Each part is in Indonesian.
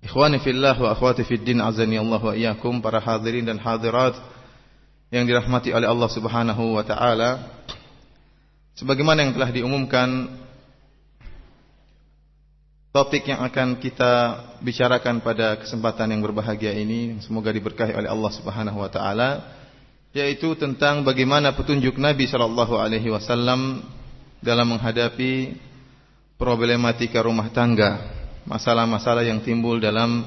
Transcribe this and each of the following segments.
Ikhwani fillah wa akhwati fid din azani Allah wa iyyakum para hadirin dan hadirat yang dirahmati oleh Allah Subhanahu wa taala. Sebagaimana yang telah diumumkan topik yang akan kita bicarakan pada kesempatan yang berbahagia ini semoga diberkahi oleh Allah Subhanahu wa taala yaitu tentang bagaimana petunjuk Nabi sallallahu alaihi wasallam dalam menghadapi problematika rumah tangga masalah-masalah yang timbul dalam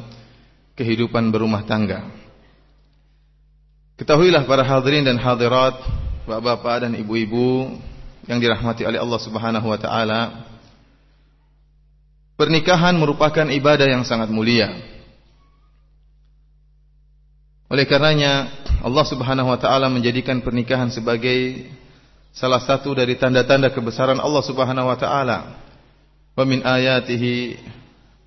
kehidupan berumah tangga. Ketahuilah para hadirin dan hadirat, bapak-bapak dan ibu-ibu yang dirahmati oleh Allah Subhanahu wa taala, pernikahan merupakan ibadah yang sangat mulia. Oleh karenanya Allah Subhanahu wa taala menjadikan pernikahan sebagai salah satu dari tanda-tanda kebesaran Allah Subhanahu wa taala. Wa min ayatihi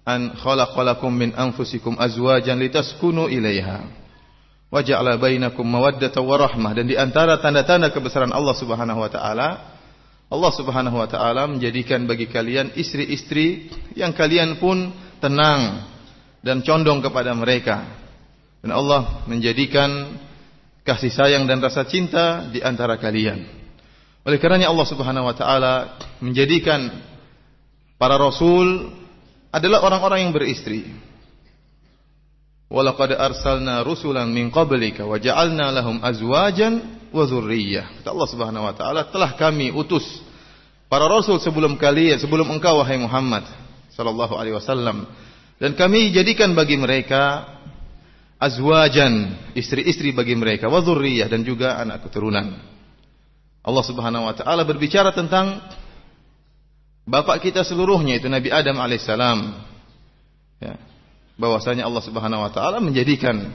an khalaqalakum min anfusikum azwajan litaskunu ilaiha. Wa ja'ala bainakum mawaddatan wa rahmah. Dan di antara tanda-tanda kebesaran Allah Subhanahu wa taala Allah Subhanahu wa taala menjadikan bagi kalian istri-istri yang kalian pun tenang dan condong kepada mereka. Dan Allah menjadikan kasih sayang dan rasa cinta di antara kalian. Oleh karenanya Allah Subhanahu wa taala menjadikan para rasul adalah orang-orang yang beristri. Walaqad arsalna rusulan min qablika wa ja'alna lahum azwajan wa dzurriyyah. Kata Allah Subhanahu wa taala, telah kami utus para rasul sebelum kalian, sebelum engkau wahai Muhammad sallallahu alaihi wasallam dan kami jadikan bagi mereka azwajan, istri-istri bagi mereka, wa dzurriyyah dan juga anak keturunan. Allah Subhanahu wa taala berbicara tentang bapak kita seluruhnya itu Nabi Adam alaihissalam. Ya. Bahwasanya Allah Subhanahu wa taala menjadikan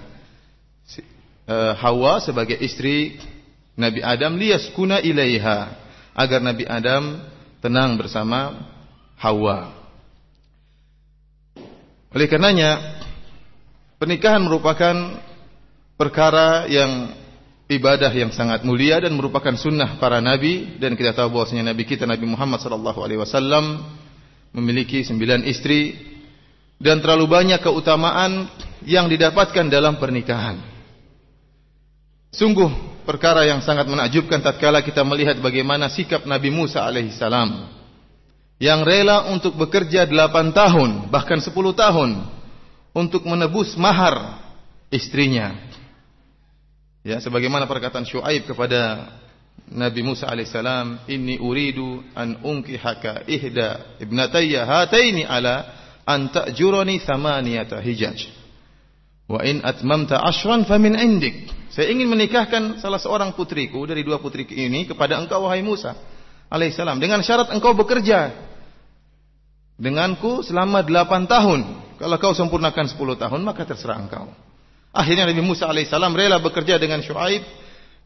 uh, Hawa sebagai istri Nabi Adam liyaskuna ilaiha agar Nabi Adam tenang bersama Hawa. Oleh karenanya pernikahan merupakan perkara yang ibadah yang sangat mulia dan merupakan sunnah para nabi dan kita tahu bahwasanya nabi kita Nabi Muhammad sallallahu alaihi wasallam memiliki sembilan istri dan terlalu banyak keutamaan yang didapatkan dalam pernikahan. Sungguh perkara yang sangat menakjubkan tatkala kita melihat bagaimana sikap Nabi Musa alaihi salam yang rela untuk bekerja delapan tahun bahkan sepuluh tahun untuk menebus mahar istrinya Ya, sebagaimana perkataan Syuaib kepada Nabi Musa alaihissalam, "Inni uridu an unkihaka ihda ibnatayya hataini ala an ta'jurani thamaniyata hijaj. Wa in atmamta ashran famin indik." Saya ingin menikahkan salah seorang putriku dari dua putriku ini kepada engkau wahai Musa alaihissalam dengan syarat engkau bekerja denganku selama delapan tahun. Kalau kau sempurnakan sepuluh tahun maka terserah engkau. Akhirnya Nabi Musa alaihissalam rela bekerja dengan Shu'aib,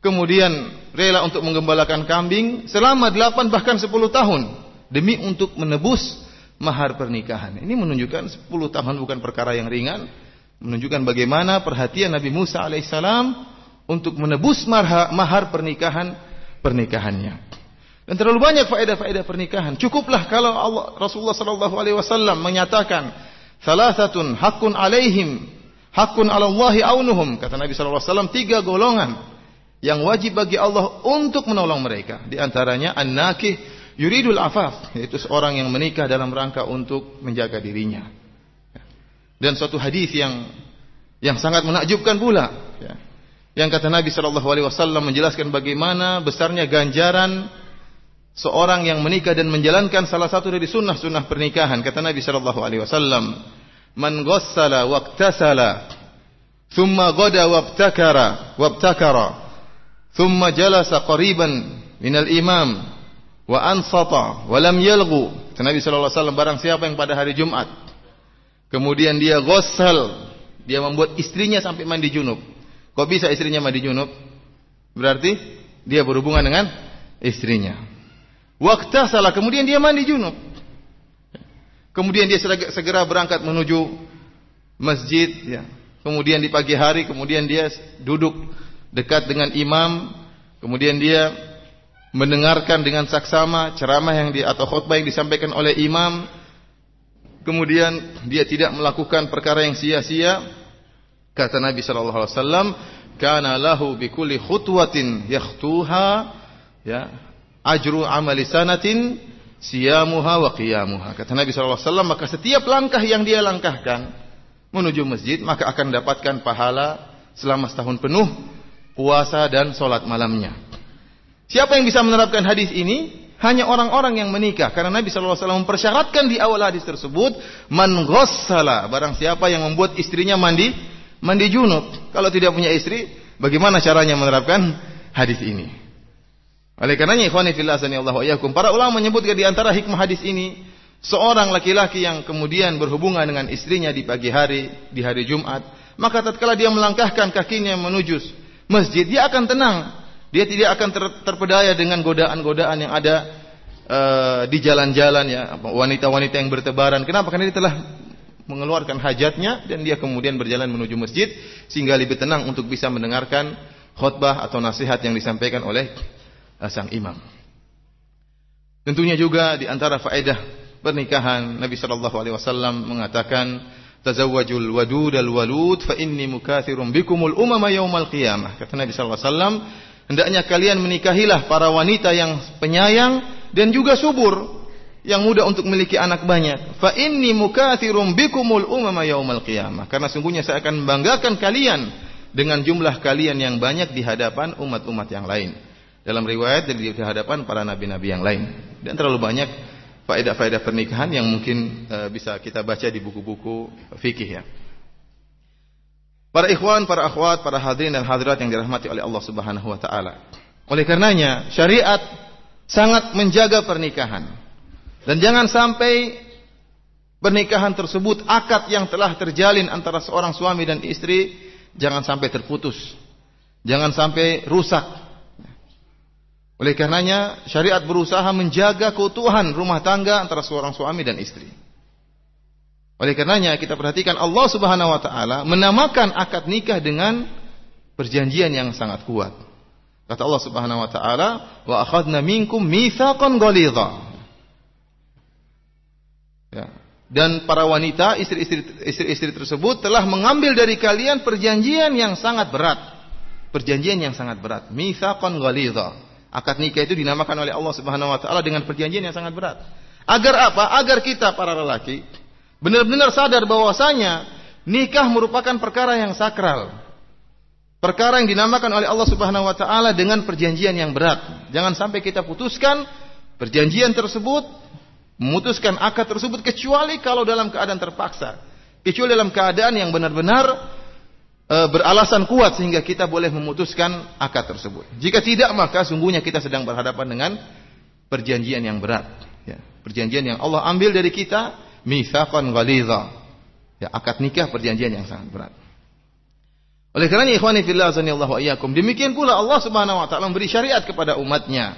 kemudian rela untuk menggembalakan kambing selama delapan bahkan sepuluh tahun demi untuk menebus mahar pernikahan. Ini menunjukkan sepuluh tahun bukan perkara yang ringan, menunjukkan bagaimana perhatian Nabi Musa alaihissalam untuk menebus mahar, mahar pernikahan pernikahannya. Dan terlalu banyak faedah-faedah pernikahan. Cukuplah kalau Allah Rasulullah sallallahu alaihi wasallam menyatakan salasatun hakun alaihim hakun 'ala Allahi aunuhum kata Nabi sallallahu alaihi wasallam tiga golongan yang wajib bagi Allah untuk menolong mereka. Di antaranya an-nakih yuridul afaf yaitu seorang yang menikah dalam rangka untuk menjaga dirinya. Dan suatu hadis yang yang sangat menakjubkan pula ya. Yang kata Nabi sallallahu alaihi wasallam menjelaskan bagaimana besarnya ganjaran seorang yang menikah dan menjalankan salah satu dari sunnah-sunnah pernikahan. Kata Nabi sallallahu alaihi wasallam, "Man ghassala waqtasala, thumma ghada wabtakara, wabtakara, thumma jalasa qariban minal imam wa ansata wa lam yalghu." Nabi sallallahu alaihi barang siapa yang pada hari Jumat kemudian dia ghassal, dia membuat istrinya sampai mandi junub. Kok bisa istrinya mandi junub? Berarti dia berhubungan dengan istrinya. Waktu salah kemudian dia mandi junub. Kemudian dia segera berangkat menuju masjid ya. Kemudian di pagi hari kemudian dia duduk dekat dengan imam, kemudian dia mendengarkan dengan saksama ceramah yang di atau khutbah yang disampaikan oleh imam. Kemudian dia tidak melakukan perkara yang sia-sia. Kata Nabi sallallahu alaihi wasallam, "Kana lahu bi kulli khutwatin yakhtuha" ya, ajru amali sanatin siyamuha wa qiyamuha. Kata Nabi SAW, maka setiap langkah yang dia langkahkan menuju masjid, maka akan mendapatkan pahala selama setahun penuh puasa dan solat malamnya. Siapa yang bisa menerapkan hadis ini? Hanya orang-orang yang menikah. Karena Nabi SAW mempersyaratkan di awal hadis tersebut, man ghassala, barang siapa yang membuat istrinya mandi, mandi junub. Kalau tidak punya istri, bagaimana caranya menerapkan hadis ini? Oleh karenanya ikhwani fillah Allah iyyakum para ulama menyebutkan di antara hikmah hadis ini seorang laki-laki yang kemudian berhubungan dengan istrinya di pagi hari di hari Jumat maka tatkala dia melangkahkan kakinya menuju masjid dia akan tenang. Dia tidak akan ter terpedaya dengan godaan-godaan yang ada uh, di jalan-jalan ya wanita-wanita yang bertebaran. Kenapa? Karena dia telah mengeluarkan hajatnya dan dia kemudian berjalan menuju masjid sehingga lebih tenang untuk bisa mendengarkan khutbah atau nasihat yang disampaikan oleh sang imam. Tentunya juga di antara faedah pernikahan Nabi sallallahu alaihi wasallam mengatakan tazawwajul wadud al walud fa inni mukathirun bikumul umama yaumal qiyamah. Kata Nabi sallallahu alaihi wasallam, hendaknya kalian menikahilah para wanita yang penyayang dan juga subur yang mudah untuk memiliki anak banyak. Fa inni mukathirun bikumul umama yaumal qiyamah. Karena sungguhnya saya akan membanggakan kalian dengan jumlah kalian yang banyak di hadapan umat-umat yang lain dalam riwayat dan di hadapan para nabi-nabi yang lain. Dan terlalu banyak faedah-faedah pernikahan yang mungkin uh, bisa kita baca di buku-buku fikih ya. Para ikhwan, para akhwat, para hadirin dan hadirat yang dirahmati oleh Allah Subhanahu wa taala. Oleh karenanya, syariat sangat menjaga pernikahan. Dan jangan sampai pernikahan tersebut akad yang telah terjalin antara seorang suami dan istri jangan sampai terputus. Jangan sampai rusak oleh karenanya syariat berusaha menjaga keutuhan rumah tangga antara seorang suami dan istri. Oleh karenanya kita perhatikan Allah Subhanahu wa taala menamakan akad nikah dengan perjanjian yang sangat kuat. Kata Allah Subhanahu wa taala, "Wa akhadna minkum mitsaqan ghalidha." Ya. Dan para wanita, istri-istri tersebut telah mengambil dari kalian perjanjian yang sangat berat. Perjanjian yang sangat berat, mitsaqan ghalidha. Akad nikah itu dinamakan oleh Allah Subhanahu wa taala dengan perjanjian yang sangat berat. Agar apa? Agar kita para lelaki benar-benar sadar bahwasanya nikah merupakan perkara yang sakral. Perkara yang dinamakan oleh Allah Subhanahu wa taala dengan perjanjian yang berat. Jangan sampai kita putuskan perjanjian tersebut, memutuskan akad tersebut kecuali kalau dalam keadaan terpaksa. Kecuali dalam keadaan yang benar-benar e, beralasan kuat sehingga kita boleh memutuskan akad tersebut. Jika tidak maka sungguhnya kita sedang berhadapan dengan perjanjian yang berat. Ya, perjanjian yang Allah ambil dari kita, mitsaqan ghalidha. Ya, akad nikah perjanjian yang sangat berat. Oleh karena ikhwani fillah azanillahu iyyakum, demikian pula Allah Subhanahu wa taala memberi syariat kepada umatnya.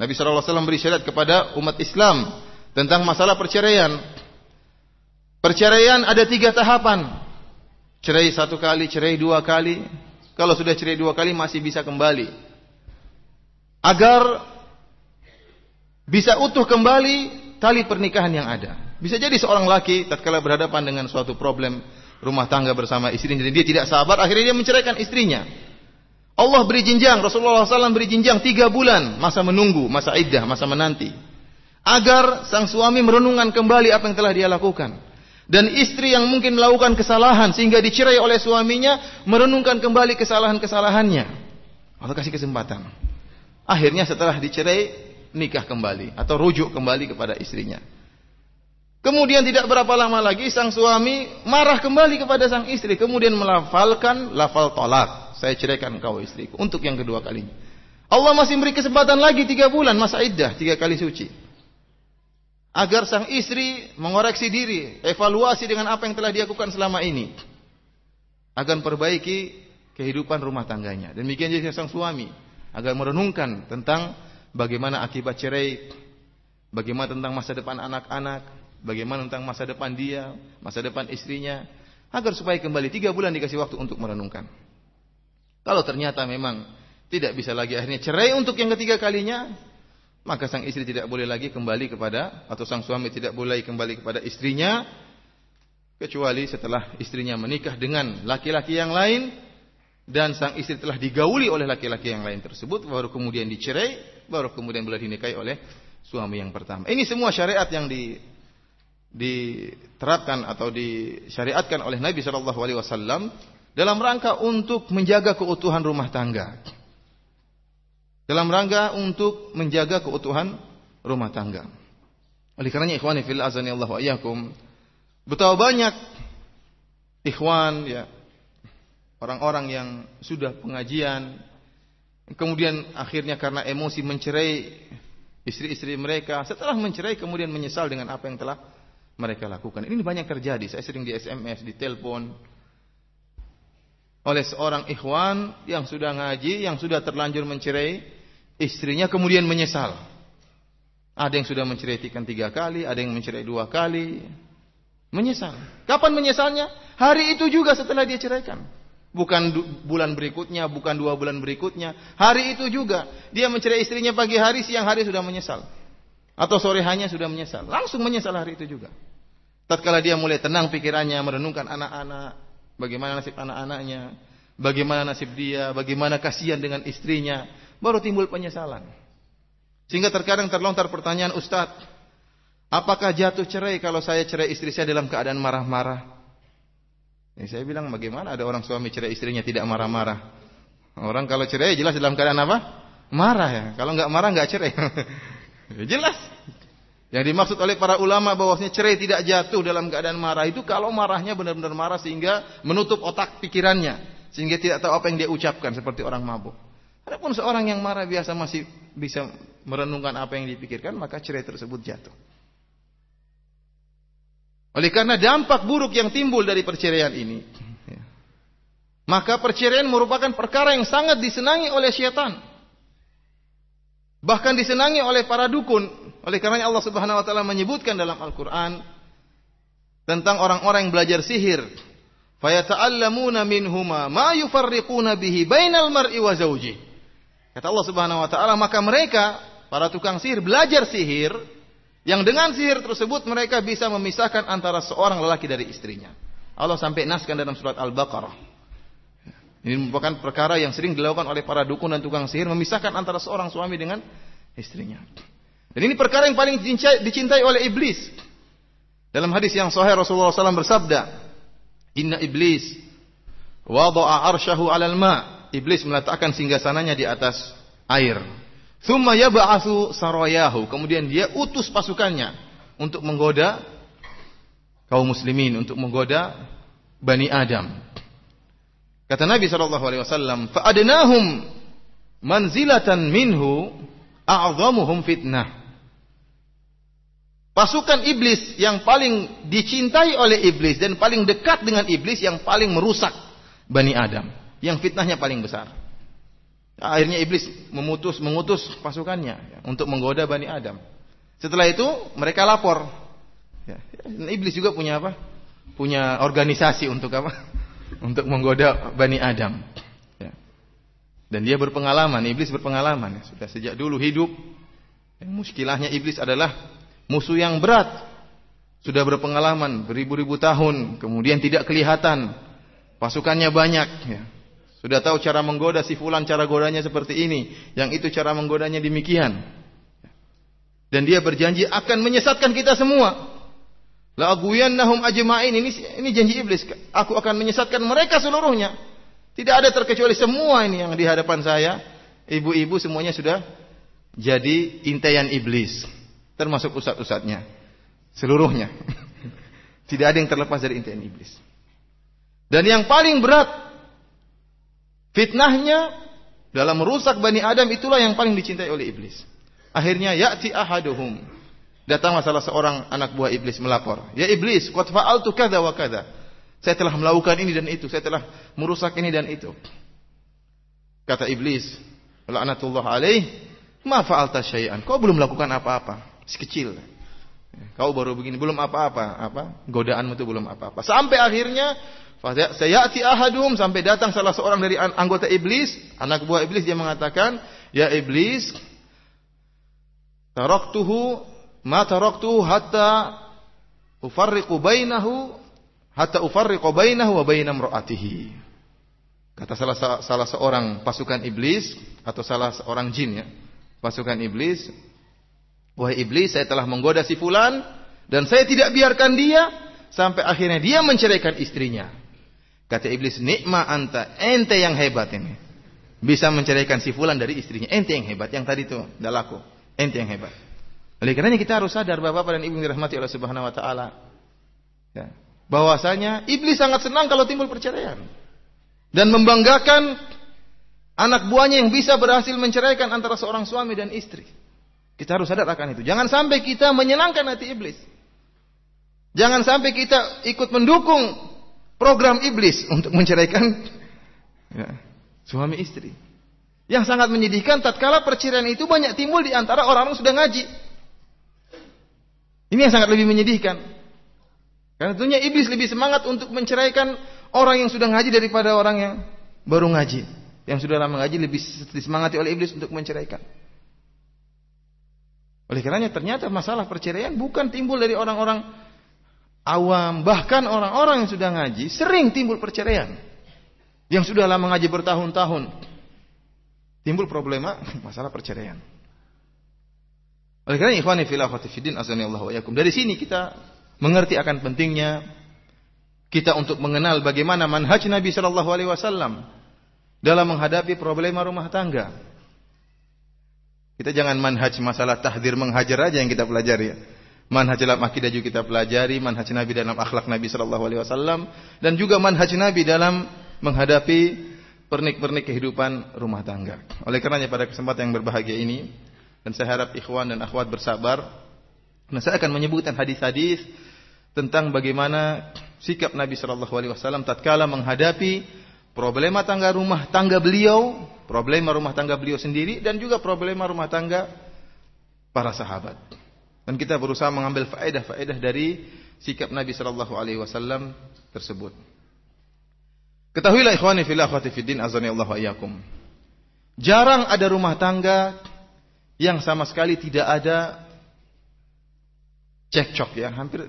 Nabi sallallahu alaihi wasallam beri syariat kepada umat Islam tentang masalah perceraian. Perceraian ada tiga tahapan. Cerai satu kali, cerai dua kali. Kalau sudah cerai dua kali masih bisa kembali. agar bisa utuh kembali tali pernikahan yang ada. Bisa jadi seorang laki tatkala berhadapan dengan suatu problem rumah tangga bersama istrinya dan dia tidak sabar, akhirnya dia menceraikan istrinya. Allah beri jenjang, Rasulullah SAW beri jenjang tiga bulan masa menunggu, masa iddah, masa menanti, agar sang suami merenungkan kembali apa yang telah dia lakukan. Dan istri yang mungkin melakukan kesalahan sehingga dicerai oleh suaminya merenungkan kembali kesalahan-kesalahannya. Allah kasih kesempatan. Akhirnya setelah dicerai nikah kembali atau rujuk kembali kepada istrinya. Kemudian tidak berapa lama lagi sang suami marah kembali kepada sang istri. Kemudian melafalkan lafal tolak. Saya ceraikan kau istriku. Untuk yang kedua kalinya. Allah masih beri kesempatan lagi tiga bulan masa iddah. Tiga kali suci. Agar sang istri mengoreksi diri. Evaluasi dengan apa yang telah dilakukan selama ini. Agar perbaiki kehidupan rumah tangganya. Demikian juga sang suami. Agar merenungkan tentang bagaimana akibat cerai. Bagaimana tentang masa depan anak-anak bagaimana tentang masa depan dia, masa depan istrinya, agar supaya kembali tiga bulan dikasih waktu untuk merenungkan. Kalau ternyata memang tidak bisa lagi akhirnya cerai untuk yang ketiga kalinya, maka sang istri tidak boleh lagi kembali kepada atau sang suami tidak boleh kembali kepada istrinya kecuali setelah istrinya menikah dengan laki-laki yang lain dan sang istri telah digauli oleh laki-laki yang lain tersebut baru kemudian dicerai baru kemudian boleh dinikahi oleh suami yang pertama. Ini semua syariat yang di diterapkan atau disyariatkan oleh Nabi Shallallahu Alaihi Wasallam dalam rangka untuk menjaga keutuhan rumah tangga. Dalam rangka untuk menjaga keutuhan rumah tangga. Oleh karenanya ikhwani fil azani Allah wa iyyakum betapa banyak ikhwan ya orang-orang yang sudah pengajian kemudian akhirnya karena emosi mencerai istri-istri mereka setelah mencerai kemudian menyesal dengan apa yang telah mereka lakukan. Ini banyak terjadi. Saya sering di SMS, di telepon oleh seorang ikhwan yang sudah ngaji, yang sudah terlanjur mencerai istrinya kemudian menyesal. Ada yang sudah menceraikan tiga kali, ada yang mencerai dua kali. Menyesal. Kapan menyesalnya? Hari itu juga setelah dia ceraikan. Bukan bulan berikutnya, bukan dua bulan berikutnya. Hari itu juga. Dia mencerai istrinya pagi hari, siang hari sudah menyesal. Atau sore hanya sudah menyesal. Langsung menyesal hari itu juga. Tatkala dia mulai tenang pikirannya, merenungkan anak-anak, bagaimana nasib anak-anaknya, bagaimana nasib dia, bagaimana kasihan dengan istrinya, baru timbul penyesalan. Sehingga terkadang terlontar pertanyaan, Ustadz, apakah jatuh cerai kalau saya cerai istri saya dalam keadaan marah-marah? Ya, saya bilang, bagaimana ada orang suami cerai istrinya tidak marah-marah? Orang kalau cerai jelas dalam keadaan apa? Marah ya. Kalau nggak marah nggak cerai. Jelas. Yang dimaksud oleh para ulama bahwasanya cerai tidak jatuh dalam keadaan marah itu kalau marahnya benar-benar marah sehingga menutup otak pikirannya sehingga tidak tahu apa yang dia ucapkan seperti orang mabuk. Adapun seorang yang marah biasa masih bisa merenungkan apa yang dipikirkan maka cerai tersebut jatuh. Oleh karena dampak buruk yang timbul dari perceraian ini, maka perceraian merupakan perkara yang sangat disenangi oleh syaitan. Bahkan disenangi oleh para dukun. Oleh karena Allah Subhanahu wa taala menyebutkan dalam Al-Qur'an tentang orang-orang yang belajar sihir. Fayata'allamuna minhuma ma yufarriquna bihi bainal mar'i wa zawji. Kata Allah Subhanahu wa taala, maka mereka para tukang sihir belajar sihir yang dengan sihir tersebut mereka bisa memisahkan antara seorang lelaki dari istrinya. Allah sampai naskan dalam surat Al-Baqarah. Ini merupakan perkara yang sering dilakukan oleh para dukun dan tukang sihir memisahkan antara seorang suami dengan istrinya. Dan ini perkara yang paling dicintai oleh iblis. Dalam hadis yang sahih Rasulullah SAW bersabda, Inna iblis wada'a arsyahu alal ma. Iblis meletakkan singgasananya di atas air. Thumma yab'atsu sarayahu. Kemudian dia utus pasukannya untuk menggoda kaum muslimin, untuk menggoda Bani Adam. Kata Nabi sallallahu alaihi wasallam, "Fa adnahum manzilatan minhu a'zamuhum fitnah." Pasukan iblis yang paling dicintai oleh iblis dan paling dekat dengan iblis yang paling merusak Bani Adam, yang fitnahnya paling besar. Akhirnya iblis memutus mengutus pasukannya ya, untuk menggoda Bani Adam. Setelah itu mereka lapor. Ya, iblis juga punya apa? Punya organisasi untuk apa? untuk menggoda Bani Adam. Ya. Dan dia berpengalaman, iblis berpengalaman. Ya. Sudah sejak dulu hidup. Muskilahnya iblis adalah musuh yang berat. Sudah berpengalaman beribu-ribu tahun. Kemudian tidak kelihatan. Pasukannya banyak. Ya. Sudah tahu cara menggoda si fulan, cara godanya seperti ini. Yang itu cara menggodanya demikian. Dan dia berjanji akan menyesatkan kita semua. La aguyannahum ajma'in. Ini ini janji iblis. Aku akan menyesatkan mereka seluruhnya. Tidak ada terkecuali semua ini yang di hadapan saya. Ibu-ibu semuanya sudah jadi intayan iblis. Termasuk ustad-ustadnya. Seluruhnya. Tidak ada yang terlepas dari intayan iblis. Dan yang paling berat. Fitnahnya dalam merusak Bani Adam itulah yang paling dicintai oleh iblis. Akhirnya ya'ti ahaduhum. Datang salah seorang anak buah iblis melapor. Ya iblis, qad fa'altu kadza wa kadza. Saya telah melakukan ini dan itu. Saya telah merusak ini dan itu. Kata iblis, laknatullah alaih, ma fa'alta syai'an. Kau belum melakukan apa-apa. Sekecil. Kau baru begini, belum apa-apa. Apa? Godaanmu itu belum apa-apa. Sampai akhirnya saya sayati ahadum sampai datang salah seorang dari anggota iblis, anak buah iblis dia mengatakan, "Ya iblis, taraktuhu ma taraktuhu hatta ufarriqu bainahu hatta ufarriqa bainahu wa baina. Kata salah salah seorang pasukan iblis atau salah seorang jin ya. Pasukan iblis, wahai iblis, saya telah menggoda si fulan dan saya tidak biarkan dia sampai akhirnya dia menceraikan istrinya. Kata iblis, "Nikma anta, ente yang hebat ini." Bisa menceraikan si fulan dari istrinya. Ente yang hebat. Yang tadi itu tidak laku. Ente yang hebat. Oleh karenanya kita harus sadar Bapak dan Ibu yang dirahmati Allah Subhanahu wa taala. Ya bahwasanya iblis sangat senang kalau timbul perceraian dan membanggakan anak buahnya yang bisa berhasil menceraikan antara seorang suami dan istri. Kita harus sadar akan itu. Jangan sampai kita menyenangkan hati iblis. Jangan sampai kita ikut mendukung program iblis untuk menceraikan ya, suami istri. Yang sangat menyedihkan tatkala perceraian itu banyak timbul di antara orang-orang sudah ngaji. Ini yang sangat lebih menyedihkan. Karena tentunya iblis lebih semangat untuk menceraikan orang yang sudah ngaji daripada orang yang baru ngaji. Yang sudah lama ngaji lebih disemangati oleh iblis untuk menceraikan. Oleh karenanya ternyata masalah perceraian bukan timbul dari orang-orang awam, bahkan orang-orang yang sudah ngaji sering timbul perceraian. Yang sudah lama ngaji bertahun-tahun timbul problema masalah perceraian. Oleh karena ikhwani fil akhwati fiddin azani Allah wa. Dari sini kita mengerti akan pentingnya kita untuk mengenal bagaimana manhaj Nabi Shallallahu Alaihi Wasallam dalam menghadapi problema rumah tangga. Kita jangan manhaj masalah tahdir menghajar aja yang kita pelajari. Ya. Manhaj dalam akidah juga kita pelajari, manhaj Nabi dalam akhlak Nabi Shallallahu Alaihi Wasallam dan juga manhaj Nabi dalam menghadapi pernik-pernik kehidupan rumah tangga. Oleh karenanya pada kesempatan yang berbahagia ini dan saya harap ikhwan dan akhwat bersabar. Nah, saya akan menyebutkan hadis-hadis tentang bagaimana sikap Nabi Shallallahu Alaihi Wasallam tatkala menghadapi problema tangga rumah tangga beliau, problema rumah tangga beliau sendiri dan juga problema rumah tangga para sahabat. Dan kita berusaha mengambil faedah-faedah dari sikap Nabi Shallallahu Alaihi Wasallam tersebut. Ketahuilah ikhwani fillah akhwati fiddin azani Allah iyyakum. Jarang ada rumah tangga yang sama sekali tidak ada cekcok ya, hampir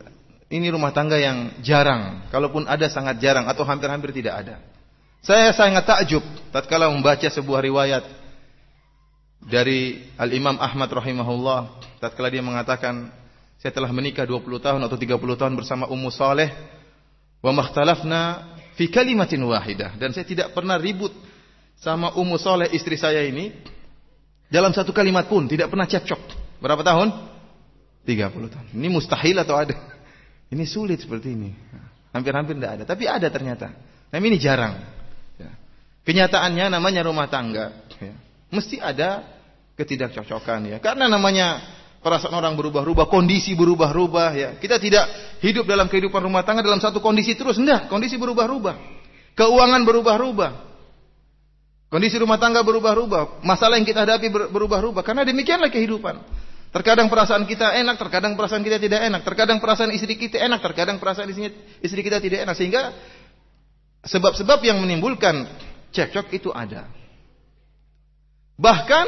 ini rumah tangga yang jarang. Kalaupun ada sangat jarang atau hampir-hampir tidak ada. Saya sangat takjub tatkala membaca sebuah riwayat dari Al-Imam Ahmad rahimahullah tatkala dia mengatakan saya telah menikah 20 tahun atau 30 tahun bersama Ummu Saleh wa makhtalafna fi kalimatin wahidah dan saya tidak pernah ribut sama Ummu Saleh istri saya ini dalam satu kalimat pun tidak pernah cekcok. Berapa tahun? 30 tahun. Ini mustahil atau ada? Ini sulit seperti ini. Hampir-hampir tidak ada. Tapi ada ternyata. Tapi ini jarang. Ya. Kenyataannya namanya rumah tangga. Ya. Mesti ada ketidakcocokan ya. Karena namanya perasaan orang berubah-ubah, kondisi berubah-ubah ya. Kita tidak hidup dalam kehidupan rumah tangga dalam satu kondisi terus. Enggak, kondisi berubah-ubah. Keuangan berubah-ubah. Kondisi rumah tangga berubah-ubah. Masalah yang kita hadapi berubah-ubah. Karena demikianlah kehidupan. Terkadang perasaan kita enak, terkadang perasaan kita tidak enak, terkadang perasaan istri kita enak, terkadang perasaan istri kita tidak enak. Sehingga sebab-sebab yang menimbulkan cekcok itu ada. Bahkan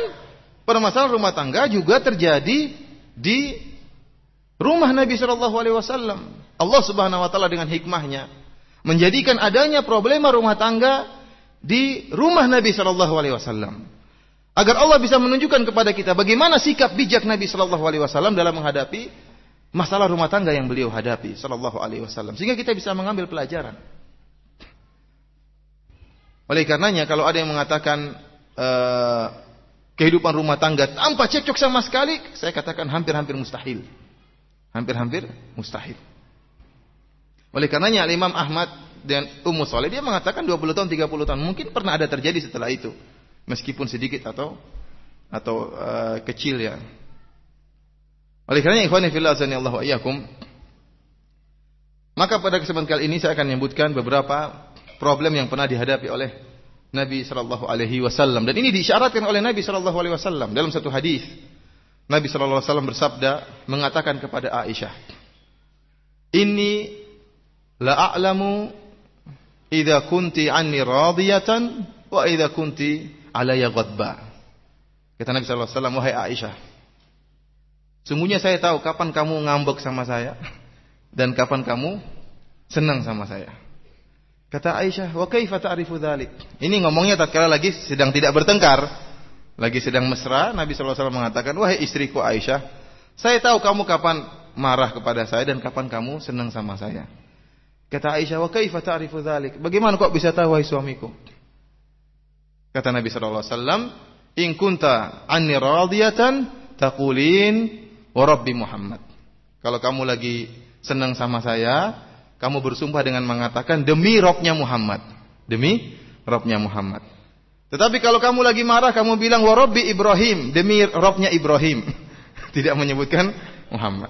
permasalahan rumah tangga juga terjadi di rumah Nabi Shallallahu Alaihi Wasallam. Allah Subhanahu Wa Taala dengan hikmahnya menjadikan adanya problema rumah tangga di rumah Nabi Shallallahu Alaihi Wasallam. Agar Allah bisa menunjukkan kepada kita bagaimana sikap bijak Nabi Shallallahu Alaihi Wasallam dalam menghadapi masalah rumah tangga yang beliau hadapi Shallallahu Alaihi Wasallam, sehingga kita bisa mengambil pelajaran. Oleh karenanya, kalau ada yang mengatakan uh, kehidupan rumah tangga tanpa cekcok sama sekali, saya katakan hampir-hampir mustahil. Hampir-hampir mustahil. Oleh karenanya, Imam Ahmad dan Ummu Saleh dia mengatakan 20 tahun, 30 tahun. Mungkin pernah ada terjadi setelah itu meskipun sedikit atau atau uh, kecil ya. Oleh karena ikhwani fillah Allah wa iyyakum maka pada kesempatan kali ini saya akan menyebutkan beberapa problem yang pernah dihadapi oleh Nabi sallallahu alaihi wasallam dan ini diisyaratkan oleh Nabi sallallahu alaihi wasallam dalam satu hadis. Nabi sallallahu alaihi wasallam bersabda mengatakan kepada Aisyah, "Inni la a'lamu idza kunti anni radiyatan wa idza kunti alaya ghadba. Kata Nabi sallallahu alaihi wasallam, "Wahai Aisyah, sungguhnya saya tahu kapan kamu ngambek sama saya dan kapan kamu senang sama saya." Kata Aisyah, "Wa kaifa ta'rifu dzalik?" Ini ngomongnya tatkala lagi sedang tidak bertengkar, lagi sedang mesra, Nabi sallallahu alaihi wasallam mengatakan, "Wahai istriku Aisyah, saya tahu kamu kapan marah kepada saya dan kapan kamu senang sama saya." Kata Aisyah, "Wa kaifa ta'rifu dzalik?" Bagaimana kok bisa tahu wahai suamiku? Kata Nabi sallallahu alaihi wasallam, "In kunta anni radiyatan taqulin wa rabbi Muhammad." Kalau kamu lagi senang sama saya, kamu bersumpah dengan mengatakan demi robnya Muhammad. Demi robnya Muhammad. Tetapi kalau kamu lagi marah, kamu bilang wa rabbi Ibrahim, demi robnya Ibrahim. Tidak menyebutkan Muhammad.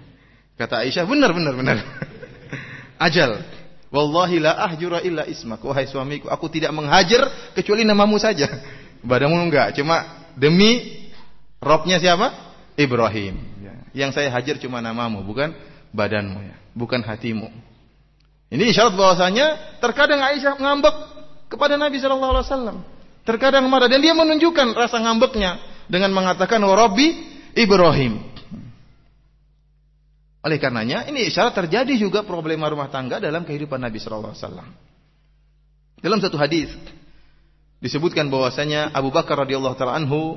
Kata Aisyah, benar benar benar. Ajal. Wallahi la ahjura illa ismak. Wahai suamiku, aku tidak menghajar kecuali namamu saja. Padamu enggak, cuma demi Robnya siapa? Ibrahim. Ya. Yang saya hajar cuma namamu, bukan badanmu ya, bukan hatimu. Ini isyarat bahwasanya terkadang Aisyah ngambek kepada Nabi Shallallahu Alaihi Wasallam. Terkadang marah dan dia menunjukkan rasa ngambeknya dengan mengatakan Warabi Ibrahim. Oleh karenanya, ini isyarat terjadi juga problema rumah tangga dalam kehidupan Nabi Shallallahu Alaihi Wasallam. Dalam satu hadis disebutkan bahwasanya Abu Bakar radhiyallahu taala anhu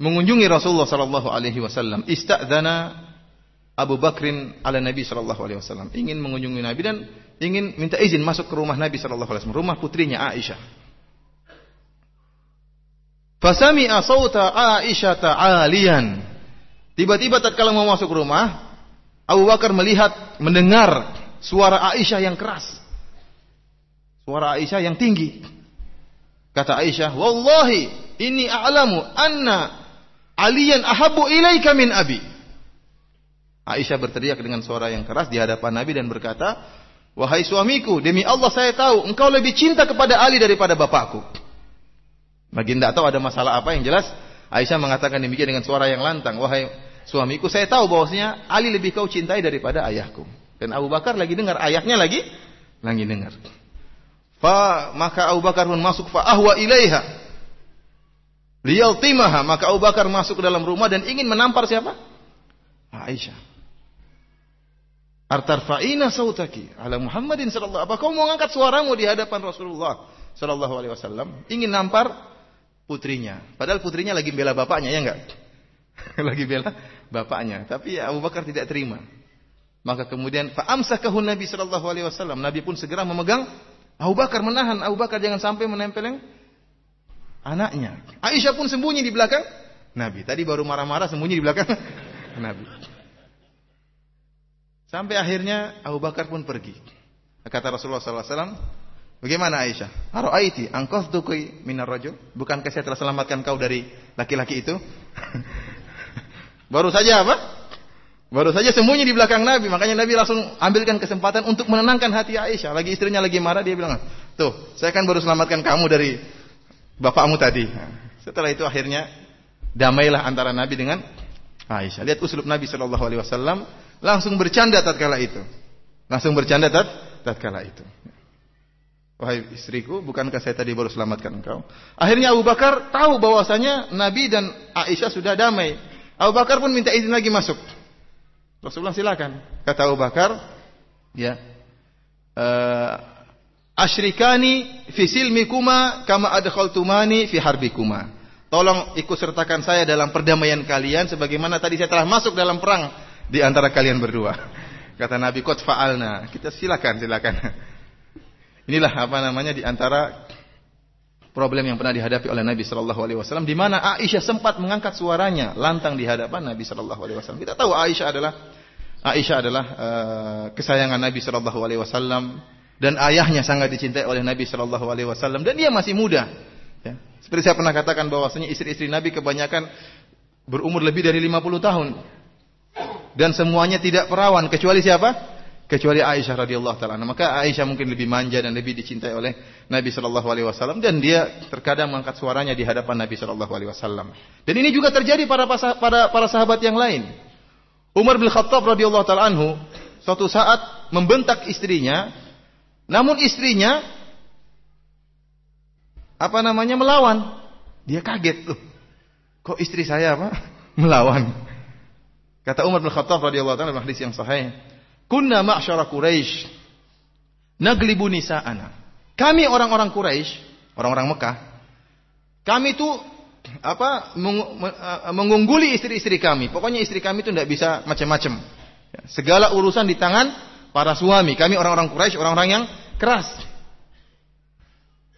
mengunjungi Rasulullah Shallallahu Alaihi Wasallam. Istadzana Abu Bakrin ala Nabi Shallallahu Alaihi Wasallam ingin mengunjungi Nabi dan ingin minta izin masuk ke rumah Nabi Shallallahu Alaihi Wasallam, rumah putrinya Aisyah. Fasami asauta Aisyah ta'alian. Tiba-tiba tatkala mau masuk rumah, Abu Bakar melihat, mendengar suara Aisyah yang keras. Suara Aisyah yang tinggi. Kata Aisyah, "Wallahi ini a'lamu anna aliyan ahabu ilaika min abi." Aisyah berteriak dengan suara yang keras di hadapan Nabi dan berkata, "Wahai suamiku, demi Allah saya tahu engkau lebih cinta kepada Ali daripada bapakku." Bagi tidak tahu ada masalah apa yang jelas Aisyah mengatakan demikian dengan suara yang lantang, "Wahai suamiku, saya tahu bahwasanya Ali lebih kau cintai daripada ayahku. Dan Abu Bakar lagi dengar, ayahnya lagi lagi dengar. Fa maka Abu Bakar pun masuk fa ahwa ilaiha. Liyaltimaha, maka Abu Bakar masuk ke dalam rumah dan ingin menampar siapa? Aisyah. Artarfa'ina sautaki ala Muhammadin sallallahu apa kau mau angkat suaramu di hadapan Rasulullah sallallahu alaihi wasallam ingin nampar putrinya padahal putrinya lagi bela bapaknya ya enggak lagi bela bapaknya. Tapi ya Abu Bakar tidak terima. Maka kemudian fa'amsakahu Nabi sallallahu alaihi wasallam. Nabi pun segera memegang Abu Bakar menahan Abu Bakar jangan sampai menempel yang anaknya. Aisyah pun sembunyi di belakang Nabi. Tadi baru marah-marah sembunyi di belakang Nabi. Sampai akhirnya Abu Bakar pun pergi. Kata Rasulullah SAW, bagaimana Aisyah? Aro'aiti angkothtukui minar rajul? Bukankah saya telah selamatkan kau dari laki-laki itu? Baru saja apa? Baru saja sembunyi di belakang Nabi, makanya Nabi langsung ambilkan kesempatan untuk menenangkan hati Aisyah. Lagi istrinya lagi marah, dia bilang, tuh, saya kan baru selamatkan kamu dari bapakmu tadi. Setelah itu akhirnya damailah antara Nabi dengan Aisyah. Lihat uslub Nabi Shallallahu Alaihi Wasallam, langsung bercanda tatkala itu, langsung bercanda tat tatkala itu. Wahai istriku, bukankah saya tadi baru selamatkan engkau? Akhirnya Abu Bakar tahu bahwasanya Nabi dan Aisyah sudah damai. Abu Bakar pun minta izin lagi masuk. Rasulullah silakan. Kata Abu Bakar, ya. Uh, asyrikani fi silmikuma kama adkhaltumani fi harbikuma. Tolong ikut sertakan saya dalam perdamaian kalian sebagaimana tadi saya telah masuk dalam perang di antara kalian berdua. Kata Nabi, "Qad fa'alna." Kita silakan, silakan. Inilah apa namanya di antara problem yang pernah dihadapi oleh Nabi Shallallahu Alaihi Wasallam, di mana Aisyah sempat mengangkat suaranya lantang di hadapan Nabi Shallallahu Alaihi Wasallam. Kita tahu Aisyah adalah Aisyah adalah uh, kesayangan Nabi Shallallahu Alaihi Wasallam dan ayahnya sangat dicintai oleh Nabi Shallallahu Alaihi Wasallam dan dia masih muda. Ya. Seperti saya pernah katakan bahwasanya istri-istri Nabi kebanyakan berumur lebih dari 50 tahun dan semuanya tidak perawan kecuali siapa? kecuali Aisyah radhiyallahu taala. Maka Aisyah mungkin lebih manja dan lebih dicintai oleh Nabi sallallahu alaihi wasallam dan dia terkadang mengangkat suaranya di hadapan Nabi sallallahu alaihi wasallam. Dan ini juga terjadi pada para para sahabat yang lain. Umar bin Khattab radhiyallahu taala anhu suatu saat membentak istrinya, namun istrinya apa namanya melawan. Dia kaget tuh. Kok istri saya apa? melawan. Kata Umar bin Khattab radhiyallahu taala dalam hadis yang sahih, Kunna ma'syara Quraisy naglibu nisa'ana. Kami orang-orang Quraisy, orang-orang Mekah, kami itu apa eh, mengungguli istri-istri kami. Pokoknya istri kami itu tidak bisa macam-macam. Ya, segala urusan di tangan para suami. Kami orang-orang Quraisy, orang-orang yang keras.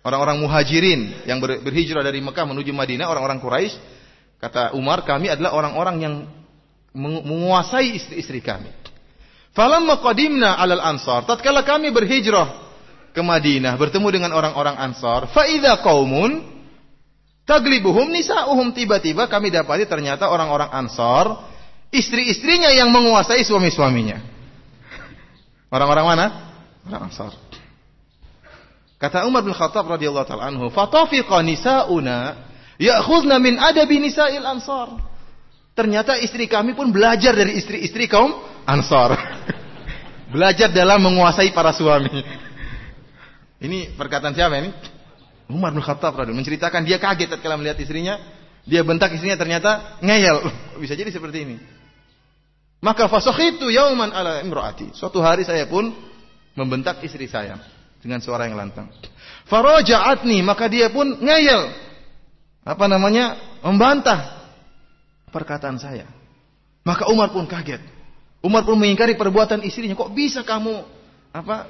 Orang-orang muhajirin yang berhijrah dari Mekah menuju Madinah, orang-orang Quraisy, kata Umar, kami adalah orang-orang yang menguasai istri-istri kami. Falamma qadimna alal ansar, tatkala kami berhijrah ke Madinah bertemu dengan orang-orang Ansar, fa idza qaumun taglibuhum nisa'uhum tiba-tiba kami dapati ternyata orang-orang Ansar istri-istrinya yang menguasai suami-suaminya. Orang-orang mana? Orang Ansar. Kata Umar bin Khattab radhiyallahu taala anhu, "Fatafiqa nisa'una ya'khudna min adabi nisa'il ansar." Ternyata istri kami pun belajar dari istri-istri kaum Ansor. Belajar dalam menguasai para suami. Ini perkataan siapa ini? Umar bin Khattab menceritakan dia kaget ketika melihat istrinya, dia bentak istrinya ternyata ngeyel. Bisa jadi seperti ini. Maka fasakhitu yauman ala imraati. Suatu hari saya pun membentak istri saya dengan suara yang lantang. Faraja'atni, maka dia pun ngeyel. Apa namanya? Membantah perkataan saya. Maka Umar pun kaget. Umar pun mengingkari perbuatan istrinya. Kok bisa kamu apa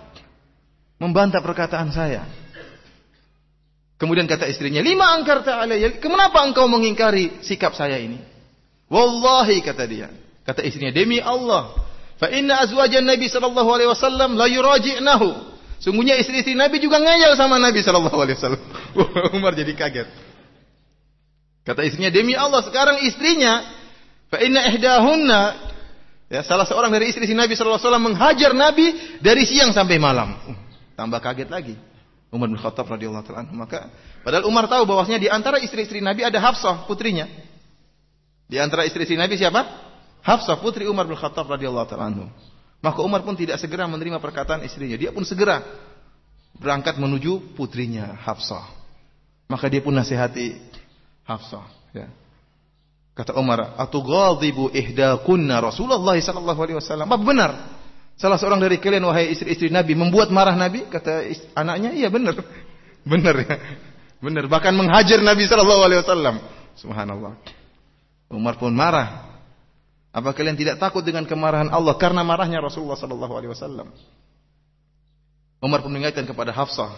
membantah perkataan saya? Kemudian kata istrinya, lima angkar ta'alayya. Kenapa engkau mengingkari sikap saya ini? Wallahi kata dia. Kata istrinya, demi Allah. Fa inna azwajan Nabi sallallahu alaihi wasallam la yuraji'nahu. Sungguhnya istri-istri Nabi juga ngayal sama Nabi wasallam. Umar jadi kaget. Kata istrinya, demi Allah sekarang istrinya fa inna ihdahunna Ya, salah seorang dari istri Nabi SAW menghajar Nabi dari siang sampai malam. Uh, tambah kaget lagi. Umar bin Khattab radhiyallahu taala Maka padahal Umar tahu bahwasanya di antara istri-istri Nabi ada Hafsah putrinya. Di antara istri-istri Nabi siapa? Hafsah putri Umar bin Khattab radhiyallahu taala Maka Umar pun tidak segera menerima perkataan istrinya. Dia pun segera berangkat menuju putrinya Hafsah. Maka dia pun nasihati Hafsah. Ya. Kata Umar, "Atughadibu ihdakunna Rasulullah sallallahu alaihi wasallam?" Apa benar? Salah seorang dari kalian wahai istri-istri Nabi membuat marah Nabi? Kata anaknya, "Iya benar." benar ya. Benar, bahkan menghajar Nabi sallallahu alaihi wasallam. Subhanallah. Umar pun marah. Apa kalian tidak takut dengan kemarahan Allah karena marahnya Rasulullah sallallahu alaihi wasallam? Umar pun mengingatkan kepada Hafsah,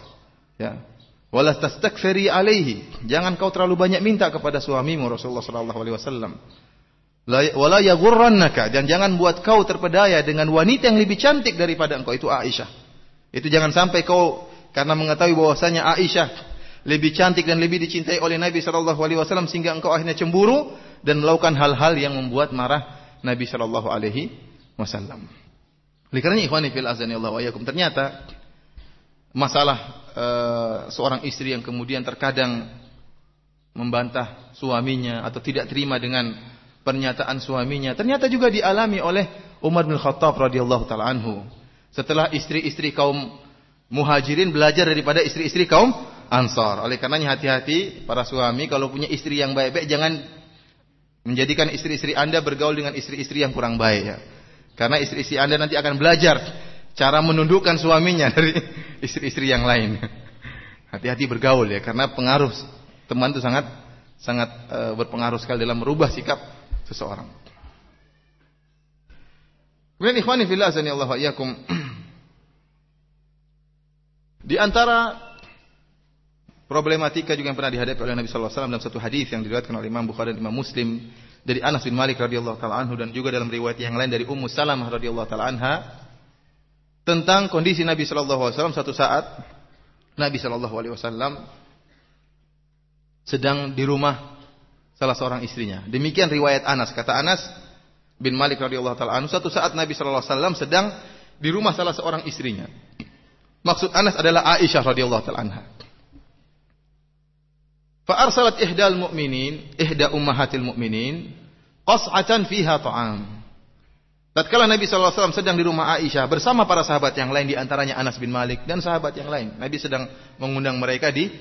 ya, Wala tastakfiri alaihi. Jangan kau terlalu banyak minta kepada suamimu Rasulullah sallallahu alaihi wasallam. Wala yaghurrannaka dan jangan buat kau terpedaya dengan wanita yang lebih cantik daripada engkau itu Aisyah. Itu jangan sampai kau karena mengetahui bahwasanya Aisyah lebih cantik dan lebih dicintai oleh Nabi sallallahu alaihi wasallam sehingga engkau akhirnya cemburu dan melakukan hal-hal yang membuat marah Nabi sallallahu alaihi wasallam. Oleh karena ikhwani fil azani Allah wa ternyata masalah e, seorang istri yang kemudian terkadang membantah suaminya atau tidak terima dengan pernyataan suaminya ternyata juga dialami oleh Umar bin Khattab radhiyallahu taala anhu setelah istri-istri kaum Muhajirin belajar daripada istri-istri kaum Ansar. Oleh karenanya hati-hati para suami kalau punya istri yang baik-baik jangan menjadikan istri-istri Anda bergaul dengan istri-istri yang kurang baik ya. Karena istri-istri Anda nanti akan belajar cara menundukkan suaminya dari istri-istri yang lain. Hati-hati bergaul ya karena pengaruh teman itu sangat sangat e, berpengaruh sekali dalam merubah sikap seseorang. Kemudian ikhwani fillah Allah wa Di antara problematika juga yang pernah dihadapi oleh Nabi sallallahu alaihi wasallam dalam satu hadis yang diriwayatkan oleh Imam Bukhari dan Imam Muslim dari Anas bin Malik radhiyallahu taala anhu dan juga dalam riwayat yang lain dari Ummu Salamah radhiyallahu taala anha tentang kondisi Nabi sallallahu alaihi wasallam satu saat Nabi sallallahu alaihi wasallam sedang di rumah salah seorang istrinya. Demikian riwayat Anas. Kata Anas bin Malik radhiyallahu taala anhu satu saat Nabi sallallahu alaihi wasallam sedang di rumah salah seorang istrinya. Maksud Anas adalah Aisyah radhiyallahu taala anha. Fa arsalat ihdal mu'minin, ihda ummahatil mu'minin, qas'atan fiha ta'am. Tatkala Nabi SAW sedang di rumah Aisyah bersama para sahabat yang lain di antaranya Anas bin Malik dan sahabat yang lain. Nabi sedang mengundang mereka di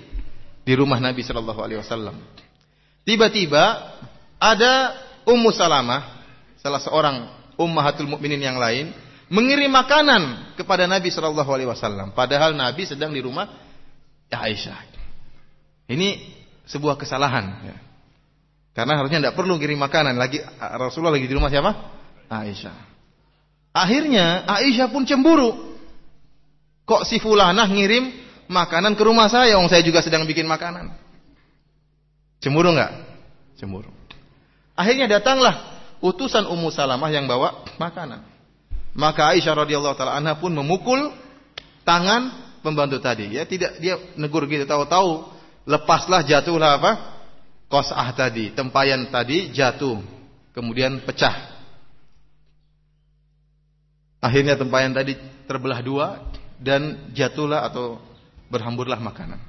di rumah Nabi Wasallam. Tiba-tiba ada Ummu Salamah, salah seorang ummahatul mukminin yang lain, mengirim makanan kepada Nabi Wasallam. Padahal Nabi sedang di rumah Aisyah. Ini sebuah kesalahan. Ya. Karena harusnya tidak perlu kirim makanan. Lagi Rasulullah lagi di rumah siapa? Aisyah. Akhirnya Aisyah pun cemburu. Kok si fulanah ngirim makanan ke rumah saya? Wong saya juga sedang bikin makanan. Cemburu nggak? Cemburu. Akhirnya datanglah utusan Ummu Salamah yang bawa makanan. Maka Aisyah radhiyallahu taala anha pun memukul tangan pembantu tadi. Ya tidak dia negur gitu tahu-tahu lepaslah jatuhlah apa? Qas'ah tadi, tempayan tadi jatuh, kemudian pecah. Akhirnya tempayan tadi terbelah dua dan jatuhlah atau berhamburlah makanan.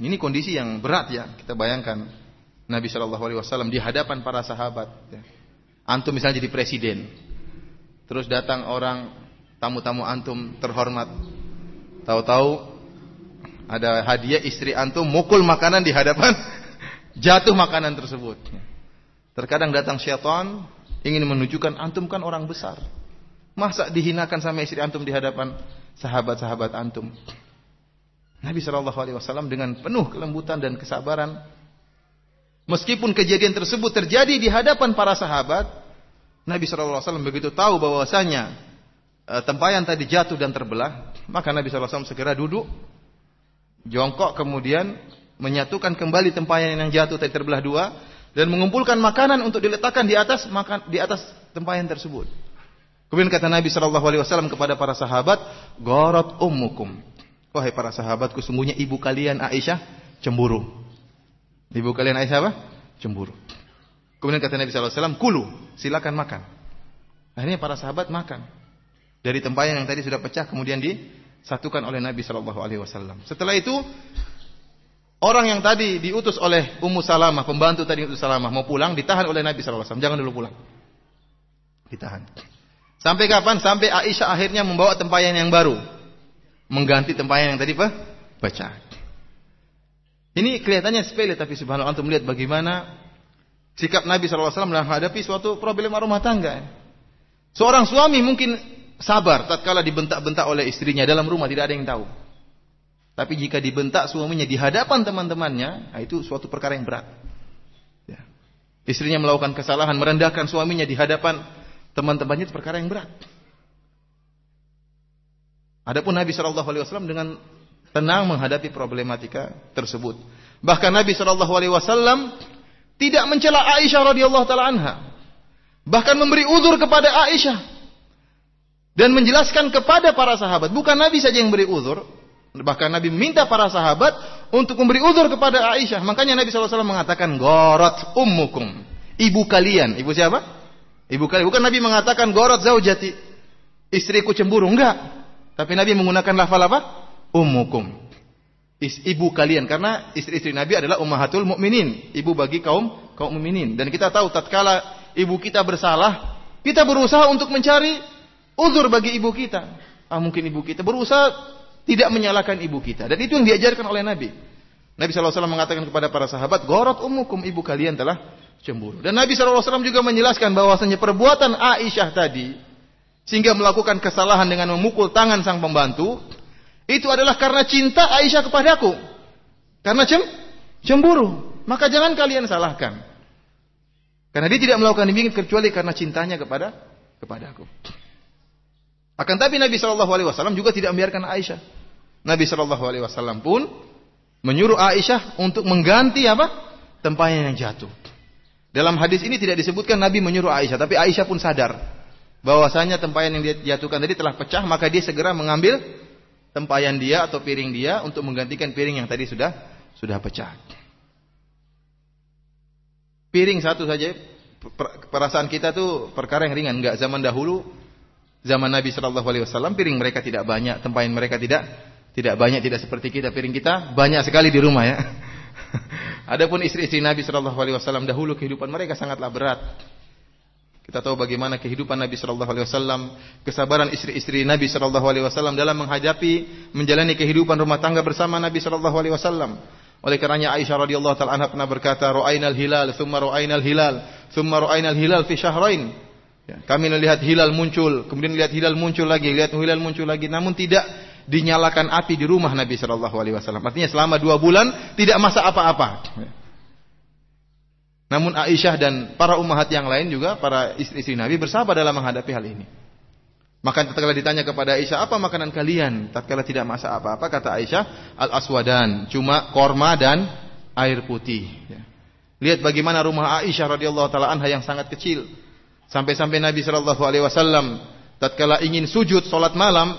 Ini kondisi yang berat ya, kita bayangkan Nabi Shallallahu Alaihi Wasallam di hadapan para sahabat. Ya. Antum misalnya jadi presiden. Terus datang orang tamu-tamu antum terhormat. Tahu-tahu ada hadiah istri antum mukul makanan di hadapan jatuh makanan tersebut. Terkadang datang syaitan ingin menunjukkan antum kan orang besar. Masa dihinakan sama istri antum di hadapan sahabat-sahabat antum? Nabi Shallallahu Alaihi Wasallam dengan penuh kelembutan dan kesabaran Meskipun kejadian tersebut terjadi di hadapan para sahabat, Nabi SAW begitu tahu bahwasanya e, tempayan tadi jatuh dan terbelah, maka Nabi SAW segera duduk, jongkok kemudian menyatukan kembali tempayan yang jatuh tadi terbelah dua dan mengumpulkan makanan untuk diletakkan di atas makan di atas tempayan tersebut. Kemudian kata Nabi Shallallahu Alaihi Wasallam kepada para sahabat, Gorot ummukum. Wahai para sahabatku, sungguhnya ibu kalian Aisyah cemburu. Ibu kalian Aisyah apa? Cemburu. Kemudian kata Nabi SAW, kulu, silakan makan. Akhirnya para sahabat makan. Dari tempayan yang tadi sudah pecah, kemudian disatukan oleh Nabi Shallallahu Alaihi Wasallam. Setelah itu, orang yang tadi diutus oleh Ummu Salamah, pembantu tadi Ummu Salamah, mau pulang, ditahan oleh Nabi Shallallahu Alaihi Wasallam. Jangan dulu pulang. Ditahan. Sampai kapan? Sampai Aisyah akhirnya membawa tempayan yang baru. Mengganti tempayan yang tadi pecah. Ini kelihatannya sepele tapi subhanallah antum melihat bagaimana sikap Nabi SAW dalam menghadapi suatu problema rumah tangga. Seorang suami mungkin sabar tatkala dibentak-bentak oleh istrinya dalam rumah tidak ada yang tahu. Tapi jika dibentak suaminya di hadapan teman-temannya, nah itu suatu perkara yang berat. Ya. Istrinya melakukan kesalahan, merendahkan suaminya di hadapan teman-temannya itu perkara yang berat. Adapun Nabi Shallallahu Alaihi Wasallam dengan tenang menghadapi problematika tersebut. Bahkan Nabi Shallallahu Alaihi Wasallam tidak mencela Aisyah radhiyallahu taala anha, bahkan memberi uzur kepada Aisyah dan menjelaskan kepada para sahabat. Bukan Nabi saja yang beri uzur, bahkan Nabi meminta para sahabat untuk memberi uzur kepada Aisyah. Makanya Nabi SAW mengatakan, Gorot ummukum. Ibu kalian. Ibu siapa? Ibu kalian. Bukan Nabi mengatakan, Gorot zaujati. Istriku cemburu. Enggak. Tapi Nabi menggunakan lafal apa? ummukum. Ibu kalian karena istri-istri Nabi adalah ummahatul mukminin, ibu bagi kaum kaum mukminin. Dan kita tahu tatkala ibu kita bersalah, kita berusaha untuk mencari uzur bagi ibu kita. ah mungkin ibu kita berusaha tidak menyalahkan ibu kita. Dan itu yang diajarkan oleh Nabi. Nabi SAW mengatakan kepada para sahabat, Gorot umukum ibu kalian telah cemburu. Dan Nabi SAW juga menjelaskan bahwasanya perbuatan Aisyah tadi, sehingga melakukan kesalahan dengan memukul tangan sang pembantu, itu adalah karena cinta Aisyah kepadaku. Karena cem cemburu. Maka jangan kalian salahkan. Karena dia tidak melakukan demikian kecuali karena cintanya kepada kepadaku. Akan tapi Nabi Shallallahu Alaihi Wasallam juga tidak membiarkan Aisyah. Nabi Shallallahu Alaihi Wasallam pun menyuruh Aisyah untuk mengganti apa tempayan yang jatuh. Dalam hadis ini tidak disebutkan Nabi menyuruh Aisyah, tapi Aisyah pun sadar bahwasanya tempayan yang dia jatuhkan tadi telah pecah, maka dia segera mengambil tempayan dia atau piring dia untuk menggantikan piring yang tadi sudah sudah pecah. Piring satu saja perasaan kita tuh perkara yang ringan, enggak zaman dahulu zaman Nabi Shallallahu Alaihi Wasallam piring mereka tidak banyak, tempayan mereka tidak tidak banyak, tidak seperti kita piring kita banyak sekali di rumah ya. Adapun istri-istri Nabi Shallallahu Alaihi Wasallam dahulu kehidupan mereka sangatlah berat. Kita tahu bagaimana kehidupan Nabi Shallallahu Alaihi Wasallam, kesabaran istri-istri Nabi Shallallahu Alaihi Wasallam dalam menghadapi menjalani kehidupan rumah tangga bersama Nabi Shallallahu Alaihi Wasallam. Oleh karenanya Aisyah radhiyallahu taala anha pernah berkata, "Ra'ainal hilal, thumma ra'ainal hilal, thumma ra'ainal hilal fi syahrain." Ya, kami melihat hilal muncul, kemudian lihat hilal muncul lagi, lihat hilal muncul lagi, namun tidak dinyalakan api di rumah Nabi Shallallahu Alaihi Wasallam. Artinya selama dua bulan tidak masak apa-apa. Ya. Namun Aisyah dan para ummahat yang lain juga para istri-istri Nabi bersabar dalam menghadapi hal ini. Maka tatkala ditanya kepada Aisyah, apa makanan kalian? Tatkala tidak masak apa-apa, kata Aisyah, al-aswadan, cuma korma dan air putih. Ya. Lihat bagaimana rumah Aisyah radhiyallahu taala anha yang sangat kecil. Sampai-sampai Nabi Shallallahu Alaihi Wasallam tatkala ingin sujud solat malam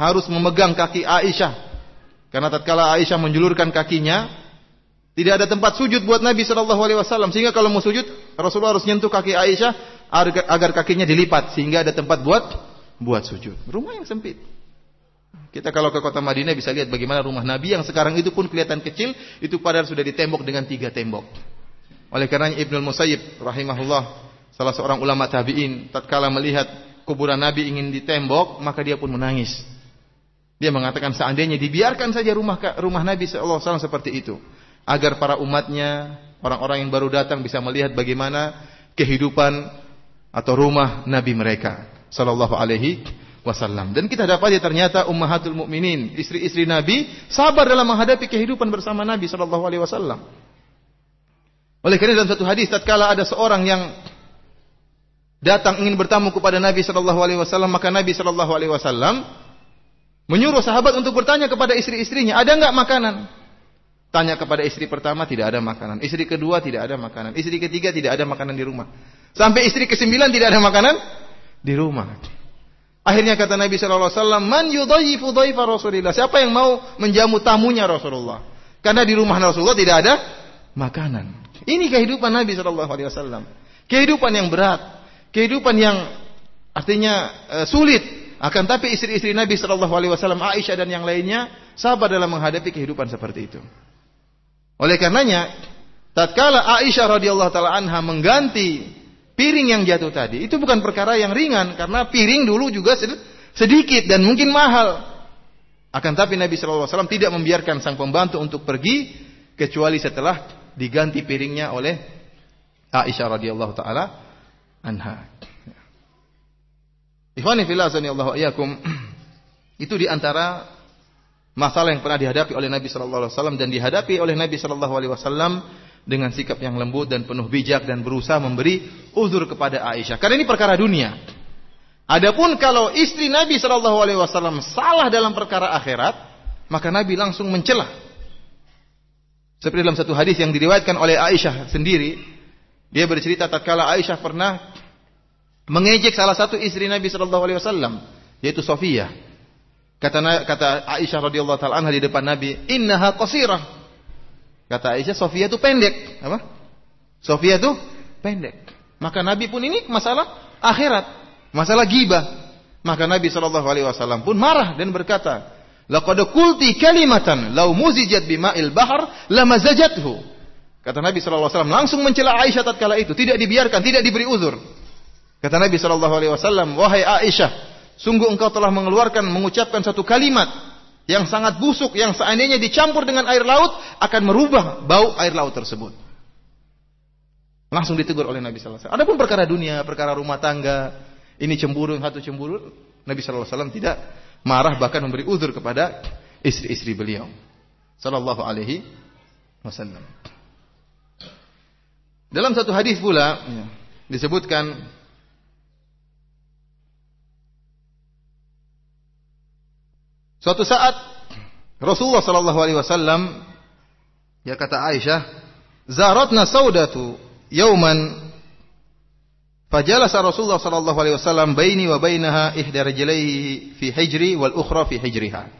harus memegang kaki Aisyah karena tatkala Aisyah menjulurkan kakinya tidak ada tempat sujud buat Nabi Shallallahu Alaihi Wasallam sehingga kalau mau sujud Rasulullah harus nyentuh kaki Aisyah agar, kakinya dilipat sehingga ada tempat buat buat sujud. Rumah yang sempit. Kita kalau ke kota Madinah bisa lihat bagaimana rumah Nabi yang sekarang itu pun kelihatan kecil, itu padahal sudah ditembok dengan tiga tembok. Oleh karenanya Ibnu Musayyib rahimahullah Salah seorang ulama tabi'in tatkala melihat kuburan Nabi ingin ditembok, maka dia pun menangis. Dia mengatakan seandainya dibiarkan saja rumah rumah Nabi alaihi seperti itu, agar para umatnya, orang-orang yang baru datang bisa melihat bagaimana kehidupan atau rumah Nabi mereka sallallahu alaihi wasallam. Dan kita dapat ya ternyata ummahatul mukminin, istri-istri Nabi sabar dalam menghadapi kehidupan bersama Nabi sallallahu alaihi wasallam. Oleh karena dalam satu hadis tatkala ada seorang yang datang ingin bertamu kepada Nabi Shallallahu Alaihi Wasallam maka Nabi Shallallahu Alaihi Wasallam menyuruh sahabat untuk bertanya kepada istri-istrinya ada nggak makanan? Tanya kepada istri pertama tidak ada makanan. Istri kedua tidak ada makanan. Istri ketiga tidak ada makanan di rumah. Sampai istri kesembilan tidak ada makanan di rumah. Akhirnya kata Nabi Shallallahu Alaihi Wasallam man yudhayifu dhaifa Rasulillah. Siapa yang mau menjamu tamunya Rasulullah? Karena di rumah Rasulullah tidak ada makanan. Ini kehidupan Nabi Shallallahu Alaihi Wasallam. Kehidupan yang berat kehidupan yang artinya e, sulit. Akan tapi istri-istri Nabi Shallallahu Alaihi Wasallam, Aisyah dan yang lainnya sabar dalam menghadapi kehidupan seperti itu. Oleh karenanya, tatkala Aisyah radhiyallahu taala anha mengganti piring yang jatuh tadi, itu bukan perkara yang ringan karena piring dulu juga sedikit dan mungkin mahal. Akan tapi Nabi Shallallahu Alaihi Wasallam tidak membiarkan sang pembantu untuk pergi kecuali setelah diganti piringnya oleh Aisyah radhiyallahu taala anha. Ikhwani Allah iyyakum. Itu di antara masalah yang pernah dihadapi oleh Nabi sallallahu alaihi wasallam dan dihadapi oleh Nabi sallallahu alaihi wasallam dengan sikap yang lembut dan penuh bijak dan berusaha memberi uzur kepada Aisyah. Karena ini perkara dunia. Adapun kalau istri Nabi sallallahu alaihi wasallam salah dalam perkara akhirat, maka Nabi langsung mencela. Seperti dalam satu hadis yang diriwayatkan oleh Aisyah sendiri, dia bercerita tatkala Aisyah pernah mengejek salah satu istri Nabi Shallallahu Alaihi Wasallam yaitu Sofia. Kata kata Aisyah radhiyallahu taala anha di depan Nabi, "Innaha qasirah." Kata Aisyah, Sofia itu pendek. Apa? Sofia itu pendek. Maka Nabi pun ini masalah akhirat, masalah gibah. Maka Nabi Shallallahu alaihi wasallam pun marah dan berkata, "Laqad qulti kalimatan law muzijat bima'il bahr lamazajathu." Kata Nabi Shallallahu alaihi wasallam langsung mencela Aisyah tatkala itu, tidak dibiarkan, tidak diberi uzur. Kata Nabi Shallallahu Alaihi Wasallam, wahai Aisyah, sungguh engkau telah mengeluarkan mengucapkan satu kalimat yang sangat busuk yang seandainya dicampur dengan air laut akan merubah bau air laut tersebut. Langsung ditegur oleh Nabi sallallahu alaihi wasallam. Adapun perkara dunia, perkara rumah tangga, ini cemburu, satu cemburu, Nabi sallallahu alaihi wasallam tidak marah bahkan memberi uzur kepada istri-istri beliau sallallahu alaihi wasallam. Dalam satu hadis pula ya, disebutkan Suatu saat Rasulullah sallallahu alaihi wasallam ya kata Aisyah, "Zaratna saudatu yauman fajalasa Rasulullah sallallahu alaihi wasallam baini wa bainaha ihda fi hijri wal ukhra fi hijriha."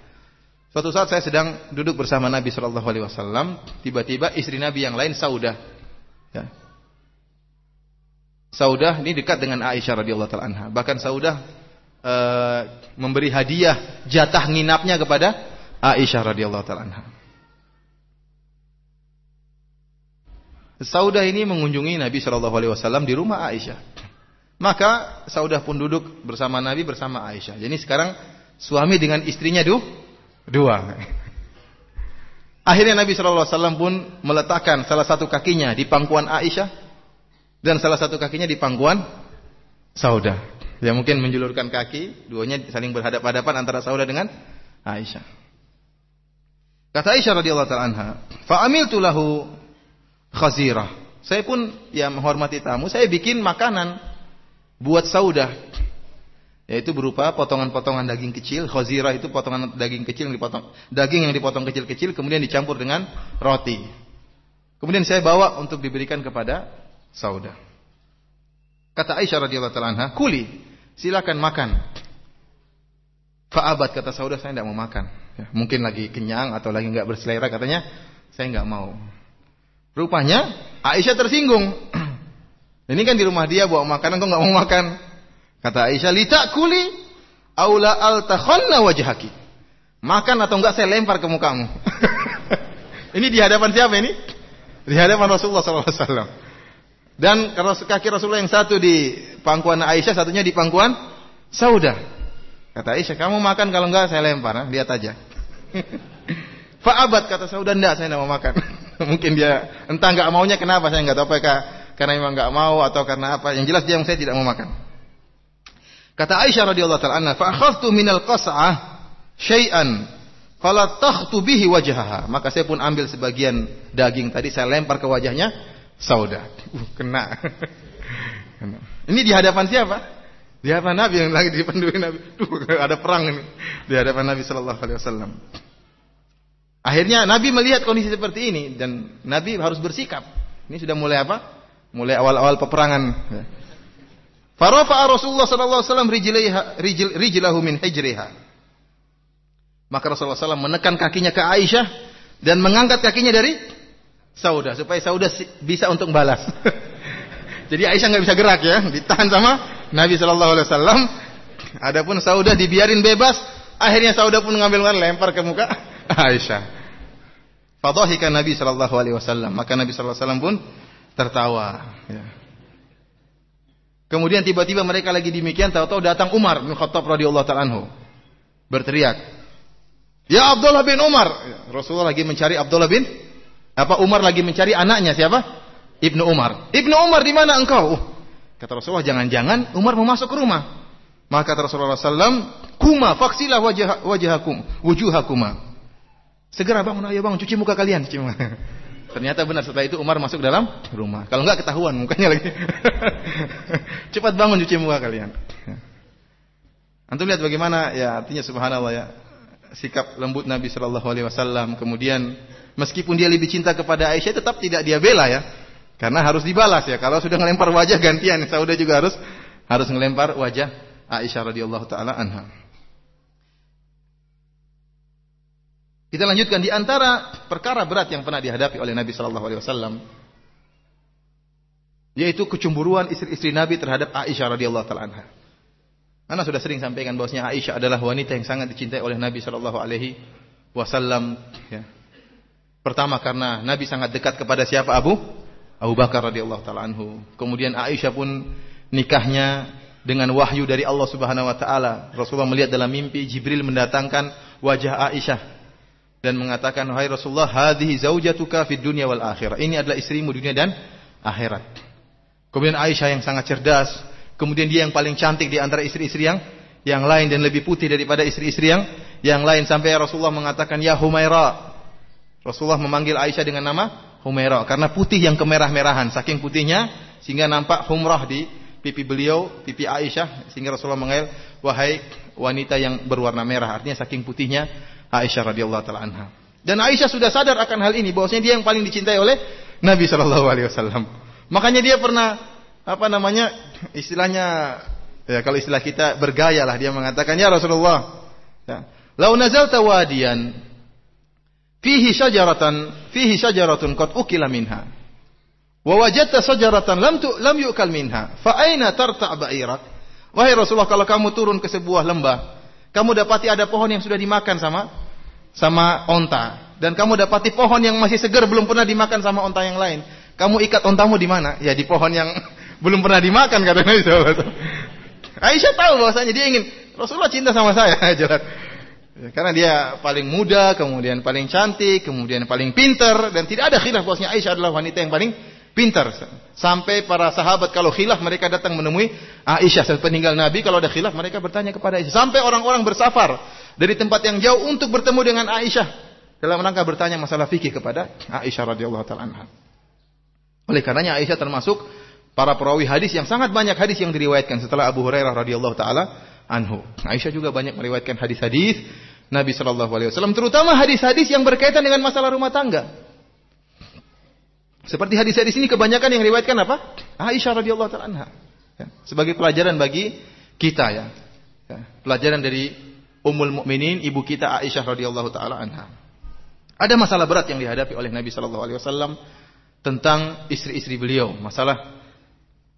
Suatu saat saya sedang duduk bersama Nabi sallallahu alaihi wasallam, tiba-tiba istri Nabi yang lain Saudah ya. Saudah ini dekat dengan Aisyah radhiyallahu taala anha. Bahkan Saudah uh, memberi hadiah jatah nginapnya kepada Aisyah radhiyallahu taala. Saudah ini mengunjungi Nabi Shallallahu alaihi wasallam di rumah Aisyah. Maka Saudah pun duduk bersama Nabi bersama Aisyah. Jadi sekarang suami dengan istrinya du, dua. Akhirnya Nabi Shallallahu alaihi wasallam pun meletakkan salah satu kakinya di pangkuan Aisyah dan salah satu kakinya di pangkuan Saudah. Ya mungkin menjulurkan kaki, duanya saling berhadapan-hadapan antara Saudah dengan Aisyah. Kata Aisyah radhiyallahu taala anha, "Fa amiltu lahu khazirah." Saya pun ya menghormati tamu, saya bikin makanan buat Saudah. Yaitu berupa potongan-potongan daging kecil, khazirah itu potongan daging kecil yang dipotong, daging yang dipotong kecil-kecil kemudian dicampur dengan roti. Kemudian saya bawa untuk diberikan kepada Saudah. Kata Aisyah radhiyallahu taala anha, "Kuli, silakan makan." Fa'abat kata saudara saya tidak mau makan. Ya, mungkin lagi kenyang atau lagi nggak berselera katanya, saya nggak mau. Rupanya Aisyah tersinggung. Ini kan di rumah dia bawa makanan kok nggak mau makan. Kata Aisyah, "Lita kuli aula al takhonna wajhaki." Makan atau enggak saya lempar ke mukamu. ini di hadapan siapa ini? Di hadapan Rasulullah SAW. Dan kaki Rasulullah yang satu di pangkuan Aisyah, satunya di pangkuan Saudah. Kata Aisyah, kamu makan kalau enggak saya lempar, lihat aja. Fa'abat kata Saudah, enggak saya enggak mau makan. Mungkin dia entah enggak maunya kenapa saya enggak tahu apakah karena memang enggak mau atau karena apa. Yang jelas dia saya tidak mau makan. Kata Aisyah radhiyallahu taala anha, "Fa akhadtu minal qas'ah syai'an fala takhtu bihi wajhaha." Maka saya pun ambil sebagian daging tadi saya lempar ke wajahnya Sauda. Uh, kena. Ini di hadapan siapa? Di hadapan Nabi yang lagi dipendui Nabi. Duh, ada perang ini di hadapan Nabi Shallallahu Alaihi Wasallam. Akhirnya Nabi melihat kondisi seperti ini dan Nabi harus bersikap. Ini sudah mulai apa? Mulai awal-awal peperangan. Farafa'a Rasulullah sallallahu alaihi wasallam rijlahu min hijriha. Maka Rasulullah SAW menekan kakinya ke Aisyah dan mengangkat kakinya dari Sauda supaya Sauda bisa untuk balas. Jadi Aisyah nggak bisa gerak ya, ditahan sama Nabi Shallallahu Alaihi Wasallam. Adapun Sauda dibiarin bebas, akhirnya Sauda pun mengambil lempar ke muka Aisyah. Fadhahika Nabi Shallallahu Alaihi Wasallam. Maka Nabi Shallallahu Alaihi Wasallam pun tertawa. Ya. Kemudian tiba-tiba mereka lagi demikian, tahu-tahu datang Umar bin Khattab radhiyallahu anhu. Berteriak, "Ya Abdullah bin Umar." Ya, Rasulullah lagi mencari Abdullah bin apa Umar lagi mencari anaknya siapa? Ibnu Umar. Ibnu Umar di mana engkau? Uh, kata Rasulullah jangan-jangan Umar mau masuk ke rumah. Maka kata Rasulullah SAW, kuma faksilah wajah wajahakum, wujuhakuma. Segera bangun, ayo bangun, cuci muka kalian. Cuci muka. Ternyata benar setelah itu Umar masuk dalam rumah. Kalau enggak ketahuan mukanya lagi. Cepat bangun cuci muka kalian. Antum lihat bagaimana ya artinya subhanallah ya sikap lembut Nabi Shallallahu Alaihi Wasallam. Kemudian meskipun dia lebih cinta kepada Aisyah tetap tidak dia bela ya. Karena harus dibalas ya. Kalau sudah ngelempar wajah gantian, Sauda juga harus harus ngelempar wajah Aisyah radhiyallahu taala anha. Kita lanjutkan di antara perkara berat yang pernah dihadapi oleh Nabi sallallahu alaihi wasallam yaitu kecemburuan istri-istri Nabi terhadap Aisyah radhiyallahu taala anha. Anda sudah sering sampaikan bahwasanya Aisyah adalah wanita yang sangat dicintai oleh Nabi sallallahu alaihi wasallam ya. Pertama karena Nabi sangat dekat kepada siapa Abu Abu Bakar radhiyallahu taala anhu. Kemudian Aisyah pun nikahnya dengan wahyu dari Allah Subhanahu wa taala. Rasulullah melihat dalam mimpi Jibril mendatangkan wajah Aisyah dan mengatakan, "Wahai Rasulullah, hadhihi zaujatuka fid dunya wal akhirah." Ini adalah istrimu dunia dan akhirat. Kemudian Aisyah yang sangat cerdas, kemudian dia yang paling cantik di antara istri-istri yang yang lain dan lebih putih daripada istri-istri yang yang lain sampai Rasulullah mengatakan, "Ya Humaira." Rasulullah memanggil Aisyah dengan nama Humaira karena putih yang kemerah-merahan, saking putihnya sehingga nampak humrah di pipi beliau, pipi Aisyah sehingga Rasulullah mengail wahai wanita yang berwarna merah artinya saking putihnya Aisyah radhiyallahu taala anha. Dan Aisyah sudah sadar akan hal ini bahwasanya dia yang paling dicintai oleh Nabi sallallahu alaihi wasallam. Makanya dia pernah apa namanya istilahnya ya kalau istilah kita bergaya lah dia mengatakan ya Rasulullah ya, lau nazalta wadiyan fihi syajaratan fihi syajaratun qad ukila minha Wa wajadta sajaratan lam tu lam yu'kal minha. Fa aina tarta' ba'irak? Wahai Rasulullah, kalau kamu turun ke sebuah lembah, kamu dapati ada pohon yang sudah dimakan sama sama onta dan kamu dapati pohon yang masih segar belum pernah dimakan sama onta yang lain. Kamu ikat ontamu di mana? Ya di pohon yang belum pernah dimakan kata Nabi SAW. Aisyah tahu bahwasanya dia ingin Rasulullah cinta sama saya jelas. Karena dia paling muda, kemudian paling cantik, kemudian paling pintar dan tidak ada khilaf bahwasanya Aisyah adalah wanita yang paling Pintar. Sampai para sahabat kalau khilaf mereka datang menemui Aisyah sepeninggal Nabi. Kalau ada khilaf mereka bertanya kepada Aisyah. Sampai orang-orang bersafar dari tempat yang jauh untuk bertemu dengan Aisyah. Dalam rangka bertanya masalah fikih kepada Aisyah radhiyallahu taala. Oleh karenanya Aisyah termasuk para perawi hadis yang sangat banyak hadis yang diriwayatkan setelah Abu Hurairah radhiyallahu taala anhu. Aisyah juga banyak meriwayatkan hadis-hadis Nabi sallallahu alaihi wasallam terutama hadis-hadis yang berkaitan dengan masalah rumah tangga. Seperti hadis-hadis ini kebanyakan yang riwayatkan apa? Aisyah radhiyallahu taala anha. Ya, sebagai pelajaran bagi kita ya. ya. Pelajaran dari Ummul Mukminin ibu kita Aisyah radhiyallahu taala anha. Ada masalah berat yang dihadapi oleh Nabi sallallahu alaihi wasallam tentang istri-istri beliau, masalah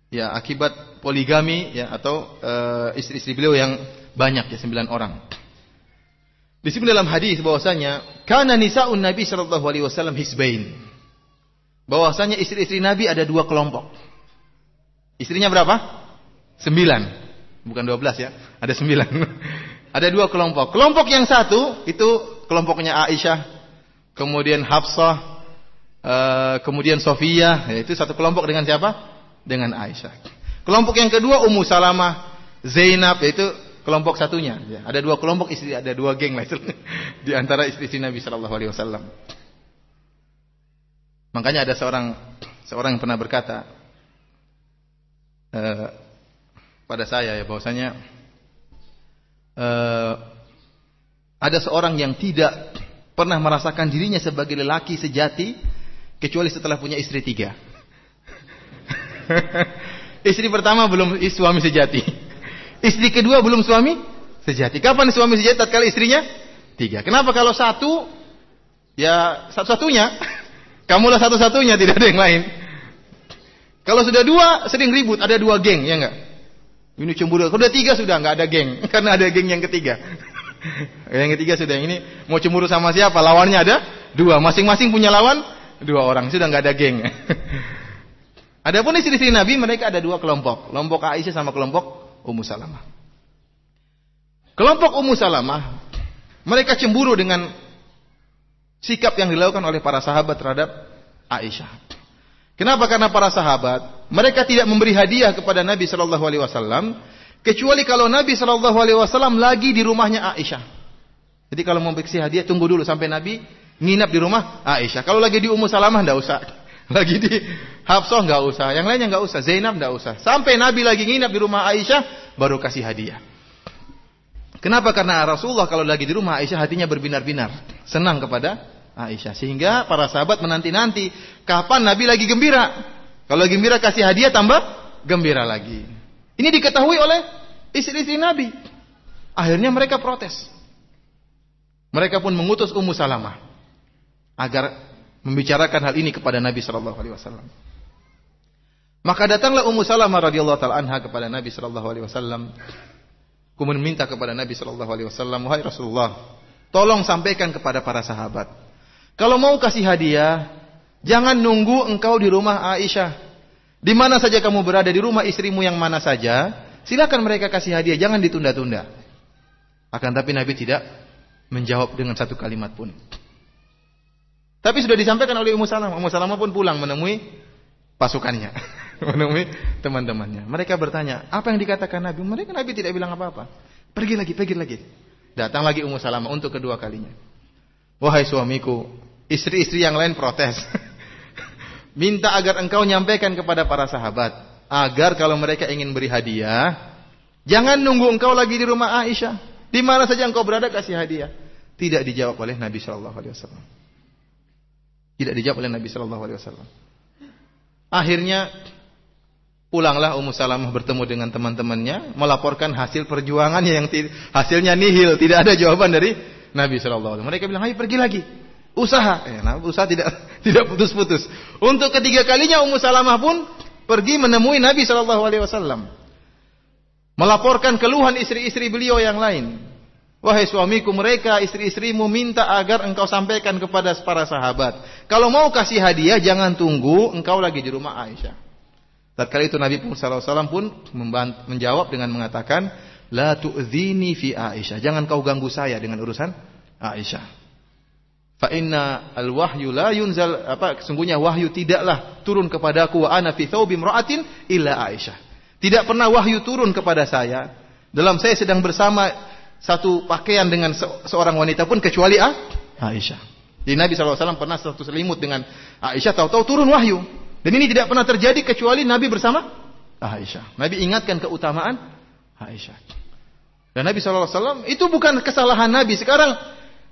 ya akibat poligami ya atau uh, istri-istri beliau yang banyak ya sembilan orang. Di sini dalam hadis bahwasanya kana nisaun Nabi sallallahu alaihi wasallam hisbain bahwasanya istri-istri Nabi ada dua kelompok. Istrinya berapa? Sembilan. Bukan dua belas ya. Ada sembilan. ada dua kelompok. Kelompok yang satu itu kelompoknya Aisyah, kemudian Hafsah, uh, kemudian Sofia. Ya, itu satu kelompok dengan siapa? Dengan Aisyah. Kelompok yang kedua Ummu Salamah, Zainab, yaitu kelompok satunya. Ya, ada dua kelompok istri, ada dua geng lah itu di antara istri-istri Nabi Shallallahu Alaihi Wasallam. Makanya ada seorang seorang yang pernah berkata uh, pada saya ya bahwasanya uh, ada seorang yang tidak pernah merasakan dirinya sebagai lelaki sejati kecuali setelah punya istri tiga. Istri pertama belum suami sejati. Istri kedua belum suami sejati. Kapan suami sejati? Tatkala istrinya tiga. Kenapa kalau satu ya satu-satunya Kamulah satu-satunya, tidak ada yang lain. Kalau sudah dua, sering ribut, ada dua geng, ya enggak? Ini cemburu. Kalau sudah tiga sudah enggak ada geng, karena ada geng yang ketiga. yang ketiga sudah ini mau cemburu sama siapa? Lawannya ada dua, masing-masing punya lawan dua orang, sudah enggak ada geng. Adapun istri-istri Nabi mereka ada dua kelompok, kelompok Aisyah sama kelompok Ummu Salamah. Kelompok Ummu Salamah mereka cemburu dengan sikap yang dilakukan oleh para sahabat terhadap Aisyah. Kenapa? Karena para sahabat mereka tidak memberi hadiah kepada Nabi Shallallahu Alaihi Wasallam kecuali kalau Nabi Shallallahu Alaihi Wasallam lagi di rumahnya Aisyah. Jadi kalau mau kasih hadiah tunggu dulu sampai Nabi nginap di rumah Aisyah. Kalau lagi di Ummu Salamah ndak usah. Lagi di Hafsah nggak usah. Yang lainnya nggak usah. Zainab nggak usah. Sampai Nabi lagi nginap di rumah Aisyah baru kasih hadiah. Kenapa? Karena Rasulullah kalau lagi di rumah Aisyah hatinya berbinar-binar, senang kepada Aisyah. Sehingga para sahabat menanti-nanti kapan Nabi lagi gembira. Kalau gembira kasih hadiah tambah gembira lagi. Ini diketahui oleh istri-istri Nabi. Akhirnya mereka protes. Mereka pun mengutus Ummu Salamah agar membicarakan hal ini kepada Nabi Shallallahu Alaihi Wasallam. Maka datanglah Ummu Salamah radhiyallahu taala anha kepada Nabi Shallallahu Alaihi Wasallam kemudian minta kepada Nabi Shallallahu Alaihi Wasallam, wahai Rasulullah, tolong sampaikan kepada para sahabat, kalau mau kasih hadiah, jangan nunggu engkau di rumah Aisyah. Di mana saja kamu berada di rumah istrimu yang mana saja, Silakan mereka kasih hadiah, jangan ditunda-tunda. Akan tapi Nabi tidak menjawab dengan satu kalimat pun. Tapi sudah disampaikan oleh Ummu Salamah. Ummu Salamah pun pulang menemui pasukannya, menemui teman-temannya. Mereka bertanya, apa yang dikatakan Nabi? Mereka Nabi tidak bilang apa-apa. Pergi lagi, pergi lagi. Datang lagi Ummu Salamah untuk kedua kalinya. Wahai suamiku, istri-istri yang lain protes. Minta agar engkau nyampaikan kepada para sahabat agar kalau mereka ingin beri hadiah, jangan nunggu engkau lagi di rumah Aisyah. Di mana saja engkau berada kasih hadiah. Tidak dijawab oleh Nabi Shallallahu Alaihi Wasallam. Tidak dijawab oleh Nabi Shallallahu Alaihi Wasallam. Akhirnya pulanglah Ummu Salamah bertemu dengan teman-temannya melaporkan hasil perjuangannya yang hasilnya nihil, tidak ada jawaban dari Nabi Shallallahu Alaihi Wasallam. Mereka bilang, ayo pergi lagi, usaha. Eh, nah, usaha tidak tidak putus-putus. Untuk ketiga kalinya Ummu Salamah pun pergi menemui Nabi Shallallahu Alaihi Wasallam melaporkan keluhan istri-istri beliau yang lain. Wahai suamiku mereka istri-istrimu minta agar engkau sampaikan kepada para sahabat. Kalau mau kasih hadiah jangan tunggu engkau lagi di rumah Aisyah. Tatkala itu Nabi SAW pun menjawab dengan mengatakan, La tu'zini fi Aisyah. Jangan kau ganggu saya dengan urusan Aisyah. Fa inna al-wahyu la yunzal apa sesungguhnya wahyu tidaklah turun kepadaku wa ana fi thawbi imra'atin illa Aisyah. Tidak pernah wahyu turun kepada saya dalam saya sedang bersama satu pakaian dengan se seorang wanita pun kecuali ah, Aisyah. Jadi Nabi SAW pernah satu selimut dengan Aisyah, tahu-tahu turun wahyu. Dan ini tidak pernah terjadi kecuali Nabi bersama Aisyah. Nabi ingatkan keutamaan Aisyah. Dan Nabi SAW itu bukan kesalahan Nabi. Sekarang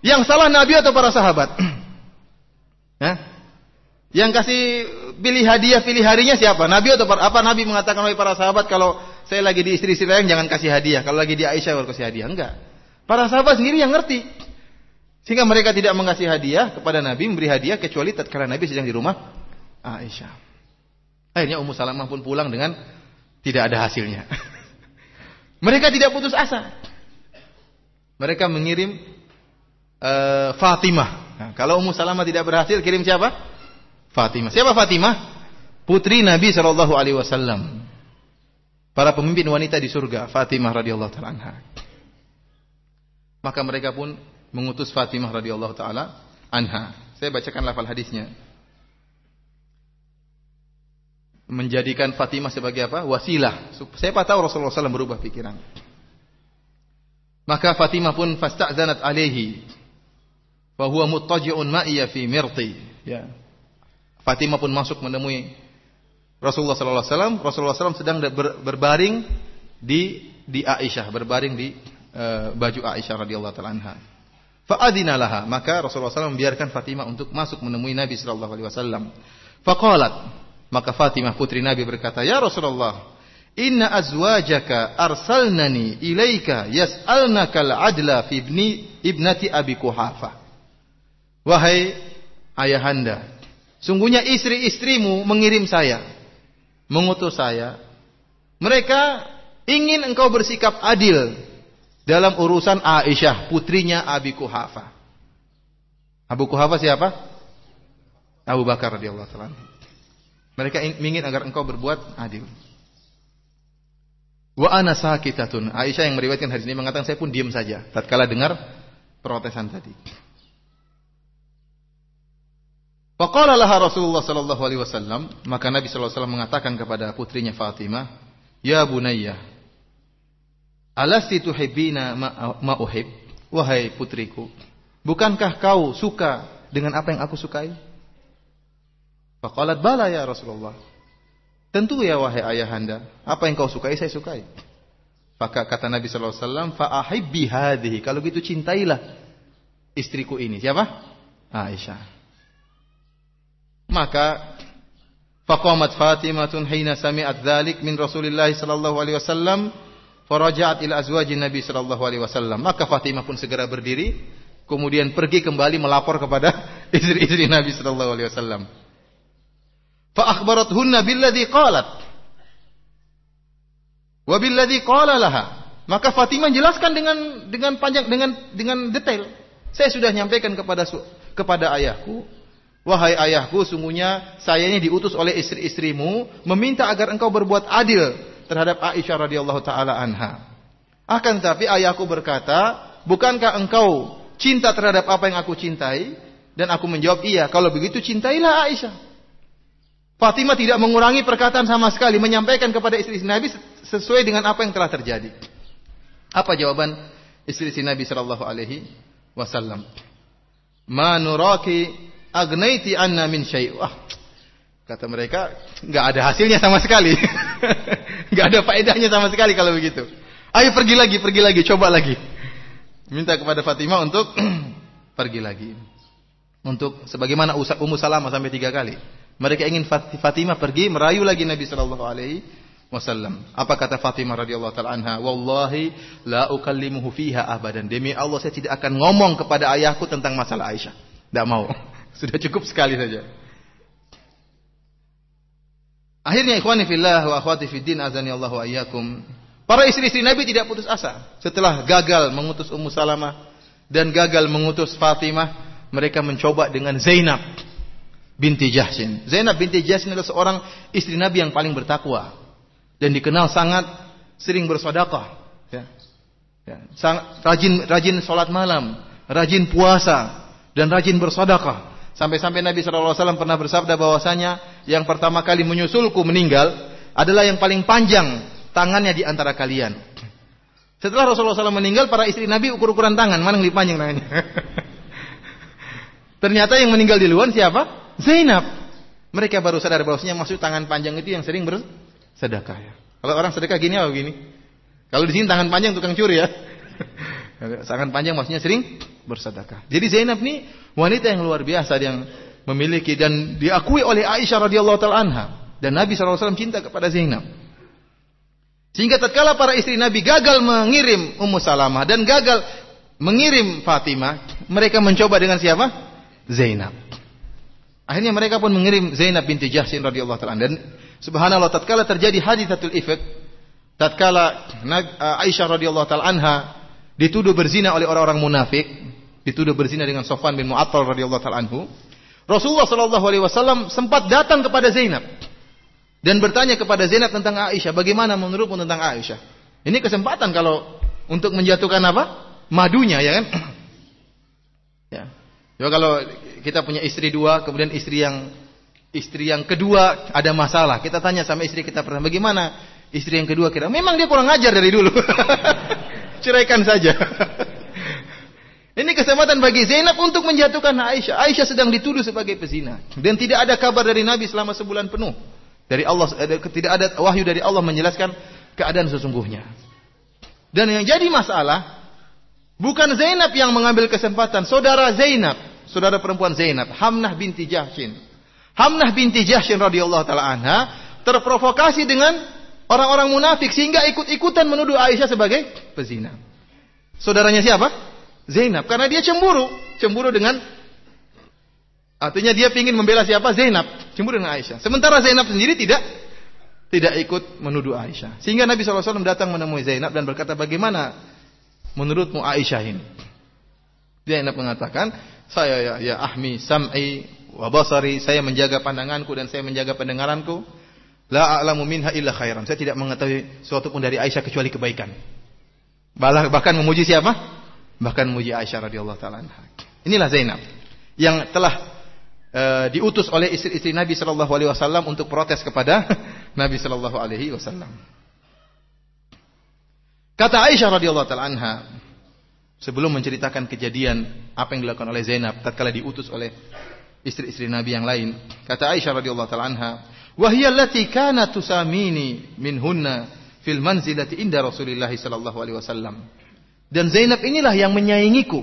yang salah Nabi atau para sahabat? ya? Yang kasih pilih hadiah pilih harinya siapa? Nabi atau apa Nabi mengatakan oleh para sahabat kalau saya lagi di istri-istri lain jangan kasih hadiah. Kalau lagi di Aisyah baru kasih hadiah. Enggak. Para sahabat sendiri yang ngerti. Sehingga mereka tidak mengasih hadiah kepada Nabi, memberi hadiah kecuali tatkala Nabi sedang di rumah Aisyah. Akhirnya Ummu Salamah pun pulang dengan tidak ada hasilnya. mereka tidak putus asa. Mereka mengirim uh, Fatimah. Nah, kalau Ummu Salamah tidak berhasil, kirim siapa? Fatimah. Siapa Fatimah? Putri Nabi Shallallahu Alaihi Wasallam. Para pemimpin wanita di surga, Fatimah radhiyallahu taala. Maka mereka pun mengutus Fatimah radhiyallahu taala anha. Saya bacakan lafal hadisnya. Menjadikan Fatimah sebagai apa? Wasilah. Siapa tahu Rasulullah SAW berubah pikiran. Maka Fatimah pun fasta'zanat alaihi. Fahuwa muttaji'un ma'iya fi mirti. Ya. Fatimah pun masuk menemui Rasulullah wasallam. Rasulullah SAW sedang ber, berbaring di di Aisyah, berbaring di uh, baju Aisyah radhiyallahu taala anha. Fa'adina laha, maka Rasulullah SAW membiarkan Fatimah untuk masuk menemui Nabi sallallahu alaihi wasallam. Faqalat, maka Fatimah putri Nabi berkata, "Ya Rasulullah, inna azwajaka arsalnani ilaika yas'alnaka al-adla fi ibni ibnati Abi Kuhafa." Wahai ayahanda, Sungguhnya istri-istrimu mengirim saya, mengutus saya. Mereka ingin engkau bersikap adil dalam urusan Aisyah, putrinya Abi Kuhafa. Abu Kuhafa siapa? Abu Bakar radhiyallahu taala. Mereka ingin agar engkau berbuat adil. Wa ana sakitatun. Aisyah yang meriwayatkan hadis ini mengatakan saya pun diam saja tatkala dengar protesan tadi. Faqala laha Rasulullah sallallahu alaihi wasallam, maka Nabi sallallahu alaihi wasallam mengatakan kepada putrinya Fatimah, "Ya bunayya, alasti tuhibbina ma, uhib?" Wahai putriku, bukankah kau suka dengan apa yang aku sukai? Faqalat bala ya Rasulullah. Tentu ya wahai ayahanda, apa yang kau sukai saya sukai. Maka kata Nabi sallallahu alaihi wasallam, "Fa ahibbi hadhihi." Kalau gitu cintailah istriku ini. Siapa? Aisyah. Maka faqamat Fatimatun hina sami'at dzalik min Rasulillah sallallahu alaihi wasallam faraja'at ila azwajin Nabi sallallahu alaihi wasallam. Maka Fatimah pun segera berdiri kemudian pergi kembali melapor kepada istri-istri Nabi sallallahu alaihi wasallam. Fa akhbarathunna billadhi qalat. Wa billadhi qala laha. Maka Fatimah jelaskan dengan dengan panjang dengan dengan detail. Saya sudah nyampaikan kepada kepada ayahku Wahai ayahku, sungguhnya saya ini diutus oleh istri-istrimu meminta agar engkau berbuat adil terhadap Aisyah radhiyallahu taala anha. Akan tetapi ayahku berkata, "Bukankah engkau cinta terhadap apa yang aku cintai?" Dan aku menjawab, "Iya." Kalau begitu cintailah Aisyah. Fatimah tidak mengurangi perkataan sama sekali, menyampaikan kepada istri Nabi sesuai dengan apa yang telah terjadi. Apa jawaban istri Nabi sallallahu alaihi wasallam? Ma nuraki agnaiti anna min syai'. Wah, kata mereka, nggak ada hasilnya sama sekali. nggak ada faedahnya sama sekali kalau begitu. Ayo pergi lagi, pergi lagi, coba lagi. Minta kepada Fatimah untuk pergi lagi. Untuk sebagaimana Ummu Salamah sampai tiga kali. Mereka ingin Fatimah pergi merayu lagi Nabi Shallallahu Alaihi Wasallam. Apa kata Fatimah radhiyallahu taala anha? Wallahi la ukallimuhu fiha abadan. Demi Allah saya tidak akan ngomong kepada ayahku tentang masalah Aisyah. Tidak mau. Sudah cukup sekali saja. Akhirnya ikhwani fillah wa akhwati fid din azani Allah wa iyyakum. Para istri-istri Nabi tidak putus asa. Setelah gagal mengutus Ummu Salamah dan gagal mengutus Fatimah, mereka mencoba dengan Zainab binti Jahsin. Zainab binti Jahsin adalah seorang istri Nabi yang paling bertakwa dan dikenal sangat sering bersedekah. Ya. Ya. Rajin rajin sholat malam, rajin puasa dan rajin bersedekah. Sampai-sampai Nabi SAW pernah bersabda bahwasanya yang pertama kali menyusulku meninggal adalah yang paling panjang tangannya di antara kalian. Setelah Rasulullah SAW meninggal, para istri Nabi ukur-ukuran tangan, mana yang lebih panjang tangannya? Ternyata yang meninggal di luar siapa? Zainab. Mereka baru sadar bahwasanya maksud tangan panjang itu yang sering bersedekah ya. Kalau orang sedekah gini apa gini? Kalau di sini tangan panjang tukang curi ya. tangan panjang maksudnya sering bersedekah. Jadi Zainab ini wanita yang luar biasa yang memiliki dan diakui oleh Aisyah radhiyallahu taala anha dan Nabi SAW cinta kepada Zainab. Sehingga tatkala para istri Nabi gagal mengirim Ummu Salamah dan gagal mengirim Fatimah, mereka mencoba dengan siapa? Zainab. Akhirnya mereka pun mengirim Zainab binti Jahsin radhiyallahu taala dan subhanallah tatkala terjadi hadithatul ifk tatkala uh, Aisyah radhiyallahu taala anha dituduh berzina oleh orang-orang munafik, dituduh berzina dengan Sofwan bin Mu'attal radhiyallahu taala anhu. Rasulullah sallallahu alaihi wasallam sempat datang kepada Zainab dan bertanya kepada Zainab tentang Aisyah, bagaimana menurutmu tentang Aisyah? Ini kesempatan kalau untuk menjatuhkan apa? Madunya ya kan? ya. Ya kalau kita punya istri dua, kemudian istri yang istri yang kedua ada masalah. Kita tanya sama istri kita pernah bagaimana istri yang kedua kira memang dia kurang ajar dari dulu. Ceraikan saja. Ini kesempatan bagi Zainab untuk menjatuhkan Aisyah. Aisyah sedang dituduh sebagai pezina dan tidak ada kabar dari Nabi selama sebulan penuh. Dari Allah tidak ada wahyu dari Allah menjelaskan keadaan sesungguhnya. Dan yang jadi masalah Bukan Zainab yang mengambil kesempatan, saudara Zainab, saudara perempuan Zainab, Hamnah binti Jahshin. Hamnah binti Jahshin radhiyallahu taala anha terprovokasi dengan orang-orang munafik sehingga ikut-ikutan menuduh Aisyah sebagai pezina. Saudaranya siapa? Zainab, karena dia cemburu, cemburu dengan artinya dia ingin membela siapa? Zainab, cemburu dengan Aisyah. Sementara Zainab sendiri tidak tidak ikut menuduh Aisyah. Sehingga Nabi SAW datang menemui Zainab dan berkata, bagaimana menurutmu Aisyah ini? Dia enak mengatakan, saya ya, ya ahmi sam'i wa basari, saya menjaga pandanganku dan saya menjaga pendengaranku. La a'lamu minha illa khairan. Saya tidak mengetahui sesuatu pun dari Aisyah kecuali kebaikan. Bahkan memuji siapa? Bahkan memuji Aisyah radhiyallahu taala Inilah Zainab yang telah uh, diutus oleh istri-istri Nabi sallallahu alaihi wasallam untuk protes kepada Nabi sallallahu alaihi wasallam. Kata Aisyah radhiyallahu taala anha sebelum menceritakan kejadian apa yang dilakukan oleh Zainab tatkala diutus oleh istri-istri Nabi yang lain. Kata Aisyah radhiyallahu taala anha, "Wa hiya allati kanat tusamini minhunna fil manzilati inda Rasulillah sallallahu alaihi wasallam." Dan Zainab inilah yang menyayangiku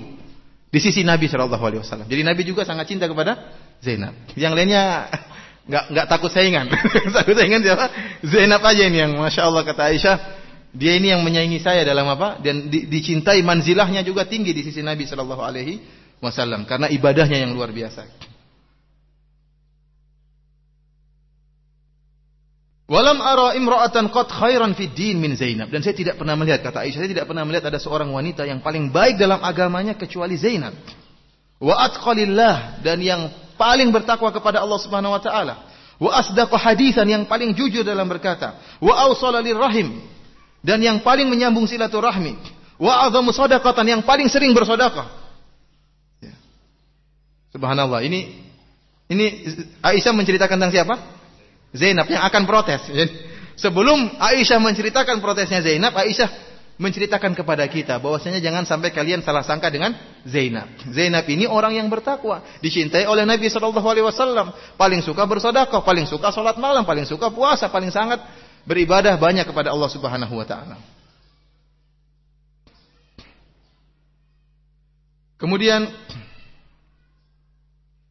di sisi Nabi sallallahu alaihi wasallam. Jadi Nabi juga sangat cinta kepada Zainab. Yang lainnya nggak nggak takut saingan. takut saingan siapa? Zainab aja ini yang masya Allah kata Aisyah dia ini yang menyayangi saya dalam apa? Dan di, dicintai manzilahnya juga tinggi di sisi Nabi Shallallahu Alaihi Wasallam karena ibadahnya yang luar biasa. Walam ara imra'atan qad khairan fid din min Zainab dan saya tidak pernah melihat kata Aisyah saya tidak pernah melihat ada seorang wanita yang paling baik dalam agamanya kecuali Zainab. Wa atqalillah dan yang paling bertakwa kepada Allah Subhanahu wa taala. wa asdaqa hadisan yang paling jujur dalam berkata, wa awsala rahim dan yang paling menyambung silaturahmi, wa azamu sadaqatan yang paling sering bersedekah. Ya. Subhanallah, ini ini Aisyah menceritakan tentang siapa? Zainab yang akan protes. Sebelum Aisyah menceritakan protesnya Zainab, Aisyah menceritakan kepada kita bahwasanya jangan sampai kalian salah sangka dengan Zainab. Zainab ini orang yang bertakwa, dicintai oleh Nabi Shallallahu alaihi wasallam, paling suka bersedekah, paling suka salat malam, paling suka puasa, paling sangat beribadah banyak kepada Allah Subhanahu wa taala. Kemudian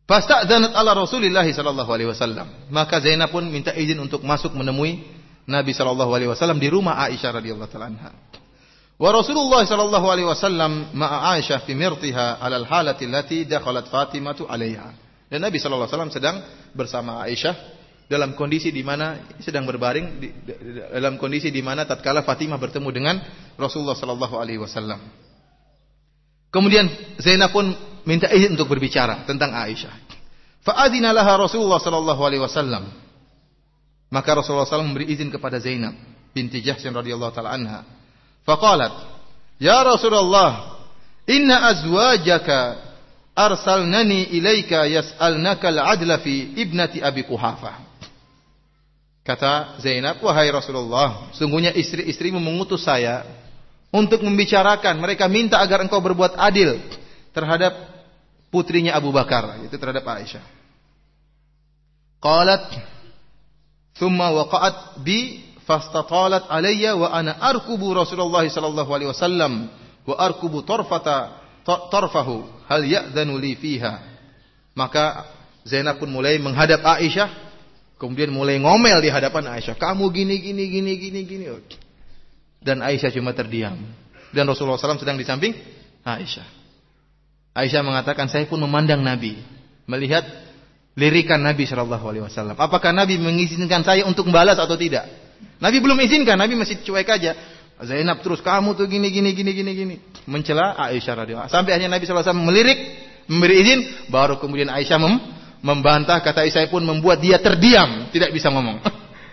Fasta'dzanat ala Rasulillah sallallahu alaihi wasallam. Maka Zainab pun minta izin untuk masuk menemui Nabi sallallahu alaihi wasallam di rumah Aisyah radhiyallahu taala anha. Wa Rasulullah sallallahu alaihi wasallam ma'a Aisyah fi mirtiha 'ala al-halati allati dakhalat Fatimatu 'alaiha. Dan Nabi sallallahu alaihi wasallam sedang bersama Aisyah dalam kondisi di mana sedang berbaring di, dalam kondisi di mana tatkala Fatimah bertemu dengan Rasulullah sallallahu alaihi wasallam. Kemudian Zainab pun minta izin untuk berbicara tentang Aisyah. Fa'adzina laha Rasulullah sallallahu alaihi wasallam. Maka Rasulullah SAW memberi izin kepada Zainab binti Jahsy radhiyallahu taala anha Faqalat, "Ya Rasulullah, inna azwajaka arsalnani ilaika yas'alnaka al-adla fi ibnati Abi Kuhafah." Kata Zainab, "Wahai Rasulullah, sungguhnya istri-istrimu mengutus saya untuk membicarakan, mereka minta agar engkau berbuat adil terhadap putrinya Abu Bakar, itu terhadap Aisyah." Qalat, "Thumma waqa'at bi fastatalat alayya wa ana arkubu Rasulullah sallallahu alaihi wasallam wa arkubu tarfata tarfahu hal ya'dhanu li fiha maka Zainab pun mulai menghadap Aisyah kemudian mulai ngomel di hadapan Aisyah kamu gini gini gini gini gini dan Aisyah cuma terdiam dan Rasulullah SAW sedang di samping Aisyah Aisyah mengatakan saya pun memandang Nabi melihat lirikan Nabi Wasallam. Apakah Nabi mengizinkan saya untuk membalas atau tidak? Nabi belum izinkan, Nabi masih cuek aja. Zainab terus kamu tuh gini gini gini gini gini mencela Aisyah radhiyallahu sampai akhirnya Nabi SAW melirik memberi izin baru kemudian Aisyah mem membantah kata Aisyah pun membuat dia terdiam tidak bisa ngomong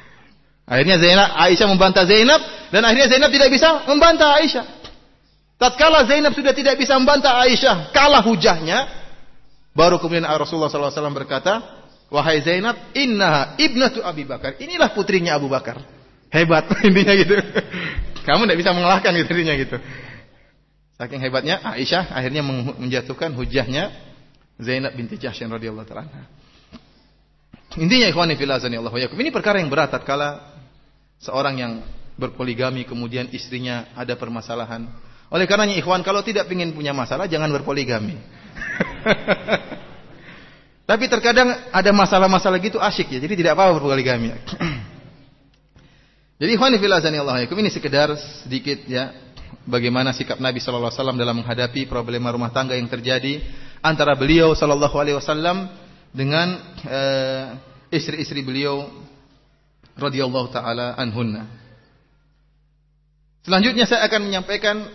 akhirnya Zainab Aisyah membantah Zainab dan akhirnya Zainab tidak bisa membantah Aisyah tatkala Zainab sudah tidak bisa membantah Aisyah kalah hujahnya baru kemudian Rasulullah SAW berkata wahai Zainab innaha ibnatu Abi Bakar inilah putrinya Abu Bakar Hebat intinya gitu. Kamu tidak bisa mengalahkan gitu intinya gitu. Saking hebatnya Aisyah akhirnya menjatuhkan hujahnya Zainab binti Jahsy radhiyallahu taala Intinya ikhwani fillah Allah wa Ini perkara yang berat tatkala seorang yang berpoligami kemudian istrinya ada permasalahan. Oleh karenanya ikhwan kalau tidak ingin punya masalah jangan berpoligami. Tapi terkadang ada masalah-masalah gitu asyik ya. Jadi tidak apa-apa berpoligami. Jadi ikhwan fillah Allah ini sekedar sedikit ya bagaimana sikap Nabi sallallahu alaihi wasallam dalam menghadapi problema rumah tangga yang terjadi antara beliau sallallahu alaihi wasallam dengan uh, istri-istri beliau radhiyallahu taala anhunna. Selanjutnya saya akan menyampaikan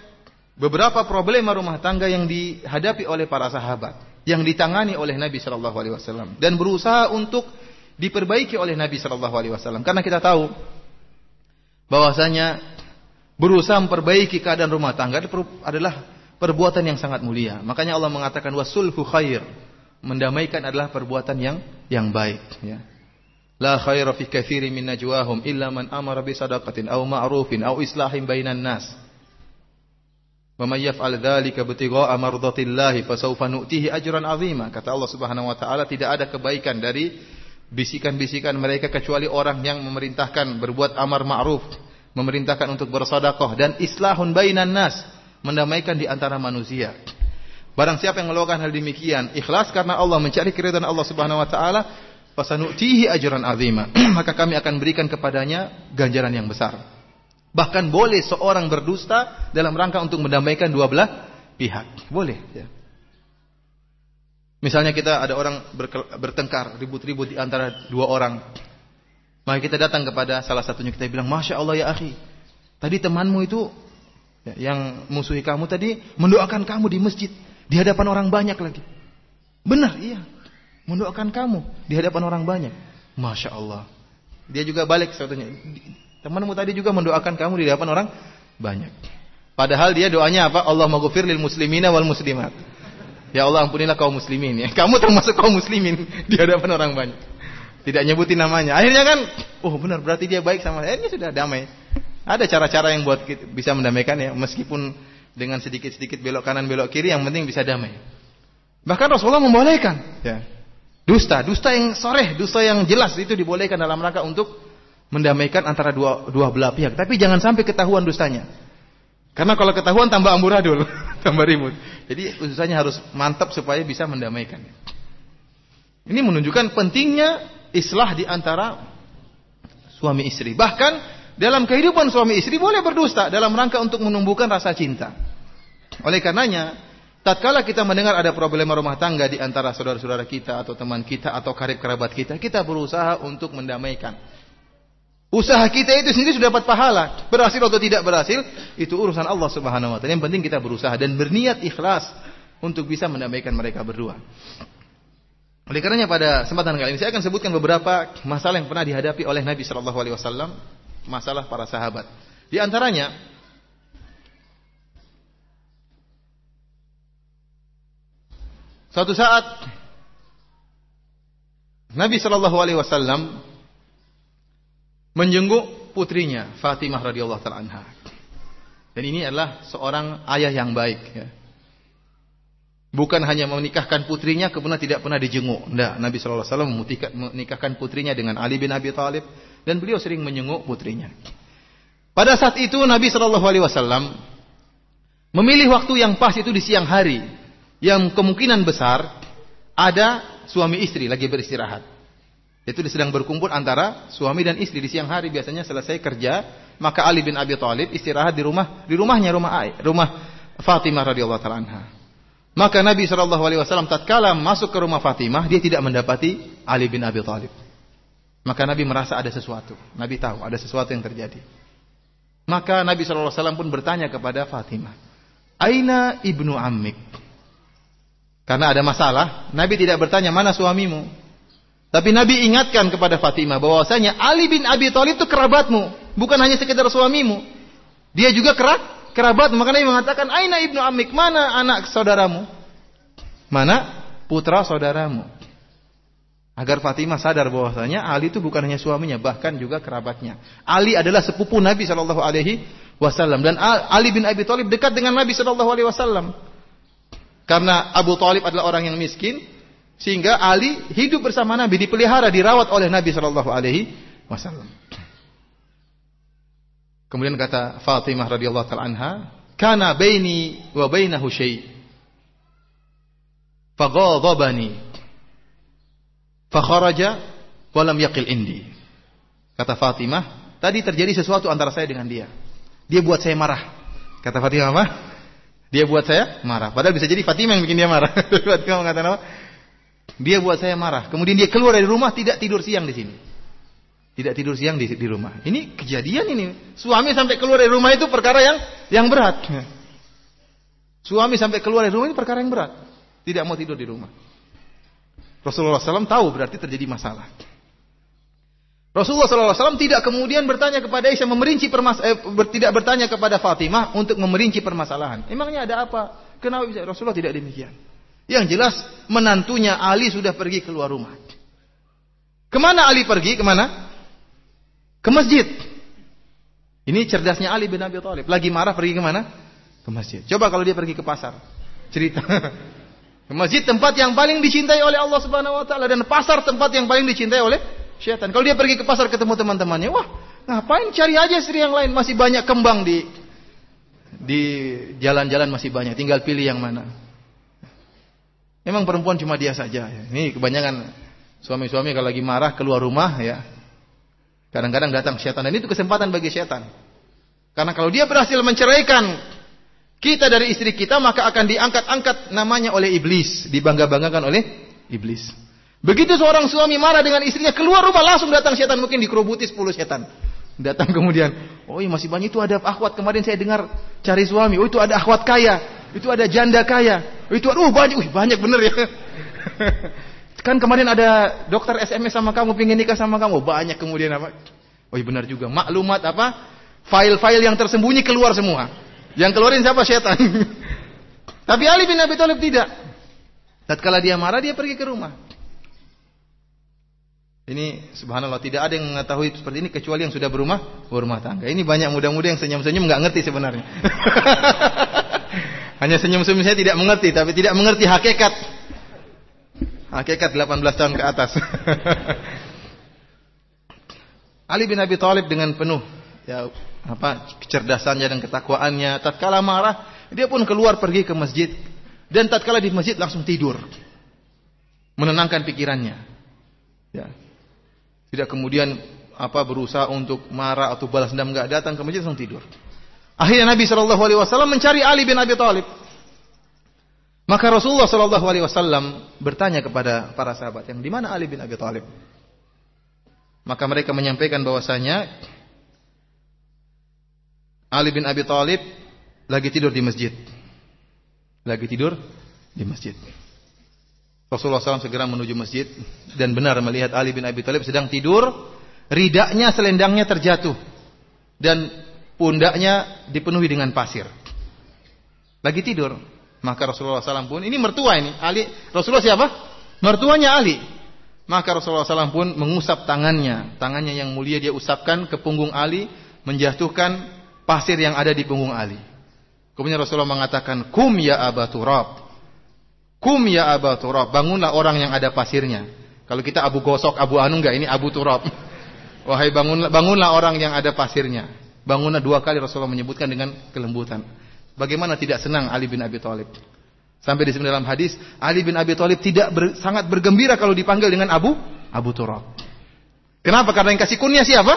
beberapa problema rumah tangga yang dihadapi oleh para sahabat, yang ditangani oleh Nabi sallallahu alaihi wasallam dan berusaha untuk diperbaiki oleh Nabi sallallahu alaihi wasallam karena kita tahu bahwasanya berusaha memperbaiki keadaan rumah tangga adalah perbuatan yang sangat mulia. Makanya Allah mengatakan wasulhu khair. Mendamaikan adalah perbuatan yang yang baik, ya. La khaira fi katsirin min najwahum illa man amara bi sadaqatin aw ma'rufin aw islahin bainan nas. Wa may yaf'al dzalika ibtigha'a mardatillahi fasawfa nu'tihi ajran 'azima. Kata Allah Subhanahu wa taala tidak ada kebaikan dari bisikan-bisikan mereka kecuali orang yang memerintahkan berbuat amar ma'ruf, memerintahkan untuk bersedekah dan islahun bainan nas, mendamaikan di antara manusia. Barang siapa yang melakukan hal demikian, ikhlas karena Allah mencari keridhaan Allah Subhanahu wa taala, fasanu'tihi ajran azima. Maka kami akan berikan kepadanya ganjaran yang besar. Bahkan boleh seorang berdusta dalam rangka untuk mendamaikan dua belah pihak. Boleh, ya. Misalnya kita ada orang bertengkar, ribut-ribut di antara dua orang. Maka kita datang kepada salah satunya kita bilang, Masya Allah ya akhi. Tadi temanmu itu ya, yang musuhi kamu tadi mendoakan kamu di masjid. Di hadapan orang banyak lagi. Benar, iya. Mendoakan kamu di hadapan orang banyak. Masya Allah. Dia juga balik sebetulnya. Temanmu tadi juga mendoakan kamu di hadapan orang banyak. Padahal dia doanya apa? Allah maghfir lil muslimina wal muslimat. Ya Allah ampunilah kaum muslimin ya. Kamu termasuk kaum muslimin di hadapan orang banyak. Tidak nyebutin namanya. Akhirnya kan, oh benar berarti dia baik sama saya. Ini sudah damai. Ada cara-cara yang buat kita bisa mendamaikan ya, meskipun dengan sedikit-sedikit belok kanan belok kiri yang penting bisa damai. Bahkan Rasulullah membolehkan ya. Dusta, dusta yang soreh, dusta yang jelas itu dibolehkan dalam rangka untuk mendamaikan antara dua, dua belah pihak. Tapi jangan sampai ketahuan dustanya. Karena kalau ketahuan tambah amburadul, tambah ribut. Jadi ususanya harus mantap supaya bisa mendamaikan. Ini menunjukkan pentingnya islah di antara suami istri. Bahkan dalam kehidupan suami istri boleh berdusta dalam rangka untuk menumbuhkan rasa cinta. Oleh karenanya, tatkala kita mendengar ada problema rumah tangga di antara saudara-saudara kita atau teman kita atau karib kerabat kita, kita berusaha untuk mendamaikan. Usaha kita itu sendiri sudah dapat pahala. Berhasil atau tidak berhasil, itu urusan Allah Subhanahu wa taala. Yang penting kita berusaha dan berniat ikhlas untuk bisa mendamaikan mereka berdua. Oleh karenanya pada kesempatan kali ini saya akan sebutkan beberapa masalah yang pernah dihadapi oleh Nabi Shallallahu Alaihi Wasallam, masalah para sahabat. Di antaranya, suatu saat Nabi Shallallahu Alaihi Wasallam menjenguk putrinya Fatimah radhiyallahu taala Dan ini adalah seorang ayah yang baik. Ya. Bukan hanya menikahkan putrinya kemudian tidak pernah dijenguk. Tidak, Nabi SAW menikahkan putrinya dengan Ali bin Abi Thalib dan beliau sering menjenguk putrinya. Pada saat itu Nabi SAW memilih waktu yang pas itu di siang hari, yang kemungkinan besar ada suami istri lagi beristirahat. Itu sedang berkumpul antara suami dan istri di siang hari biasanya selesai kerja, maka Ali bin Abi Thalib istirahat di rumah di rumahnya rumah rumah Fatimah radhiyallahu taala maka Nabi Shallallahu Alaihi Wasallam tatkala masuk ke rumah Fatimah, dia tidak mendapati Ali bin Abi Thalib. Maka Nabi merasa ada sesuatu. Nabi tahu ada sesuatu yang terjadi. Maka Nabi Wasallam pun bertanya kepada Fatimah, Aina ibnu Amik? Karena ada masalah, Nabi tidak bertanya mana suamimu. Tapi Nabi ingatkan kepada Fatimah bahwasanya Ali bin Abi Thalib itu kerabatmu, bukan hanya sekedar suamimu. Dia juga kerabat kerabat maka Nabi mengatakan aina ibnu amik mana anak saudaramu? Mana putra saudaramu. Agar Fatimah sadar bahwasanya Ali itu bukan hanya suaminya bahkan juga kerabatnya. Ali adalah sepupu Nabi Shallallahu Alaihi Wasallam dan Ali bin Abi Thalib dekat dengan Nabi Shallallahu Alaihi Wasallam. Karena Abu Thalib adalah orang yang miskin sehingga Ali hidup bersama Nabi dipelihara dirawat oleh Nabi Shallallahu Alaihi Wasallam Kemudian kata Fatimah radhiyallahu taala anha, "Kana baini wa bainahu syai." Faghadabani. Fakharaja wa lam yaqil indi. Kata Fatimah, tadi terjadi sesuatu antara saya dengan dia. Dia buat saya marah. Kata Fatimah apa? Dia buat saya marah. Padahal bisa jadi Fatimah yang bikin dia marah. Fatimah mengatakan apa? Dia buat saya marah. Kemudian dia keluar dari rumah tidak tidur siang di sini. Tidak tidur siang di, di rumah. Ini kejadian ini. Suami sampai keluar dari rumah itu perkara yang yang berat. Suami sampai keluar dari rumah ini perkara yang berat. Tidak mau tidur di rumah. Rasulullah SAW tahu berarti terjadi masalah. Rasulullah SAW tidak kemudian bertanya kepada Aisyah memerinci permas eh, tidak bertanya kepada Fatimah untuk memerinci permasalahan. Emangnya ada apa? Kenapa bisa Rasulullah tidak demikian? Yang jelas menantunya Ali sudah pergi keluar rumah. Ke mana Ali pergi? Ke mana? Ke masjid. Ini cerdasnya Ali bin Abi Thalib. Lagi marah pergi ke mana? Ke masjid. Coba kalau dia pergi ke pasar. Cerita. ke masjid tempat yang paling dicintai oleh Allah Subhanahu wa taala dan pasar tempat yang paling dicintai oleh syaitan. Kalau dia pergi ke pasar ketemu teman-temannya, wah, ngapain cari aja istri yang lain? Masih banyak kembang di di jalan-jalan masih banyak, tinggal pilih yang mana. Memang perempuan cuma dia saja. Ini kebanyakan suami-suami kalau lagi marah keluar rumah ya, Kadang-kadang datang setan dan itu kesempatan bagi setan. Karena kalau dia berhasil menceraikan kita dari istri kita maka akan diangkat-angkat namanya oleh iblis, dibangga-banggakan oleh iblis. Begitu seorang suami marah dengan istrinya keluar rumah langsung datang setan mungkin dikerubuti 10 setan. Datang kemudian, oh iya masih banyak. Itu ada akhwat. Kemarin saya dengar cari suami, oh itu ada akhwat kaya, itu ada janda kaya, itu ada, oh banyak, uh, banyak bener ya. Kan kemarin ada dokter SMS sama kamu, pingin nikah sama kamu. Banyak kemudian apa? Oh iya benar juga. Maklumat apa? File-file yang tersembunyi keluar semua. Yang keluarin siapa? Setan. Tapi Ali bin Abi Thalib tidak. Tatkala dia marah, dia pergi ke rumah. Ini subhanallah tidak ada yang mengetahui seperti ini kecuali yang sudah berumah berumah tangga. Ini banyak muda-muda yang senyum-senyum nggak ngerti sebenarnya. Hanya senyum-senyum saya tidak mengerti tapi tidak mengerti hakikat. Hakikat 18 tahun ke atas. Ali bin Abi Thalib dengan penuh ya apa kecerdasannya dan ketakwaannya tatkala marah dia pun keluar pergi ke masjid dan tatkala di masjid langsung tidur menenangkan pikirannya ya tidak kemudian apa berusaha untuk marah atau balas dendam nggak datang ke masjid langsung tidur. Akhirnya Nabi Shallallahu Alaihi Wasallam mencari Ali bin Abi Thalib. Maka Rasulullah Shallallahu Alaihi Wasallam bertanya kepada para sahabat yang di mana Ali bin Abi Thalib. Maka mereka menyampaikan bahwasanya Ali bin Abi Thalib lagi tidur di masjid. Lagi tidur di masjid. Rasulullah SAW segera menuju masjid dan benar melihat Ali bin Abi Thalib sedang tidur, ridaknya selendangnya terjatuh dan pundaknya dipenuhi dengan pasir. Lagi tidur. Maka Rasulullah SAW pun ini mertua ini Ali Rasulullah siapa? Mertuanya Ali. Maka Rasulullah SAW pun mengusap tangannya, tangannya yang mulia dia usapkan ke punggung Ali, menjatuhkan pasir yang ada di punggung Ali. Kemudian Rasulullah mengatakan, "Kum ya Aba Turab." Kum ya Abu Turab, bangunlah orang yang ada pasirnya. Kalau kita Abu Gosok, Abu Anu enggak, ini Abu Turab. Wahai bangunlah, bangunlah orang yang ada pasirnya. Bangunlah dua kali Rasulullah menyebutkan dengan kelembutan. Bagaimana tidak senang Ali bin Abi Thalib? Sampai di dalam hadis, Ali bin Abi Thalib tidak ber, sangat bergembira kalau dipanggil dengan Abu Abu Turab. Kenapa? Karena yang kasih kunyah siapa?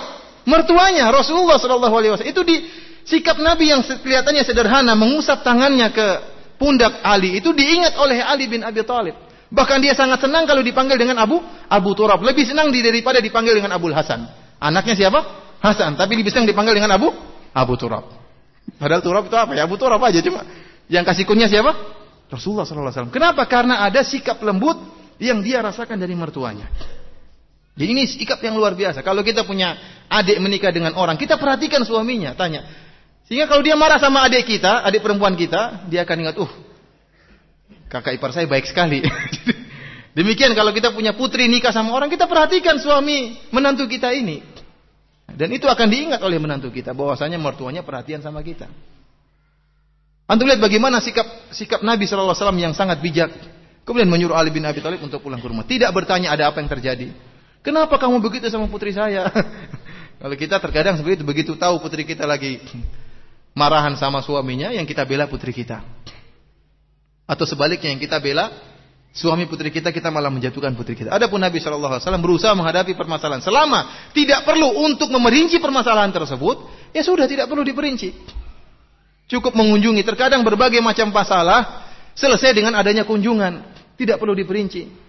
Mertuanya Rasulullah Shallallahu Alaihi Wasallam. Itu di sikap Nabi yang kelihatannya sederhana, mengusap tangannya ke pundak Ali itu diingat oleh Ali bin Abi Thalib. Bahkan dia sangat senang kalau dipanggil dengan Abu Abu Turab. Lebih senang daripada dipanggil dengan Abu Hasan. Anaknya siapa? Hasan. Tapi lebih senang dipanggil dengan Abu Abu Turab. Padahal Turab itu apa ya? Abu Turab aja cuma yang kasih kunyah siapa? Rasulullah SAW. Kenapa? Karena ada sikap lembut yang dia rasakan dari mertuanya. Jadi ini sikap yang luar biasa. Kalau kita punya adik menikah dengan orang, kita perhatikan suaminya. Tanya, sehingga kalau dia marah sama adik kita, adik perempuan kita, dia akan ingat, uh, kakak ipar saya baik sekali. Demikian kalau kita punya putri nikah sama orang, kita perhatikan suami menantu kita ini. Dan itu akan diingat oleh menantu kita bahwasanya mertuanya perhatian sama kita. Antum lihat bagaimana sikap sikap Nabi Wasallam yang sangat bijak. Kemudian menyuruh Ali bin Abi Thalib untuk pulang ke rumah. Tidak bertanya ada apa yang terjadi. Kenapa kamu begitu sama putri saya? Kalau kita terkadang seperti itu, begitu tahu putri kita lagi marahan sama suaminya, yang kita bela putri kita. Atau sebaliknya yang kita bela suami putri kita, kita malah menjatuhkan putri kita. Adapun Nabi Shallallahu Alaihi Wasallam berusaha menghadapi permasalahan. Selama tidak perlu untuk memerinci permasalahan tersebut, ya sudah tidak perlu diperinci. Cukup mengunjungi. Terkadang berbagai macam masalah selesai dengan adanya kunjungan. Tidak perlu diperinci.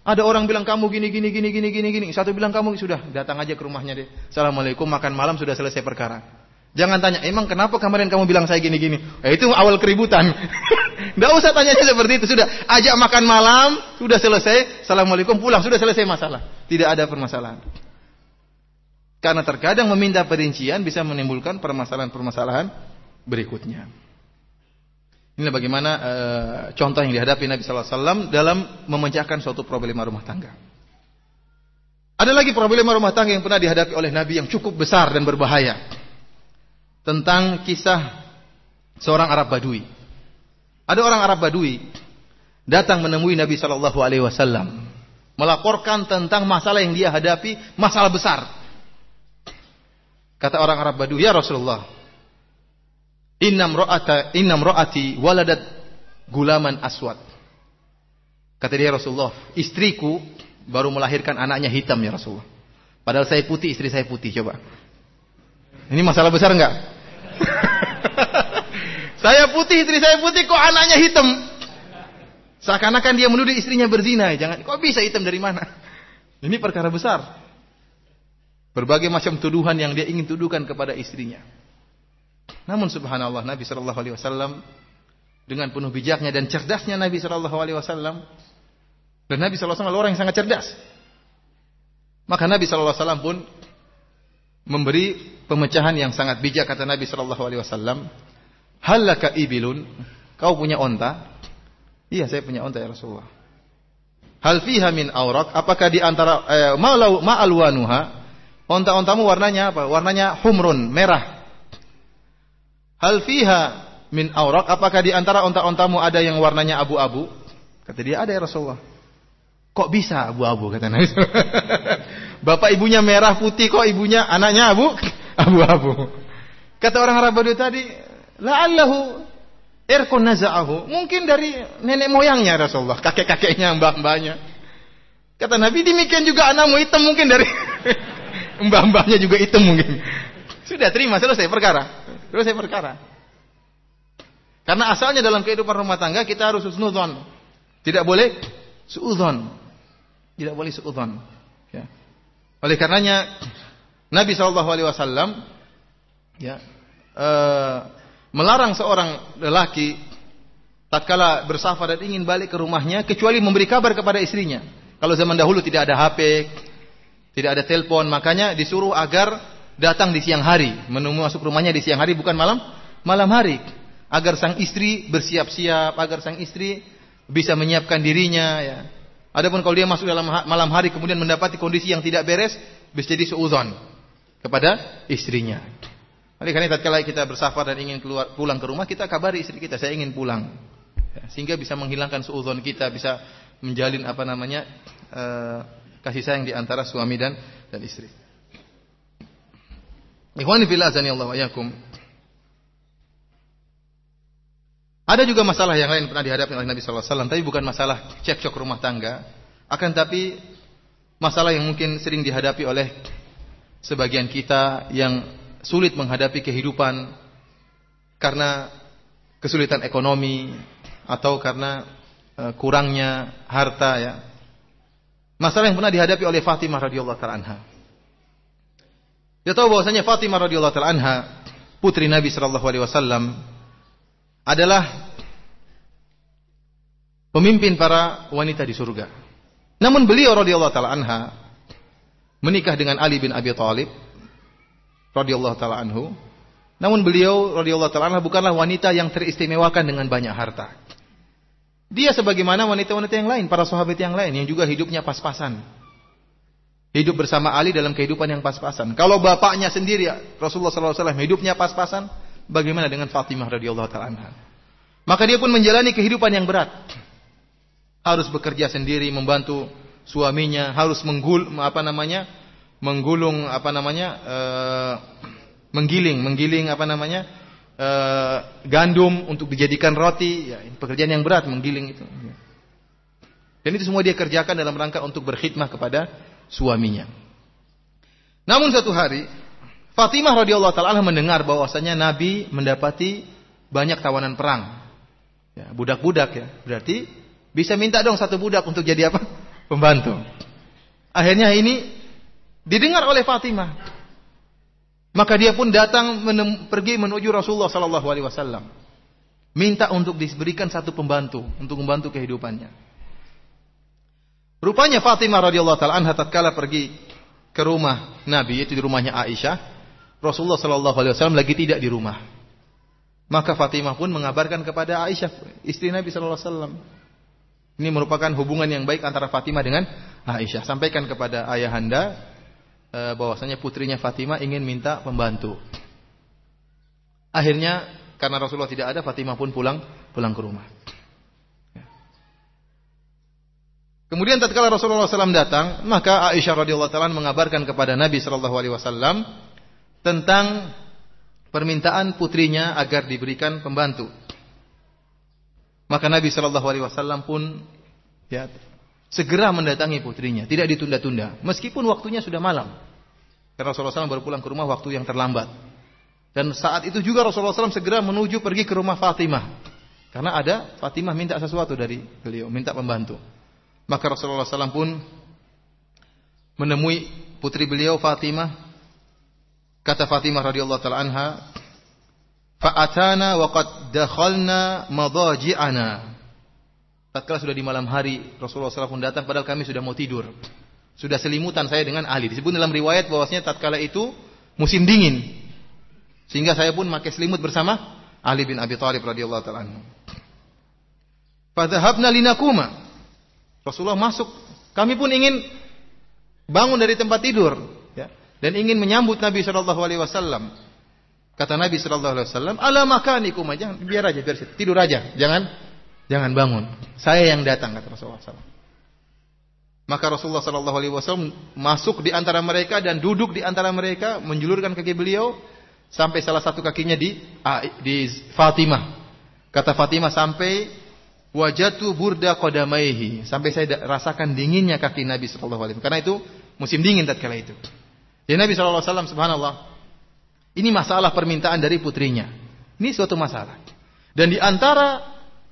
Ada orang bilang kamu gini gini gini gini gini gini. Satu bilang kamu sudah datang aja ke rumahnya deh. Assalamualaikum makan malam sudah selesai perkara. Jangan tanya, emang kenapa kemarin kamu bilang saya gini-gini? Eh, itu awal keributan. Tidak usah tanya seperti itu. Sudah, ajak makan malam, sudah selesai. Assalamualaikum, pulang, sudah selesai masalah. Tidak ada permasalahan. Karena terkadang meminta perincian bisa menimbulkan permasalahan-permasalahan berikutnya. Inilah bagaimana e, contoh yang dihadapi Nabi SAW dalam memecahkan suatu problema rumah tangga. Ada lagi problema rumah tangga yang pernah dihadapi oleh Nabi yang cukup besar dan berbahaya tentang kisah seorang Arab Badui. Ada orang Arab Badui datang menemui Nabi Shallallahu Alaihi Wasallam melaporkan tentang masalah yang dia hadapi, masalah besar. Kata orang Arab Badui, ya Rasulullah, innam ro'ata innam ro'ati waladat gulaman aswad. Kata dia Rasulullah, istriku baru melahirkan anaknya hitam ya Rasulullah. Padahal saya putih, istri saya putih. Coba. Ini masalah besar enggak? saya putih, istri saya putih, kok anaknya hitam? Seakan-akan dia menuduh istrinya berzina. Jangan, kok bisa hitam dari mana? Ini perkara besar. Berbagai macam tuduhan yang dia ingin tuduhkan kepada istrinya. Namun subhanallah Nabi Shallallahu Alaihi Wasallam dengan penuh bijaknya dan cerdasnya Nabi Shallallahu Alaihi Wasallam Dan Nabi SAW orang yang sangat cerdas. Maka Nabi SAW pun memberi pemecahan yang sangat bijak kata Nabi SAW. Halaka ibilun, kau punya onta? Iya, saya punya onta ya Rasulullah. Hal fiha min aurak, apakah di antara eh, ma'alwanuha? Onta-ontamu warnanya apa? Warnanya humrun, merah. Hal fiha min aurak, apakah di antara onta-ontamu ada yang warnanya abu-abu? Kata dia ada ya Rasulullah. Kok bisa abu-abu kata Nabi. Bapak ibunya merah putih kok ibunya anaknya abu abu-abu. Kata orang Arab Badui tadi, la'allahu irkun naza'ahu. Mungkin dari nenek moyangnya Rasulullah, kakek-kakeknya, mbah-mbahnya. Kata Nabi demikian juga anakmu hitam mungkin dari mbah-mbahnya juga hitam mungkin. Sudah terima selesai perkara. Selesai perkara. Karena asalnya dalam kehidupan rumah tangga kita harus husnudzon. Tidak boleh suudzon. Tidak boleh suudzon. Oleh karenanya Nabi Shallallahu Alaihi Wasallam ya e, melarang seorang lelaki tatkala bersafar dan ingin balik ke rumahnya kecuali memberi kabar kepada istrinya. Kalau zaman dahulu tidak ada HP, tidak ada telepon, makanya disuruh agar datang di siang hari, menemui masuk rumahnya di siang hari bukan malam malam hari, agar sang istri bersiap-siap, agar sang istri bisa menyiapkan dirinya ya. Adapun kalau dia masuk dalam malam hari kemudian mendapati kondisi yang tidak beres, bisa jadi suudzon kepada istrinya. Oleh karena tatkala kita bersafar dan ingin keluar pulang ke rumah, kita kabari istri kita, saya ingin pulang. Ya, sehingga bisa menghilangkan suudzon kita, bisa menjalin apa namanya uh, kasih sayang di antara suami dan dan istri. Ikhwani fillah Allah wa yakum. Ada juga masalah yang lain pernah dihadapi oleh Nabi Sallallahu Alaihi Wasallam, tapi bukan masalah cekcok rumah tangga, akan tapi masalah yang mungkin sering dihadapi oleh sebagian kita yang sulit menghadapi kehidupan karena kesulitan ekonomi atau karena uh, kurangnya harta ya. Masalah yang pernah dihadapi oleh Fatimah radhiyallahu taala anha. Dia tahu bahwasanya Fatimah radhiyallahu taala anha putri Nabi sallallahu alaihi wasallam adalah pemimpin para wanita di surga. Namun beliau radhiyallahu taala anha menikah dengan Ali bin Abi Thalib radhiyallahu taala anhu. Namun beliau radhiyallahu taala anha bukanlah wanita yang teristimewakan dengan banyak harta. Dia sebagaimana wanita-wanita yang lain, para sahabat yang lain yang juga hidupnya pas-pasan. Hidup bersama Ali dalam kehidupan yang pas-pasan. Kalau bapaknya sendiri Rasulullah SAW hidupnya pas-pasan, bagaimana dengan Fatimah radhiyallahu taala anha? Maka dia pun menjalani kehidupan yang berat. Harus bekerja sendiri membantu suaminya, harus menggul apa namanya? menggulung apa namanya? E, menggiling, menggiling apa namanya? E, gandum untuk dijadikan roti, ya, pekerjaan yang berat menggiling itu. Dan itu semua dia kerjakan dalam rangka untuk berkhidmah kepada suaminya. Namun satu hari Fatimah radhiyallahu taala mendengar bahwasanya Nabi mendapati banyak tawanan perang. Ya, budak-budak ya. Berarti bisa minta dong satu budak untuk jadi apa? Pembantu. Akhirnya ini didengar oleh Fatimah. Maka dia pun datang menem, pergi menuju Rasulullah sallallahu alaihi wasallam. Minta untuk diberikan satu pembantu untuk membantu kehidupannya. Rupanya Fatimah radhiyallahu taala anha tatkala pergi ke rumah Nabi yaitu di rumahnya Aisyah, Rasulullah Shallallahu Alaihi Wasallam lagi tidak di rumah. Maka Fatimah pun mengabarkan kepada Aisyah, istri Nabi Shallallahu Alaihi Wasallam. Ini merupakan hubungan yang baik antara Fatimah dengan Aisyah. Sampaikan kepada ayahanda eh, bahwasanya putrinya Fatimah ingin minta pembantu. Akhirnya karena Rasulullah tidak ada, Fatimah pun pulang pulang ke rumah. Kemudian tatkala Rasulullah SAW datang, maka Aisyah radhiyallahu taala mengabarkan kepada Nabi Shallallahu alaihi wasallam tentang permintaan putrinya agar diberikan pembantu. Maka Nabi Shallallahu Alaihi Wasallam pun ya segera mendatangi putrinya, tidak ditunda-tunda, meskipun waktunya sudah malam. Karena Rasulullah SAW baru pulang ke rumah waktu yang terlambat. Dan saat itu juga Rasulullah SAW segera menuju pergi ke rumah Fatimah. Karena ada Fatimah minta sesuatu dari beliau, minta pembantu. Maka Rasulullah SAW pun menemui putri beliau Fatimah Kata Fatimah radhiyallahu taala anha, "Fa'atana wa qad dakhalna madaji'ana." Tatkala sudah di malam hari, Rasulullah SAW pun datang padahal kami sudah mau tidur. Sudah selimutan saya dengan Ali. Disebut dalam riwayat bahwasanya tatkala itu musim dingin. Sehingga saya pun pakai selimut bersama Ali bin Abi Thalib radhiyallahu taala anhu. Fadhahabna linakuma. Rasulullah masuk. Kami pun ingin bangun dari tempat tidur, dan ingin menyambut Nabi Shallallahu Alaihi Wasallam. Kata Nabi Shallallahu Alaihi Wasallam, "Ala makanikum biar aja, biar tidur aja, jangan jangan bangun. Saya yang datang," kata Rasulullah SAW. Maka Rasulullah Shallallahu Alaihi Wasallam masuk di antara mereka dan duduk di antara mereka, menjulurkan kaki beliau sampai salah satu kakinya di di Fatimah. Kata Fatimah sampai wajatu burda qadamaihi sampai saya rasakan dinginnya kaki Nabi sallallahu alaihi wasallam. Karena itu musim dingin tatkala itu. Jadi Nabi sallallahu alaihi wasallam subhanallah ini masalah permintaan dari putrinya. Ini suatu masalah. Dan di antara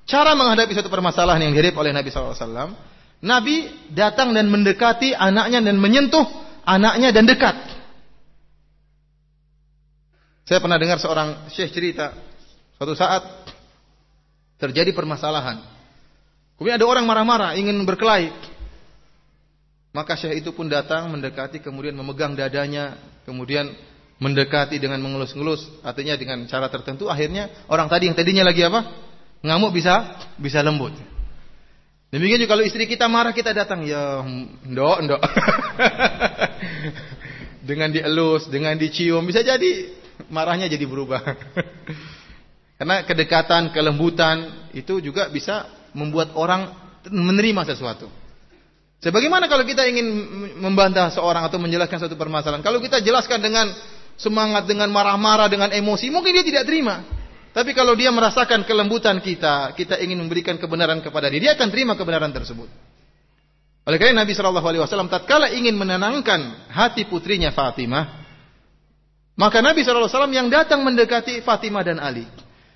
cara menghadapi suatu permasalahan yang dihadapi oleh Nabi wasallam, Nabi datang dan mendekati anaknya dan menyentuh anaknya dan dekat. Saya pernah dengar seorang syekh cerita suatu saat terjadi permasalahan. Kemudian ada orang marah-marah ingin berkelahi. Maka syekh itu pun datang mendekati kemudian memegang dadanya, kemudian mendekati dengan mengelus-ngelus, artinya dengan cara tertentu akhirnya orang tadi yang tadinya lagi apa? ngamuk bisa bisa lembut. Demikian juga kalau istri kita marah kita datang ya ndok ndok. dengan dielus, dengan dicium bisa jadi marahnya jadi berubah. Karena kedekatan, kelembutan itu juga bisa membuat orang menerima sesuatu. Sebagaimana kalau kita ingin membantah seorang atau menjelaskan suatu permasalahan, kalau kita jelaskan dengan semangat, dengan marah-marah, dengan emosi, mungkin dia tidak terima. Tapi kalau dia merasakan kelembutan kita, kita ingin memberikan kebenaran kepada dia, dia akan terima kebenaran tersebut. Oleh karena Nabi Shallallahu Alaihi Wasallam tatkala ingin menenangkan hati putrinya Fatimah, maka Nabi SAW yang datang mendekati Fatimah dan Ali.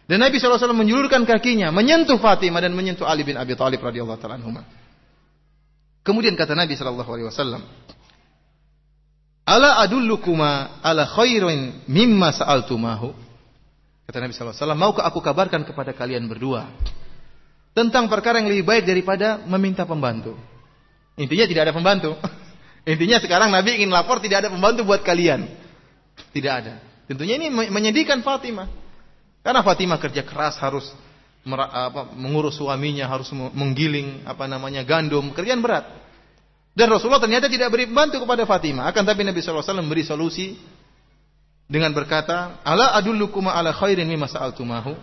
Dan Nabi SAW menjulurkan kakinya, menyentuh Fatimah dan menyentuh Ali bin Abi Thalib radhiyallahu taala Kemudian kata Nabi SAW, Ala adullukuma ala khairin mimma sa'altumahu. Kata Nabi SAW, maukah aku kabarkan kepada kalian berdua tentang perkara yang lebih baik daripada meminta pembantu. Intinya tidak ada pembantu. Intinya sekarang Nabi ingin lapor tidak ada pembantu buat kalian. Tidak ada. Tentunya ini menyedihkan Fatimah. Karena Fatimah kerja keras harus mengurus suaminya, harus menggiling apa namanya gandum, kerjaan berat. Dan Rasulullah ternyata tidak beri bantu kepada Fatimah. Akan tapi Nabi SAW memberi solusi dengan berkata, Ala adulukuma ala khairin mimma sa'altumahu.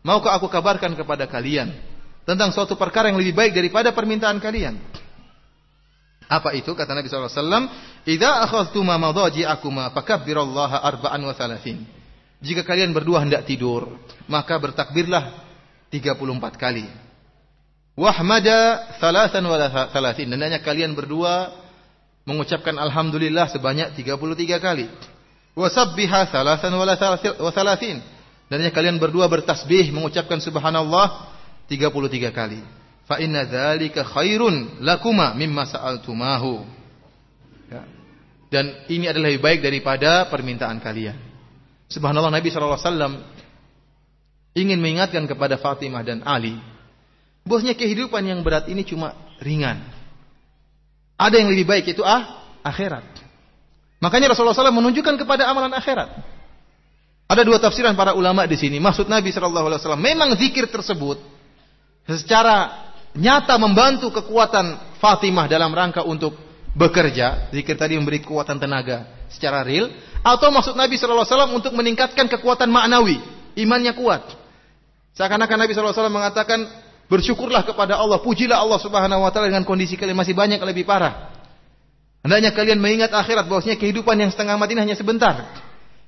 Maukah aku kabarkan kepada kalian tentang suatu perkara yang lebih baik daripada permintaan kalian? Apa itu? Kata Nabi SAW, Idza akhadtuma madaji'akuma fakabbirallaha arba'an wa. Jika kalian berdua hendak tidur, maka bertakbirlah 34 kali. Wahmada thalathan wa thalathin. Dan hanya kalian berdua mengucapkan alhamdulillah sebanyak 33 kali. Wasabbiha thalathan wa thalathin. Dan hanya kalian berdua bertasbih mengucapkan subhanallah 33 kali fa inna dzalika khairun lakuma mimma sa'altumahu. Ya. Dan ini adalah lebih baik daripada permintaan kalian. Subhanallah Nabi SAW ingin mengingatkan kepada Fatimah dan Ali bahwasanya kehidupan yang berat ini cuma ringan. Ada yang lebih baik itu ah akhirat. Makanya Rasulullah SAW menunjukkan kepada amalan akhirat. Ada dua tafsiran para ulama di sini. Maksud Nabi SAW memang zikir tersebut secara nyata membantu kekuatan Fatimah dalam rangka untuk bekerja, zikir tadi memberi kekuatan tenaga secara real, atau maksud Nabi SAW untuk meningkatkan kekuatan maknawi, imannya kuat. Seakan-akan Nabi SAW mengatakan, bersyukurlah kepada Allah, pujilah Allah Subhanahu Wa Taala dengan kondisi kalian masih banyak lebih parah. Hendaknya kalian mengingat akhirat bahwasanya kehidupan yang setengah mati ini hanya sebentar.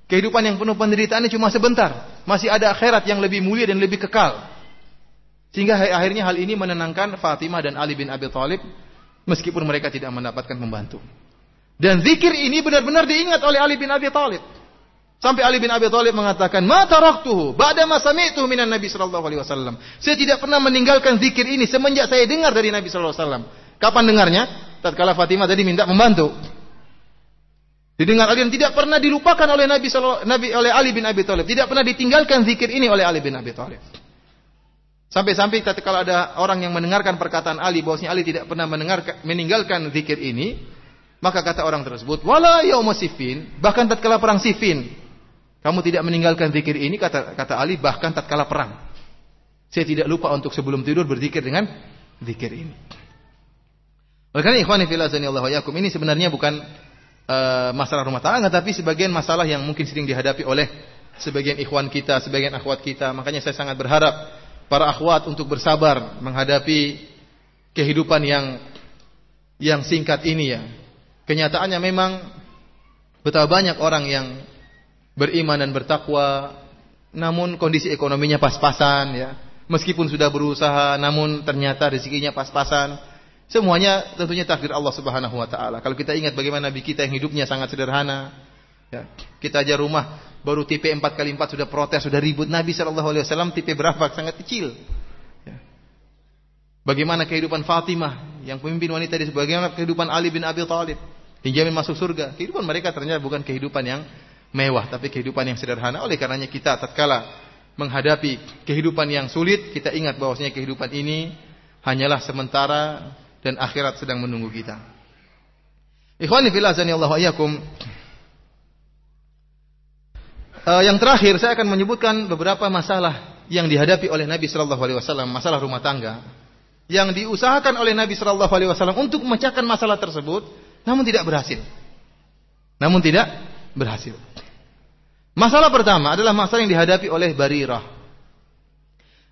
Kehidupan yang penuh penderitaan ini cuma sebentar. Masih ada akhirat yang lebih mulia dan lebih kekal. Sehingga akhirnya hal ini menenangkan Fatimah dan Ali bin Abi Thalib meskipun mereka tidak mendapatkan pembantu. Dan zikir ini benar-benar diingat oleh Ali bin Abi Thalib. Sampai Ali bin Abi Thalib mengatakan, "Ma taraktuhu ba'da ma sami'tuhu minan Nabi sallallahu alaihi wasallam." Saya tidak pernah meninggalkan zikir ini semenjak saya dengar dari Nabi sallallahu alaihi wasallam. Kapan dengarnya? Tatkala Fatimah tadi minta pembantu. Didengar Ali dan tidak pernah dilupakan oleh Nabi, Nabi oleh Ali bin Abi Thalib. Tidak pernah ditinggalkan zikir ini oleh Ali bin Abi Thalib. Sampai-sampai kalau ada orang yang mendengarkan perkataan Ali bahwasanya Ali tidak pernah mendengarkan meninggalkan zikir ini, maka kata orang tersebut, "Wala yauma sifin," bahkan tatkala perang Sifin, kamu tidak meninggalkan zikir ini kata kata Ali bahkan tatkala perang. Saya tidak lupa untuk sebelum tidur berzikir dengan zikir ini. Oleh karena ikhwani fillah Allah yakum ini sebenarnya bukan uh, masalah rumah tangga tapi sebagian masalah yang mungkin sering dihadapi oleh sebagian ikhwan kita, sebagian akhwat kita. Makanya saya sangat berharap para akhwat untuk bersabar menghadapi kehidupan yang yang singkat ini ya. Kenyataannya memang betapa banyak orang yang beriman dan bertakwa namun kondisi ekonominya pas-pasan ya. Meskipun sudah berusaha namun ternyata rezekinya pas-pasan. Semuanya tentunya takdir Allah Subhanahu wa taala. Kalau kita ingat bagaimana Nabi kita yang hidupnya sangat sederhana, ya, kita aja rumah baru tipe 4 kali 4 sudah protes, sudah ribut. Nabi Shallallahu Alaihi Wasallam tipe berapa? Sangat kecil. Ya. Bagaimana kehidupan Fatimah yang pemimpin wanita di bagaimana kehidupan Ali bin Abi Thalib dijamin masuk surga. Kehidupan mereka ternyata bukan kehidupan yang mewah, tapi kehidupan yang sederhana. Oleh karenanya kita tatkala menghadapi kehidupan yang sulit, kita ingat bahwasanya kehidupan ini hanyalah sementara dan akhirat sedang menunggu kita. Ikhwani fillah Allah wa Uh, yang terakhir saya akan menyebutkan beberapa masalah yang dihadapi oleh Nabi Shallallahu Alaihi Wasallam, masalah rumah tangga, yang diusahakan oleh Nabi Shallallahu Alaihi Wasallam untuk memecahkan masalah tersebut, namun tidak berhasil. Namun tidak berhasil. Masalah pertama adalah masalah yang dihadapi oleh Barirah.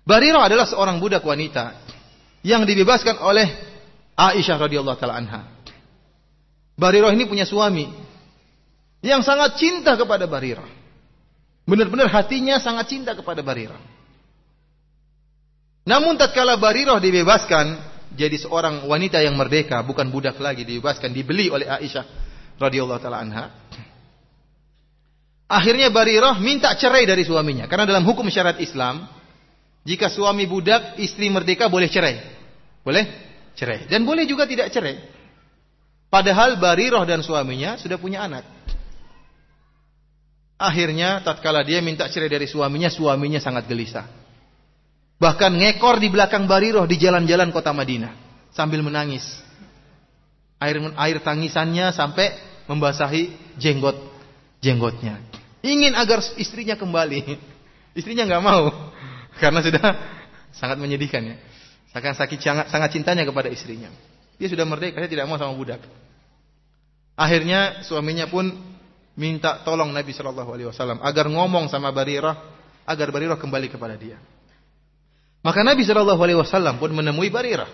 Barirah adalah seorang budak wanita yang dibebaskan oleh Aisyah radhiyallahu taala anha. Barirah ini punya suami yang sangat cinta kepada Barirah. Benar-benar hatinya sangat cinta kepada Barirah. Namun tatkala Barirah dibebaskan jadi seorang wanita yang merdeka, bukan budak lagi, dibebaskan, dibeli oleh Aisyah radhiyallahu taala anha. Akhirnya Barirah minta cerai dari suaminya karena dalam hukum syariat Islam jika suami budak, istri merdeka boleh cerai. Boleh cerai dan boleh juga tidak cerai. Padahal Barirah dan suaminya sudah punya anak. Akhirnya tatkala dia minta cerai dari suaminya, suaminya sangat gelisah. Bahkan ngekor di belakang Bariroh di jalan-jalan kota Madinah sambil menangis. Air air tangisannya sampai membasahi jenggot jenggotnya. Ingin agar istrinya kembali. Istrinya nggak mau karena sudah sangat menyedihkan ya. Sangat sakit sangat, sangat cintanya kepada istrinya. Dia sudah merdeka, dia tidak mau sama budak. Akhirnya suaminya pun minta tolong Nabi Shallallahu Alaihi Wasallam agar ngomong sama Barirah agar Barirah kembali kepada dia. Maka Nabi Shallallahu Alaihi Wasallam pun menemui Barirah.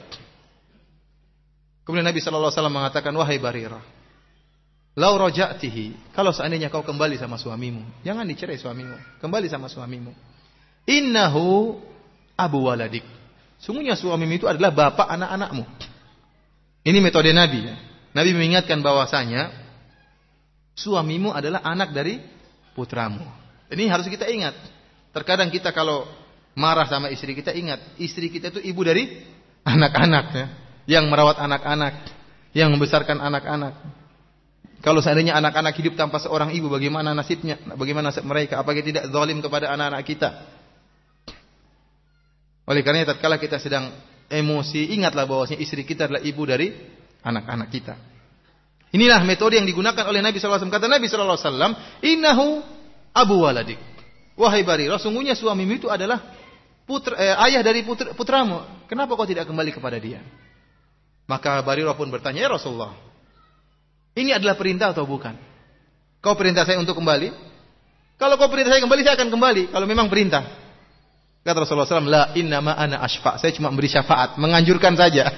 Kemudian Nabi Shallallahu Alaihi Wasallam mengatakan wahai Barirah, lau rojatihi kalau seandainya kau kembali sama suamimu, jangan dicerai suamimu, kembali sama suamimu. Innahu abu waladik. Sungguhnya suamimu itu adalah bapak anak-anakmu. Ini metode Nabi. Nabi mengingatkan bahwasanya suamimu adalah anak dari putramu. Ini harus kita ingat. Terkadang kita kalau marah sama istri kita ingat, istri kita itu ibu dari anak-anak ya, yang merawat anak-anak, yang membesarkan anak-anak. Kalau seandainya anak-anak hidup tanpa seorang ibu, bagaimana nasibnya? Bagaimana nasib mereka? Apakah tidak zalim kepada anak-anak kita? Oleh karena tatkala kita sedang emosi, ingatlah bahwasanya istri kita adalah ibu dari anak-anak kita. Inilah metode yang digunakan oleh Nabi SAW. Kata Nabi SAW, Innahu abu waladik. Wahai Barirah, sungguhnya suamimu itu adalah putra, eh, ayah dari putra, putramu. Kenapa kau tidak kembali kepada dia? Maka Barirah pun bertanya, Ya Rasulullah, ini adalah perintah atau bukan? Kau perintah saya untuk kembali? Kalau kau perintah saya kembali, saya akan kembali. Kalau memang perintah. Kata Rasulullah SAW, La inna ana ashfa. Saya cuma memberi syafaat, menganjurkan saja.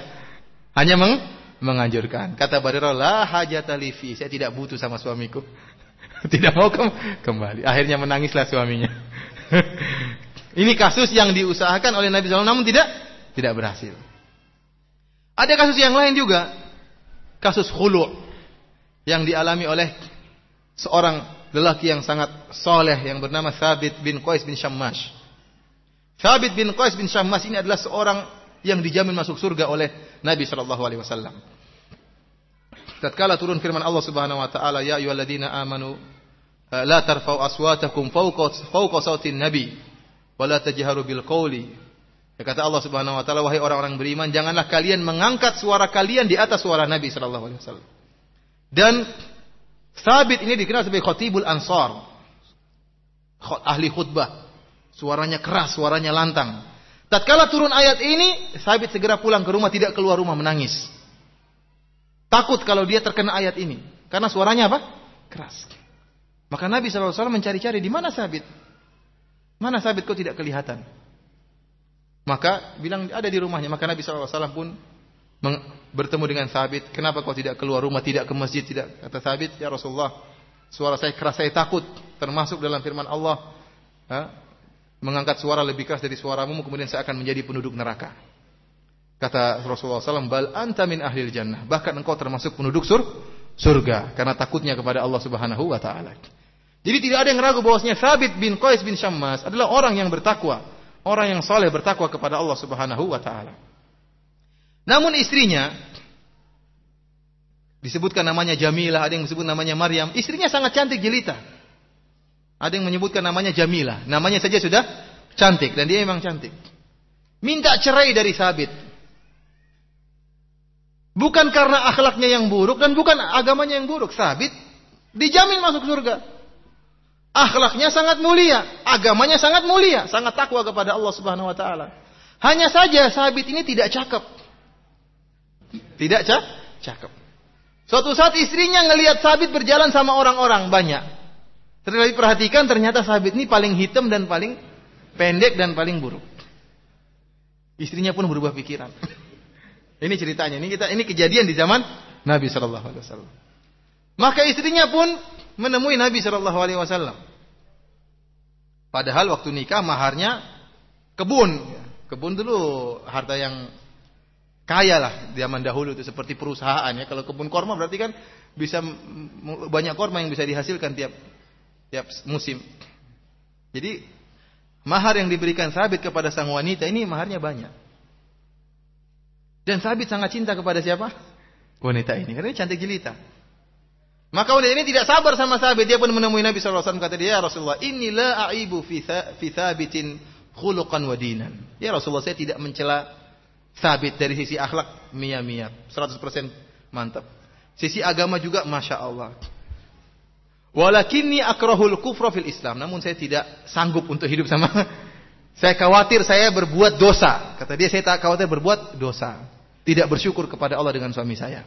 Hanya meng menganjurkan. Kata Barirah, la hajata lifi. Saya tidak butuh sama suamiku. tidak mau kembali. Akhirnya menangislah suaminya. Ini kasus yang diusahakan oleh Nabi SAW namun tidak tidak berhasil. Ada kasus yang lain juga. Kasus khulu' yang dialami oleh seorang lelaki yang sangat soleh yang bernama Thabit bin Qais bin Shammash. Thabit bin Qais bin Shammash ini adalah seorang yang dijamin masuk surga oleh Nabi Shallallahu Alaihi Wasallam. Tatkala turun firman Allah Subhanahu Wa Taala, Ya ayyuhalladzina amanu eh, la tarfau aswatakum fawqa fawqa sautin nabi wa la tajharu bil qawli Ya, kata Allah Subhanahu wa taala, wahai orang-orang beriman, janganlah kalian mengangkat suara kalian di atas suara Nabi sallallahu alaihi wasallam. Dan Sabit ini dikenal sebagai khatibul ansar. Ahli khutbah. Suaranya keras, suaranya lantang. Tatkala turun ayat ini, Sabit segera pulang ke rumah, tidak keluar rumah menangis. Takut kalau dia terkena ayat ini. Karena suaranya apa? Keras. Maka Nabi SAW mencari-cari, di mana Sabit? Mana Sabit kok tidak kelihatan? Maka bilang ada di rumahnya. Maka Nabi SAW pun bertemu dengan Sabit. Kenapa kau tidak keluar rumah, tidak ke masjid, tidak kata Sabit, ya Rasulullah. Suara saya keras, saya takut. Termasuk dalam firman Allah, ha? mengangkat suara lebih keras dari suaramu, kemudian saya akan menjadi penduduk neraka. Kata Rasulullah SAW, bal anta min ahlil jannah. Bahkan engkau termasuk penduduk sur surga karena takutnya kepada Allah Subhanahu wa taala. Jadi tidak ada yang ragu bahwasanya Sabit bin Qais bin Syammas adalah orang yang bertakwa. Orang yang soleh bertakwa kepada Allah Subhanahu wa taala. Namun istrinya disebutkan namanya Jamilah, ada yang disebut namanya Maryam. Istrinya sangat cantik jelita. Ada yang menyebutkan namanya Jamilah. Namanya saja sudah cantik dan dia memang cantik. Minta cerai dari Sabit. Bukan karena akhlaknya yang buruk dan bukan agamanya yang buruk. Sabit dijamin masuk surga. Akhlaknya sangat mulia, agamanya sangat mulia, sangat takwa kepada Allah Subhanahu wa taala. Hanya saja sahabat ini tidak cakep. Tidak cak cakep. Suatu saat istrinya ngelihat sahabat berjalan sama orang-orang banyak. Terlalu perhatikan ternyata sahabat ini paling hitam dan paling pendek dan paling buruk. Istrinya pun berubah pikiran. ini ceritanya. Ini kita ini kejadian di zaman Nabi Shallallahu Alaihi Wasallam. Maka istrinya pun menemui Nabi Shallallahu Alaihi Wasallam. Padahal waktu nikah maharnya kebun, kebun dulu harta yang kaya lah zaman dahulu itu seperti perusahaan ya. Kalau kebun korma berarti kan bisa banyak korma yang bisa dihasilkan tiap tiap musim. Jadi mahar yang diberikan sabit kepada sang wanita ini maharnya banyak. Dan sabit sangat cinta kepada siapa? Wanita ini karena cantik jelita. Maka wanita ini tidak sabar sama sahabat. Dia pun menemui Nabi SAW. Kata dia, ya Rasulullah, inilah aibu fi thabitin khuluqan wa dinan. Ya Rasulullah, saya tidak mencela sabit dari sisi akhlak mia-mia. 100% mantap. Sisi agama juga Masya Allah. Walakinni akrahul kufra fil Islam. Namun saya tidak sanggup untuk hidup sama. saya khawatir saya berbuat dosa. Kata dia, saya tak khawatir berbuat dosa. Tidak bersyukur kepada Allah dengan suami saya.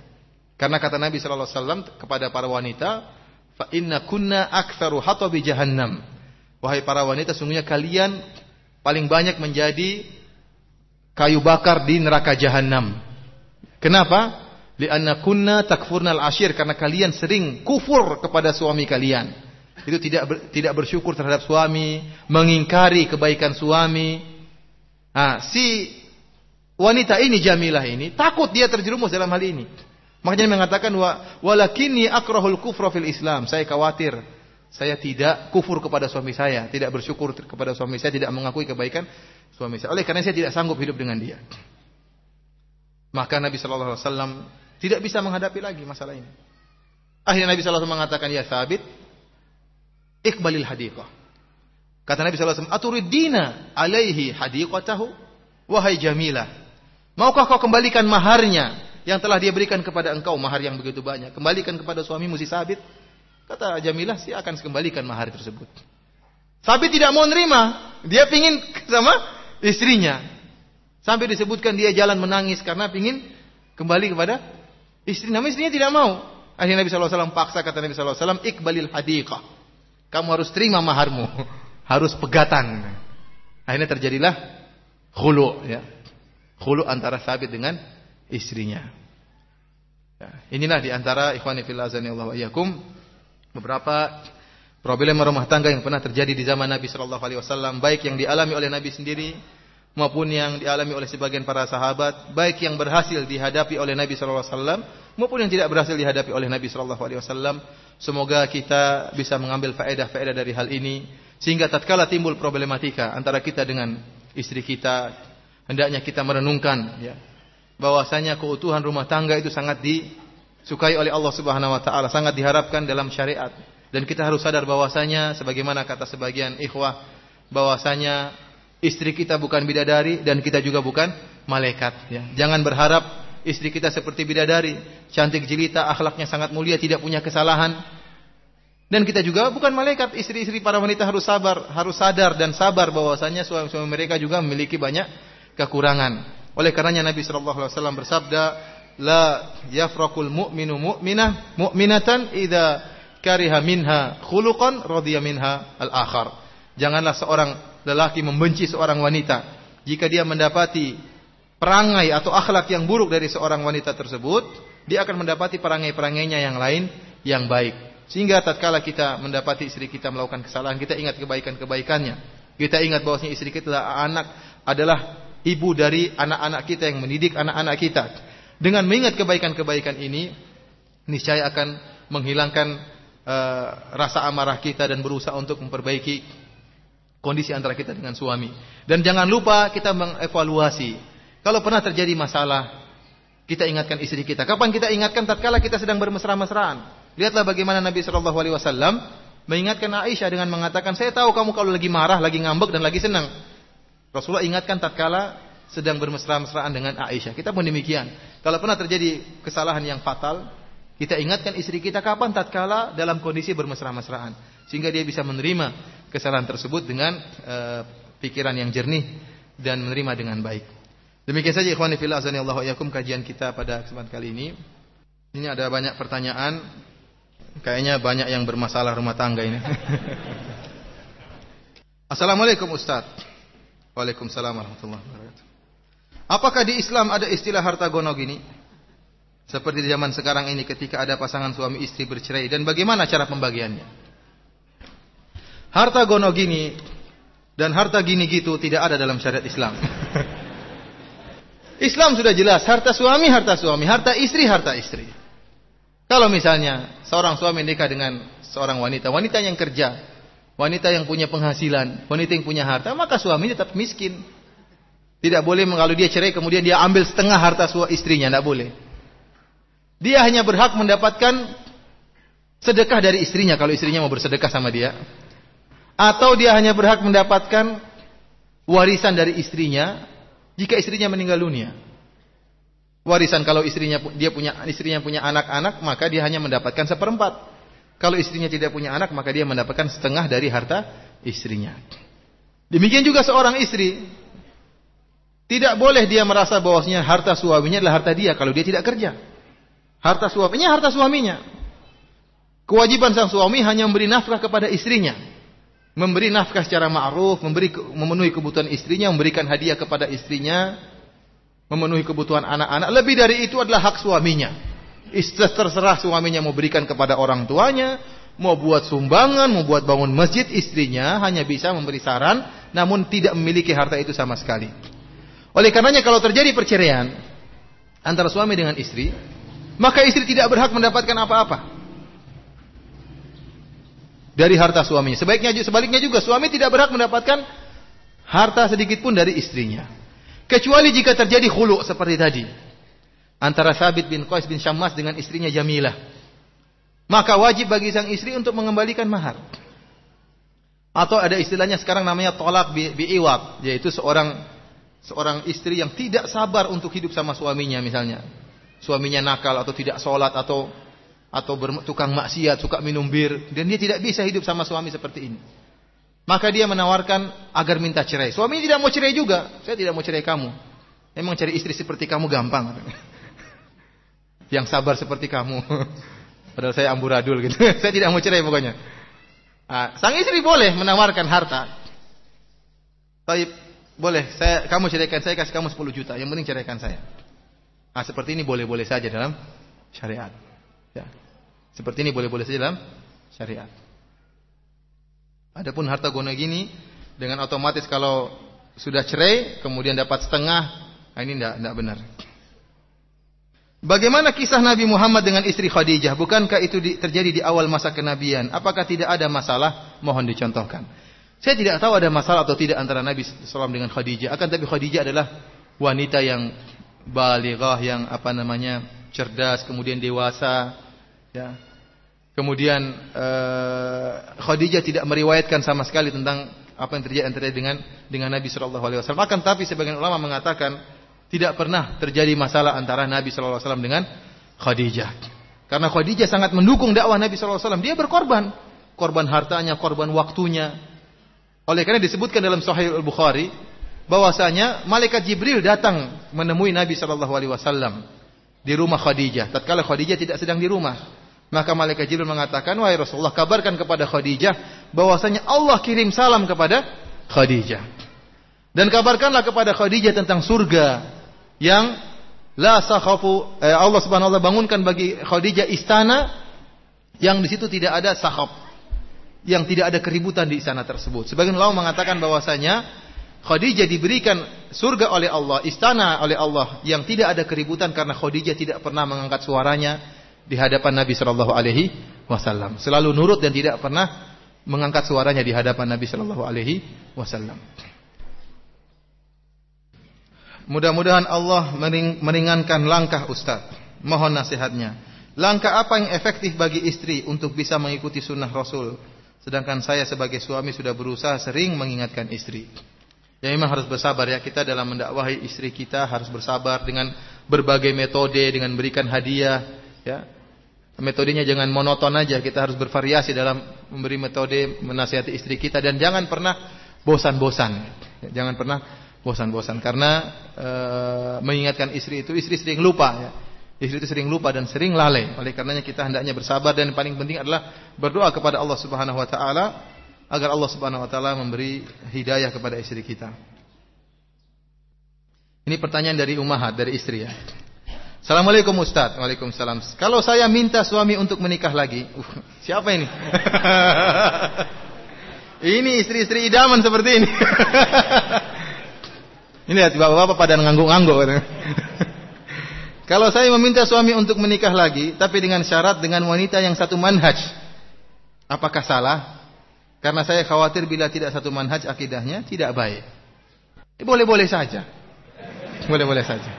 Karena kata Nabi sallallahu alaihi wasallam kepada para wanita, "Fa inna kunna aktsaru hatabi jahannam." Wahai para wanita, sungguhnya kalian paling banyak menjadi kayu bakar di neraka jahanam. Kenapa? Lianna kunna takfurnal ashir karena kalian sering kufur kepada suami kalian. Itu tidak ber, tidak bersyukur terhadap suami, mengingkari kebaikan suami. Nah, si wanita ini Jamilah ini takut dia terjerumus dalam hal ini. Makanya mengatakan wa walakinni akrahul kufra fil Islam. Saya khawatir saya tidak kufur kepada suami saya, tidak bersyukur kepada suami saya, tidak mengakui kebaikan suami saya. Oleh karena saya tidak sanggup hidup dengan dia. Maka Nabi sallallahu alaihi wasallam tidak bisa menghadapi lagi masalah ini. Akhirnya Nabi wasallam mengatakan, "Ya Sabit, ikbalil hadiqah." Kata Nabi wasallam, "Aturidina alaihi hadiqatahu?" Wahai Jamilah, maukah kau kembalikan maharnya yang telah dia berikan kepada engkau mahar yang begitu banyak. Kembalikan kepada suamimu si Sabit. Kata Jamilah, si akan kembalikan mahar tersebut. Sabit tidak mau nerima. Dia pingin sama istrinya. Sampai disebutkan dia jalan menangis karena pingin kembali kepada istri. Namun istrinya tidak mau. Akhirnya Nabi SAW paksa kata Nabi SAW, Iqbalil hadiqah. Kamu harus terima maharmu. Harus pegatan. Akhirnya terjadilah khulu. Ya. Khulu antara Sabit dengan istrinya. Ya, inilah di antara ikhwani fillah Allah beberapa problem rumah tangga yang pernah terjadi di zaman Nabi Shallallahu Alaihi Wasallam, baik yang dialami oleh Nabi sendiri maupun yang dialami oleh sebagian para sahabat, baik yang berhasil dihadapi oleh Nabi Shallallahu Alaihi Wasallam maupun yang tidak berhasil dihadapi oleh Nabi Shallallahu Alaihi Wasallam. Semoga kita bisa mengambil faedah-faedah dari hal ini sehingga tatkala timbul problematika antara kita dengan istri kita, hendaknya kita merenungkan ya, bahwasanya keutuhan rumah tangga itu sangat disukai oleh Allah Subhanahu wa taala, sangat diharapkan dalam syariat. Dan kita harus sadar bahwasanya sebagaimana kata sebagian ikhwah bahwasanya Istri kita bukan bidadari dan kita juga bukan malaikat. Ya. Jangan berharap istri kita seperti bidadari, cantik jelita, akhlaknya sangat mulia, tidak punya kesalahan. Dan kita juga bukan malaikat. Istri-istri para wanita harus sabar, harus sadar dan sabar bahwasanya suami-suami mereka juga memiliki banyak kekurangan. Oleh karenanya Nabi Shallallahu Alaihi Wasallam bersabda, la yafrakul mu'minu mu'minah mu'minatan idza kariha minha khuluqan radiya minha al-akhar. Janganlah seorang lelaki membenci seorang wanita jika dia mendapati perangai atau akhlak yang buruk dari seorang wanita tersebut, dia akan mendapati perangai-perangainya yang lain yang baik. Sehingga tatkala kita mendapati istri kita melakukan kesalahan, kita ingat kebaikan-kebaikannya. Kita ingat bahwasanya istri kita adalah anak adalah ibu dari anak-anak kita yang mendidik anak-anak kita. Dengan mengingat kebaikan-kebaikan ini, niscaya akan menghilangkan uh, rasa amarah kita dan berusaha untuk memperbaiki kondisi antara kita dengan suami. Dan jangan lupa kita mengevaluasi. Kalau pernah terjadi masalah, kita ingatkan istri kita. Kapan kita ingatkan? Tatkala kita sedang bermesra-mesraan. Lihatlah bagaimana Nabi Shallallahu Alaihi Wasallam mengingatkan Aisyah dengan mengatakan, saya tahu kamu kalau lagi marah, lagi ngambek dan lagi senang. Rasulullah ingatkan tatkala sedang bermesra-mesraan dengan Aisyah. Kita pun demikian. Kalau pernah terjadi kesalahan yang fatal, kita ingatkan istri kita kapan tatkala dalam kondisi bermesra-mesraan sehingga dia bisa menerima kesalahan tersebut dengan e, pikiran yang jernih dan menerima dengan baik. Demikian saja ikhwani fillah azani Allah yakum kajian kita pada kesempatan kali ini. Ini ada banyak pertanyaan. Kayaknya banyak yang bermasalah rumah tangga ini. Assalamualaikum Ustaz. Waalaikumsalam warahmatullahi wabarakatuh. Apakah di Islam ada istilah harta gono gini? Seperti di zaman sekarang ini ketika ada pasangan suami istri bercerai dan bagaimana cara pembagiannya? Harta gono gini dan harta gini gitu tidak ada dalam syariat Islam. Islam sudah jelas, harta suami, harta suami, harta istri, harta istri. Kalau misalnya seorang suami nikah dengan seorang wanita, wanita yang kerja, wanita yang punya penghasilan, wanita yang punya harta, maka suami tetap miskin. Tidak boleh kalau dia cerai kemudian dia ambil setengah harta suami istrinya, tidak boleh. Dia hanya berhak mendapatkan sedekah dari istrinya kalau istrinya mau bersedekah sama dia atau dia hanya berhak mendapatkan warisan dari istrinya jika istrinya meninggal dunia. Warisan kalau istrinya dia punya istrinya punya anak-anak maka dia hanya mendapatkan seperempat. Kalau istrinya tidak punya anak maka dia mendapatkan setengah dari harta istrinya. Demikian juga seorang istri tidak boleh dia merasa bahwasanya harta suaminya adalah harta dia kalau dia tidak kerja. Harta suaminya harta suaminya. Kewajiban sang suami hanya memberi nafkah kepada istrinya memberi nafkah secara ma'ruf, memberi memenuhi kebutuhan istrinya, memberikan hadiah kepada istrinya, memenuhi kebutuhan anak-anak. Lebih dari itu adalah hak suaminya. Istri terserah suaminya mau berikan kepada orang tuanya, mau buat sumbangan, mau buat bangun masjid, istrinya hanya bisa memberi saran, namun tidak memiliki harta itu sama sekali. Oleh karenanya kalau terjadi perceraian antara suami dengan istri, maka istri tidak berhak mendapatkan apa-apa dari harta suaminya. Sebaiknya sebaliknya juga suami tidak berhak mendapatkan harta sedikit pun dari istrinya. Kecuali jika terjadi khulu seperti tadi. Antara Sabit bin Qais bin Syammas dengan istrinya Jamilah. Maka wajib bagi sang istri untuk mengembalikan mahar. Atau ada istilahnya sekarang namanya tolak bi, bi'iwab. Yaitu seorang seorang istri yang tidak sabar untuk hidup sama suaminya misalnya. Suaminya nakal atau tidak sholat atau atau tukang maksiat, suka minum bir, dan dia tidak bisa hidup sama suami seperti ini. Maka dia menawarkan agar minta cerai. Suami tidak mau cerai juga. Saya tidak mau cerai kamu. Emang cari istri seperti kamu gampang. Yang sabar seperti kamu. Padahal saya amburadul gitu. saya tidak mau cerai pokoknya. Nah, sang istri boleh menawarkan harta. Tapi boleh, saya kamu ceraikan saya kasih kamu 10 juta. Yang penting ceraikan saya. Nah, seperti ini boleh-boleh saja dalam syariat. Ya. Seperti ini boleh-boleh saja dalam syariat. Adapun harta gono gini dengan otomatis kalau sudah cerai kemudian dapat setengah, nah ini tidak tidak benar. Bagaimana kisah Nabi Muhammad dengan istri Khadijah? Bukankah itu di, terjadi di awal masa kenabian? Apakah tidak ada masalah? Mohon dicontohkan. Saya tidak tahu ada masalah atau tidak antara Nabi SAW dengan Khadijah. Akan tapi Khadijah adalah wanita yang balighah, yang apa namanya cerdas, kemudian dewasa, Ya. Kemudian uh, Khadijah tidak meriwayatkan sama sekali tentang apa yang terjadi antara dengan dengan Nabi Shallallahu Alaihi Wasallam. Akan tapi sebagian ulama mengatakan tidak pernah terjadi masalah antara Nabi Shallallahu Alaihi Wasallam dengan Khadijah. Karena Khadijah sangat mendukung dakwah Nabi Shallallahu Alaihi Wasallam. Dia berkorban, korban hartanya, korban waktunya. Oleh karena disebutkan dalam Sahih Al Bukhari bahwasanya malaikat Jibril datang menemui Nabi Shallallahu Alaihi Wasallam di rumah Khadijah. Tatkala Khadijah tidak sedang di rumah, maka malaikat Jibril mengatakan, "Wahai Rasulullah, kabarkan kepada Khadijah bahwasanya Allah kirim salam kepada Khadijah. Dan kabarkanlah kepada Khadijah tentang surga yang la sakhafu eh, Allah Subhanahu wa bangunkan bagi Khadijah istana yang di situ tidak ada sakhaf, yang tidak ada keributan di istana tersebut. Sebagian ulama mengatakan bahwasanya Khadijah diberikan surga oleh Allah, istana oleh Allah yang tidak ada keributan karena Khadijah tidak pernah mengangkat suaranya, di hadapan Nabi Shallallahu Alaihi Wasallam. Selalu nurut dan tidak pernah mengangkat suaranya di hadapan Nabi Shallallahu Alaihi Wasallam. Mudah-mudahan Allah meringankan langkah Ustaz. Mohon nasihatnya. Langkah apa yang efektif bagi istri untuk bisa mengikuti sunnah Rasul? Sedangkan saya sebagai suami sudah berusaha sering mengingatkan istri. Ya memang harus bersabar ya kita dalam mendakwahi istri kita harus bersabar dengan berbagai metode dengan berikan hadiah Ya. Metodenya jangan monoton aja, kita harus bervariasi dalam memberi metode menasihati istri kita dan jangan pernah bosan-bosan. Jangan pernah bosan-bosan karena e, mengingatkan istri itu istri sering lupa ya. Istri itu sering lupa dan sering lalai. Oleh karenanya kita hendaknya bersabar dan yang paling penting adalah berdoa kepada Allah Subhanahu wa taala agar Allah Subhanahu wa taala memberi hidayah kepada istri kita. Ini pertanyaan dari Ummahat, dari istri ya. Assalamualaikum Ustaz. Waalaikumsalam. Kalau saya minta suami untuk menikah lagi, uh, siapa ini? ini istri-istri idaman seperti ini. ini lihat bapak-bapak pada ngangguk-ngangguk. Kalau saya meminta suami untuk menikah lagi, tapi dengan syarat dengan wanita yang satu manhaj, apakah salah? Karena saya khawatir bila tidak satu manhaj akidahnya tidak baik. Boleh-boleh saja. Boleh-boleh saja.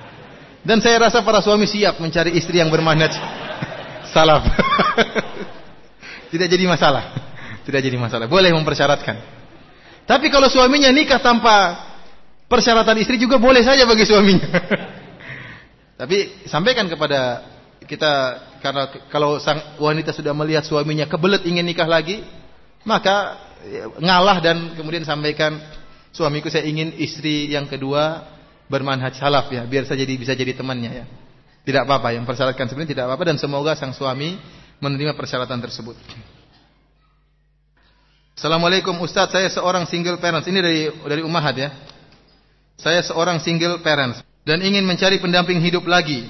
Dan saya rasa para suami siap mencari istri yang bermanhaj salaf. Tidak jadi masalah. Tidak jadi masalah. Boleh mempersyaratkan. Tapi kalau suaminya nikah tanpa persyaratan istri juga boleh saja bagi suaminya. Tapi sampaikan kepada kita karena kalau sang wanita sudah melihat suaminya kebelet ingin nikah lagi, maka ngalah dan kemudian sampaikan suamiku saya ingin istri yang kedua bermanhaj salaf ya, biar saja jadi bisa jadi temannya ya. Tidak apa-apa, yang persyaratkan sebenarnya tidak apa-apa dan semoga sang suami menerima persyaratan tersebut. Assalamualaikum Ustaz, saya seorang single parents. Ini dari dari Ummahat ya. Saya seorang single parents dan ingin mencari pendamping hidup lagi.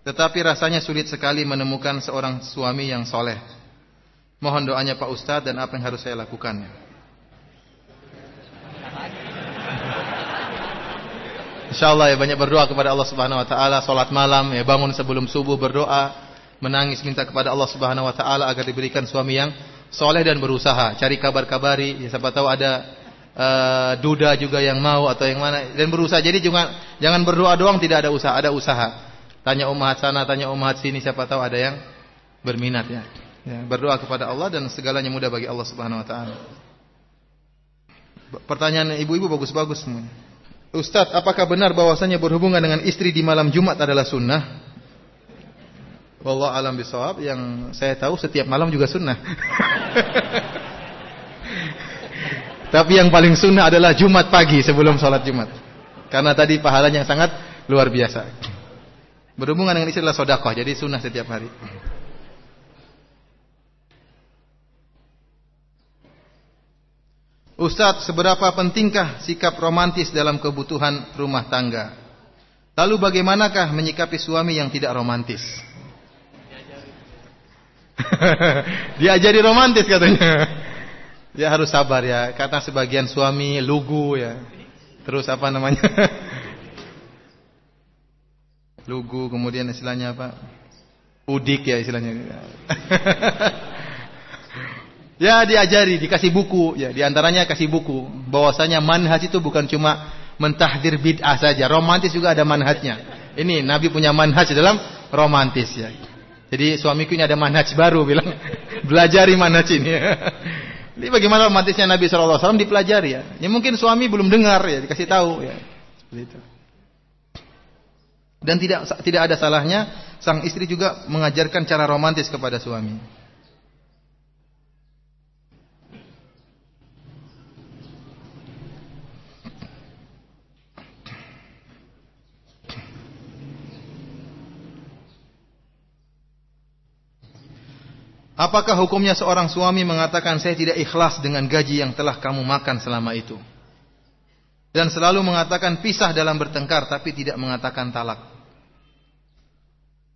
Tetapi rasanya sulit sekali menemukan seorang suami yang soleh. Mohon doanya Pak Ustadz dan apa yang harus saya lakukan. Insyaallah ya banyak berdoa kepada Allah Subhanahu wa taala, salat malam ya bangun sebelum subuh berdoa, menangis minta kepada Allah Subhanahu wa taala agar diberikan suami yang soleh dan berusaha. Cari kabar-kabari, ya siapa tahu ada uh, duda juga yang mau atau yang mana dan berusaha. Jadi jangan jangan berdoa doang tidak ada usaha, ada usaha. Tanya umat sana, tanya umat sini siapa tahu ada yang berminat ya. Ya berdoa kepada Allah dan segalanya mudah bagi Allah Subhanahu wa taala. Pertanyaan ibu-ibu bagus-bagus semuanya. Ustadz, apakah benar bahwasanya berhubungan dengan istri di malam Jumat adalah sunnah? Wallah alam bisawab yang saya tahu setiap malam juga sunnah. Tapi yang paling sunnah adalah Jumat pagi sebelum sholat Jumat. Karena tadi pahalanya sangat luar biasa. Berhubungan dengan istri adalah sodakoh, jadi sunnah setiap hari. Ustadz, seberapa pentingkah sikap romantis dalam kebutuhan rumah tangga? Lalu bagaimanakah menyikapi suami yang tidak romantis? Diajari romantis katanya. Ya harus sabar ya, karena sebagian suami lugu ya. Terus apa namanya? lugu, kemudian istilahnya apa? Udik ya istilahnya. Ya diajari, dikasih buku, ya di antaranya kasih buku. Bahwasanya manhaj itu bukan cuma mentahdir bid'ah saja, romantis juga ada manhajnya. Ini Nabi punya manhaj dalam romantis ya. Jadi suamiku ini ada manhaj baru bilang belajari manhaj ini. Jadi bagaimana romantisnya Nabi SAW dipelajari ya. Ya mungkin suami belum dengar ya dikasih tahu ya. Seperti itu. Dan tidak tidak ada salahnya sang istri juga mengajarkan cara romantis kepada suami. Apakah hukumnya seorang suami mengatakan saya tidak ikhlas dengan gaji yang telah kamu makan selama itu? Dan selalu mengatakan pisah dalam bertengkar tapi tidak mengatakan talak.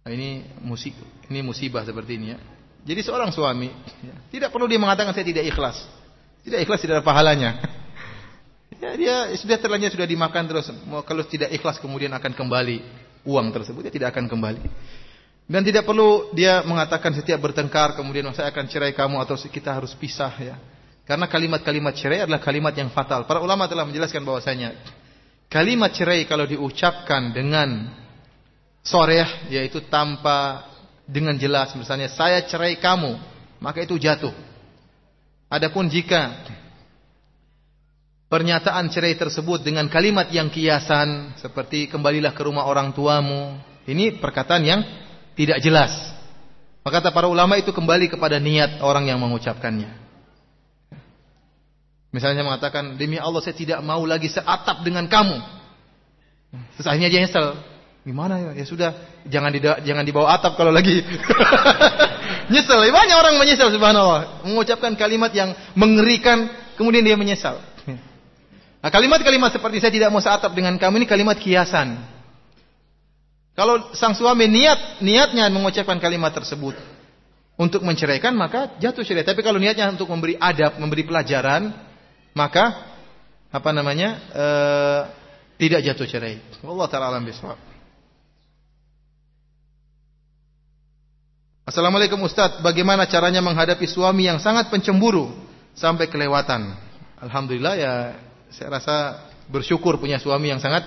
Nah, ini musik ini musibah seperti ini ya. Jadi seorang suami ya, tidak perlu dia mengatakan saya tidak ikhlas. Tidak ikhlas tidak ada pahalanya. Ya, dia sudah terlanjur sudah dimakan terus. Kalau tidak ikhlas kemudian akan kembali uang tersebut, dia tidak akan kembali. Dan tidak perlu dia mengatakan setiap bertengkar kemudian saya akan cerai kamu atau kita harus pisah ya. Karena kalimat-kalimat cerai adalah kalimat yang fatal. Para ulama telah menjelaskan bahwasanya kalimat cerai kalau diucapkan dengan soreh yaitu tanpa dengan jelas misalnya saya cerai kamu maka itu jatuh. Adapun jika pernyataan cerai tersebut dengan kalimat yang kiasan seperti kembalilah ke rumah orang tuamu ini perkataan yang tidak jelas. Maka kata para ulama itu kembali kepada niat orang yang mengucapkannya. Misalnya mengatakan demi Allah saya tidak mau lagi seatap dengan kamu. Terus akhirnya dia nyesel. Gimana ya? Ya sudah, jangan di jangan dibawa atap kalau lagi. nyesel. Banyak orang menyesal subhanallah. Mengucapkan kalimat yang mengerikan kemudian dia menyesal. Nah, kalimat-kalimat seperti saya tidak mau seatap dengan kamu ini kalimat kiasan. Kalau sang suami niat niatnya mengucapkan kalimat tersebut untuk menceraikan maka jatuh cerai. Tapi kalau niatnya untuk memberi adab, memberi pelajaran, maka apa namanya? E, tidak jatuh cerai. Allah taala alam bisawab. Assalamualaikum Ustaz, bagaimana caranya menghadapi suami yang sangat pencemburu sampai kelewatan? Alhamdulillah ya, saya rasa bersyukur punya suami yang sangat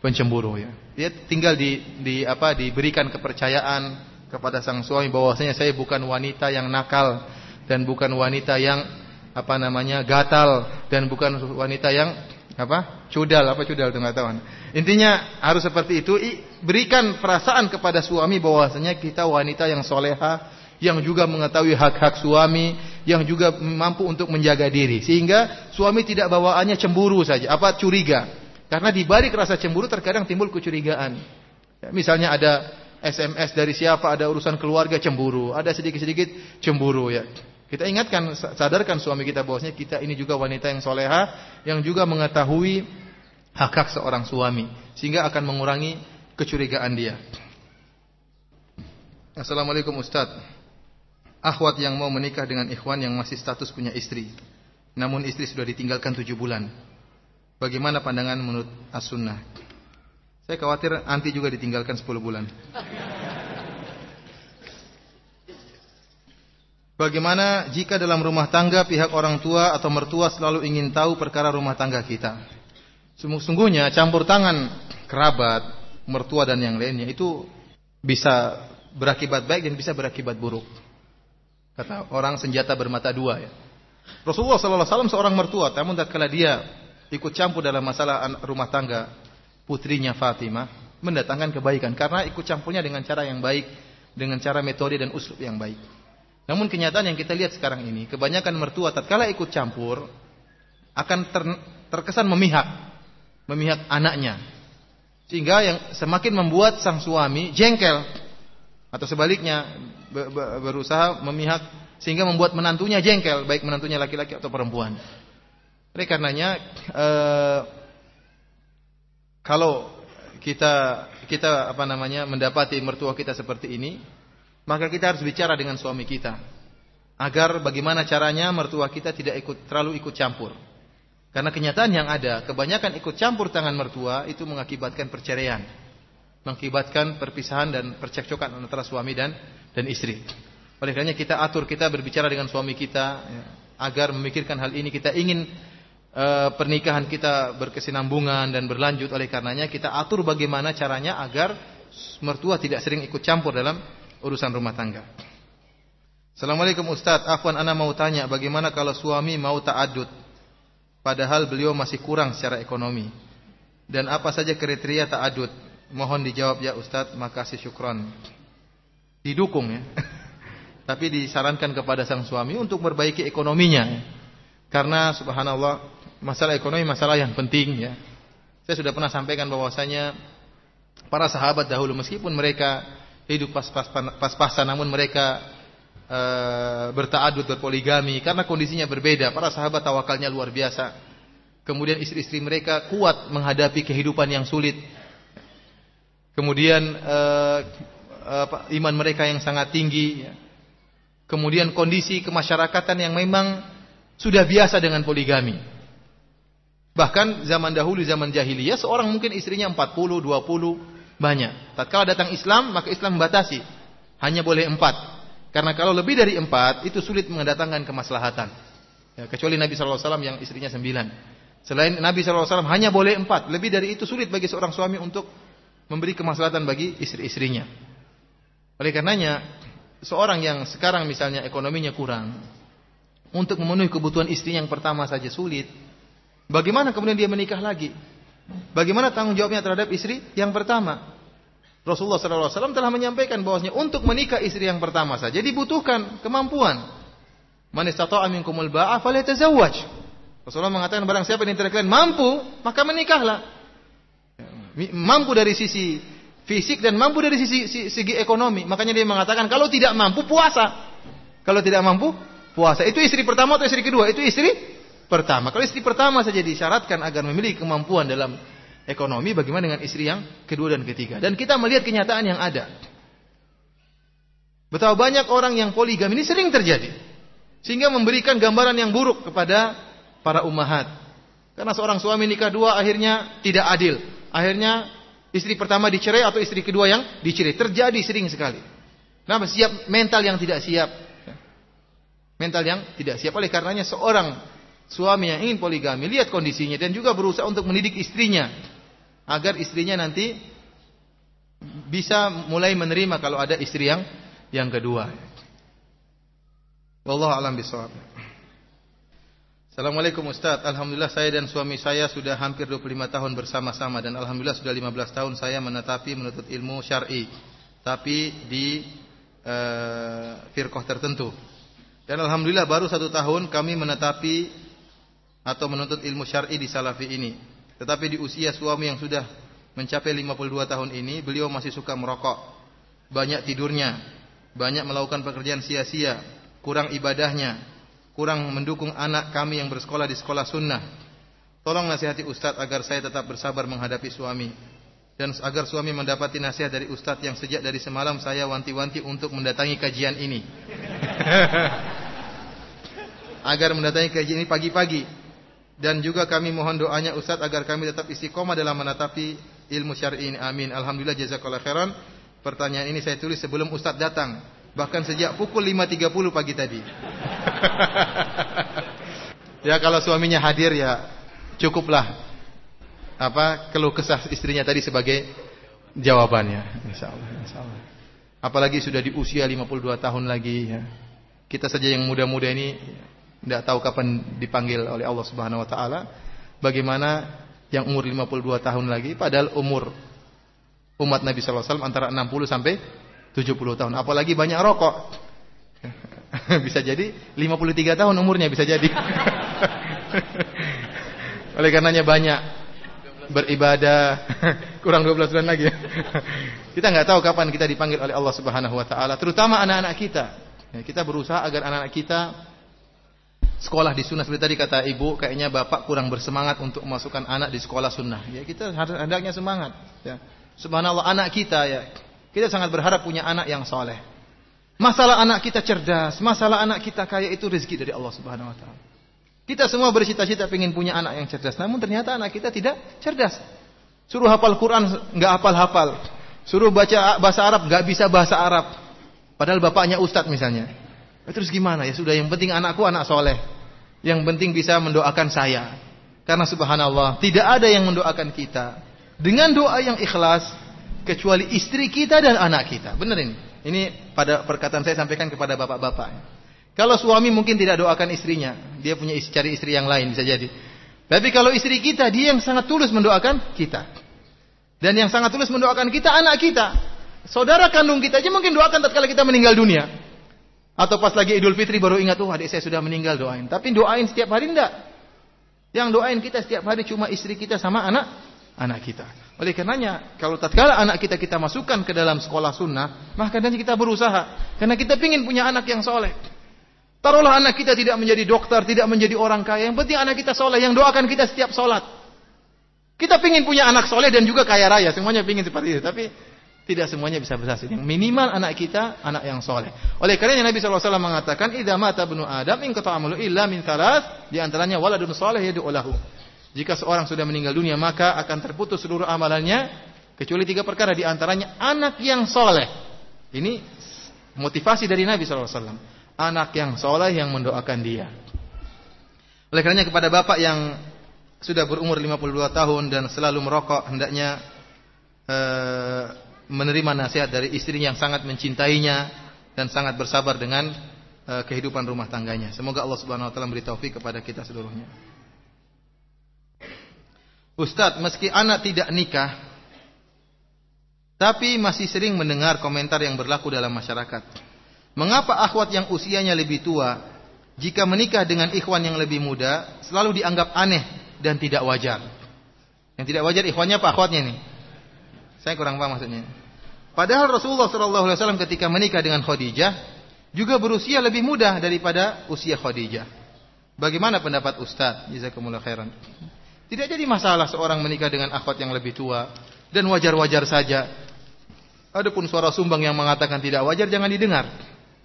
pencemburu ya. Dia tinggal di di apa diberikan kepercayaan kepada sang suami bahwasanya saya bukan wanita yang nakal dan bukan wanita yang apa namanya gatal dan bukan wanita yang apa cudal. Apa cudal itu nggak tahu. Intinya harus seperti itu. Berikan perasaan kepada suami bahwasanya kita wanita yang soleha yang juga mengetahui hak-hak suami yang juga mampu untuk menjaga diri. Sehingga suami tidak bawaannya cemburu saja. Apa curiga karena di balik rasa cemburu terkadang timbul kecurigaan. Ya, misalnya ada SMS dari siapa, ada urusan keluarga cemburu, ada sedikit-sedikit cemburu ya. Kita ingatkan, sadarkan suami kita bahwasanya kita ini juga wanita yang soleha, yang juga mengetahui hak-hak seorang suami, sehingga akan mengurangi kecurigaan dia. Assalamualaikum Ustaz. Akhwat yang mau menikah dengan ikhwan yang masih status punya istri, namun istri sudah ditinggalkan tujuh bulan. Bagaimana pandangan menurut as-sunnah? Saya khawatir anti juga ditinggalkan 10 bulan. Bagaimana jika dalam rumah tangga pihak orang tua atau mertua selalu ingin tahu perkara rumah tangga kita? Sungguhnya campur tangan kerabat, mertua dan yang lainnya itu bisa berakibat baik dan bisa berakibat buruk. Kata orang senjata bermata dua ya. Rasulullah SAW seorang mertua, namun tatkala dia ikut campur dalam masalah rumah tangga putrinya Fatimah mendatangkan kebaikan karena ikut campurnya dengan cara yang baik, dengan cara metode dan uslub yang baik. Namun kenyataan yang kita lihat sekarang ini, kebanyakan mertua tatkala ikut campur akan ter, terkesan memihak, memihak anaknya. Sehingga yang semakin membuat sang suami jengkel atau sebaliknya berusaha memihak sehingga membuat menantunya jengkel, baik menantunya laki-laki atau perempuan. Oleh karenanya eh, kalau kita kita apa namanya mendapati mertua kita seperti ini, maka kita harus bicara dengan suami kita agar bagaimana caranya mertua kita tidak ikut terlalu ikut campur. Karena kenyataan yang ada, kebanyakan ikut campur tangan mertua itu mengakibatkan perceraian, mengakibatkan perpisahan dan percekcokan antara suami dan dan istri. Oleh karenanya kita atur kita berbicara dengan suami kita ya, agar memikirkan hal ini kita ingin e, pernikahan kita berkesinambungan dan berlanjut oleh karenanya kita atur bagaimana caranya agar mertua tidak sering ikut campur dalam urusan rumah tangga. Assalamualaikum Ustaz, Afwan Ana mau tanya bagaimana kalau suami mau ta'adud padahal beliau masih kurang secara ekonomi. Dan apa saja kriteria ta'adud? Mohon dijawab ya Ustaz, makasih syukron. Didukung ya. Tapi disarankan kepada sang suami untuk memperbaiki ekonominya. Karena subhanallah, masalah ekonomi masalah yang penting ya. Saya sudah pernah sampaikan bahwasanya para sahabat dahulu meskipun mereka hidup pas-pasan namun mereka e, bertaadud berpoligami karena kondisinya berbeda. Para sahabat tawakalnya luar biasa. Kemudian istri-istri mereka kuat menghadapi kehidupan yang sulit. Kemudian e, e, iman mereka yang sangat tinggi. Kemudian kondisi kemasyarakatan yang memang sudah biasa dengan poligami. Bahkan zaman dahulu, zaman jahiliyah, seorang mungkin istrinya 40, 20, banyak. Tatkala datang Islam, maka Islam membatasi. Hanya boleh empat. Karena kalau lebih dari empat itu sulit mendatangkan kemaslahatan. Ya, kecuali Nabi SAW yang istrinya sembilan. Selain Nabi SAW hanya boleh empat. Lebih dari itu sulit bagi seorang suami untuk memberi kemaslahatan bagi istri-istrinya. Oleh karenanya seorang yang sekarang misalnya ekonominya kurang untuk memenuhi kebutuhan istri yang pertama saja sulit. Bagaimana kemudian dia menikah lagi? Bagaimana tanggung jawabnya terhadap istri yang pertama? Rasulullah SAW telah menyampaikan bahwasanya untuk menikah istri yang pertama saja dibutuhkan kemampuan. Man istata'a minkumul ba'a falyatazawwaj. Rasulullah mengatakan barang siapa antara kalian mampu, maka menikahlah. Mampu dari sisi fisik dan mampu dari sisi segi ekonomi. Makanya dia mengatakan kalau tidak mampu puasa. Kalau tidak mampu puasa. Itu istri pertama atau istri kedua? Itu istri pertama. Kalau istri pertama saja disyaratkan agar memiliki kemampuan dalam ekonomi, bagaimana dengan istri yang kedua dan ketiga? Dan kita melihat kenyataan yang ada. Betapa banyak orang yang poligami ini sering terjadi. Sehingga memberikan gambaran yang buruk kepada para umahat. Karena seorang suami nikah dua akhirnya tidak adil. Akhirnya istri pertama dicerai atau istri kedua yang dicerai. Terjadi sering sekali. Nah, siap mental yang tidak siap. Mental yang tidak siap. Oleh karenanya seorang suami yang ingin poligami lihat kondisinya dan juga berusaha untuk mendidik istrinya agar istrinya nanti bisa mulai menerima kalau ada istri yang yang kedua. Wallahu alam bisawab. Assalamualaikum Ustaz. Alhamdulillah saya dan suami saya sudah hampir 25 tahun bersama-sama dan alhamdulillah sudah 15 tahun saya menetapi menuntut ilmu syar'i tapi di uh, firqah tertentu. Dan alhamdulillah baru satu tahun kami menetapi atau menuntut ilmu syar'i di salafi ini. Tetapi di usia suami yang sudah mencapai 52 tahun ini, beliau masih suka merokok. Banyak tidurnya, banyak melakukan pekerjaan sia-sia, kurang ibadahnya, kurang mendukung anak kami yang bersekolah di sekolah sunnah. Tolong nasihati Ustadz agar saya tetap bersabar menghadapi suami. Dan agar suami mendapati nasihat dari Ustadz yang sejak dari semalam saya wanti-wanti untuk mendatangi kajian ini. agar mendatangi kajian ini pagi-pagi dan juga kami mohon doanya Ustaz agar kami tetap istiqomah dalam menatapi ilmu syar'i ini. Amin. Alhamdulillah jazakallahu khairan. Pertanyaan ini saya tulis sebelum Ustaz datang, bahkan sejak pukul 5.30 pagi tadi. ya kalau suaminya hadir ya cukuplah apa keluh kesah istrinya tadi sebagai jawabannya. Insyaallah, insyaallah. Apalagi sudah di usia 52 tahun lagi ya. Kita saja yang muda-muda ini tidak tahu kapan dipanggil oleh Allah Subhanahu wa taala. Bagaimana yang umur 52 tahun lagi padahal umur umat Nabi wasallam antara 60 sampai 70 tahun. Apalagi banyak rokok. bisa jadi 53 tahun umurnya bisa jadi. oleh karenanya banyak beribadah kurang 12 bulan lagi. kita nggak tahu kapan kita dipanggil oleh Allah Subhanahu wa taala, terutama anak-anak kita. Ya, kita berusaha agar anak-anak kita sekolah di sunnah seperti tadi kata ibu kayaknya bapak kurang bersemangat untuk memasukkan anak di sekolah sunnah. Ya kita hendaknya semangat ya. Subhanallah anak kita ya. Kita sangat berharap punya anak yang soleh masalah anak kita cerdas masalah anak kita kaya itu rezeki dari Allah subhanahu wa taala. Kita semua bercita-cita ingin punya anak yang cerdas namun ternyata anak kita tidak cerdas. Suruh hafal Quran nggak hafal-hafal. Suruh baca bahasa Arab nggak bisa bahasa Arab. Padahal bapaknya ustadz misalnya terus gimana ya sudah yang penting anakku anak soleh. Yang penting bisa mendoakan saya. Karena subhanallah tidak ada yang mendoakan kita dengan doa yang ikhlas kecuali istri kita dan anak kita. Benar ini. Ini pada perkataan saya sampaikan kepada bapak-bapak. Kalau suami mungkin tidak doakan istrinya, dia punya istri, cari istri yang lain bisa jadi. Tapi kalau istri kita, dia yang sangat tulus mendoakan kita. Dan yang sangat tulus mendoakan kita anak kita. Saudara kandung kita aja mungkin doakan tatkala kita meninggal dunia. Atau pas lagi Idul Fitri baru ingat, oh adik saya sudah meninggal doain. Tapi doain setiap hari enggak. Yang doain kita setiap hari cuma istri kita sama anak anak kita. Oleh karenanya, kalau tatkala anak kita kita masukkan ke dalam sekolah sunnah, maka nanti kita berusaha. Karena kita ingin punya anak yang soleh. Taruhlah anak kita tidak menjadi dokter, tidak menjadi orang kaya. Yang penting anak kita soleh, yang doakan kita setiap sholat. Kita ingin punya anak soleh dan juga kaya raya. Semuanya ingin seperti itu. Tapi tidak semuanya bisa berhasil. Yang minimal anak kita, anak yang soleh. Oleh karena Nabi SAW mengatakan, Idza mata benu Adam, in amalu illa min thalas. Di antaranya waladun soleh yadu'ulahu. Jika seorang sudah meninggal dunia, maka akan terputus seluruh amalannya. Kecuali tiga perkara. Di antaranya anak yang soleh. Ini motivasi dari Nabi SAW anak yang soleh yang mendoakan dia. Oleh karenanya kepada bapak yang sudah berumur 52 tahun dan selalu merokok hendaknya e, menerima nasihat dari istri yang sangat mencintainya dan sangat bersabar dengan e, kehidupan rumah tangganya. Semoga Allah Subhanahu wa taala memberi taufik kepada kita seluruhnya. Ustadz, meski anak tidak nikah tapi masih sering mendengar komentar yang berlaku dalam masyarakat. Mengapa akhwat yang usianya lebih tua jika menikah dengan ikhwan yang lebih muda selalu dianggap aneh dan tidak wajar? Yang tidak wajar ikhwannya apa akhwatnya ini? Saya kurang paham maksudnya. Padahal Rasulullah SAW ketika menikah dengan Khadijah juga berusia lebih muda daripada usia Khadijah. Bagaimana pendapat Ustaz? Jazakumullah khairan. Tidak jadi masalah seorang menikah dengan akhwat yang lebih tua dan wajar-wajar saja. Adapun suara sumbang yang mengatakan tidak wajar jangan didengar.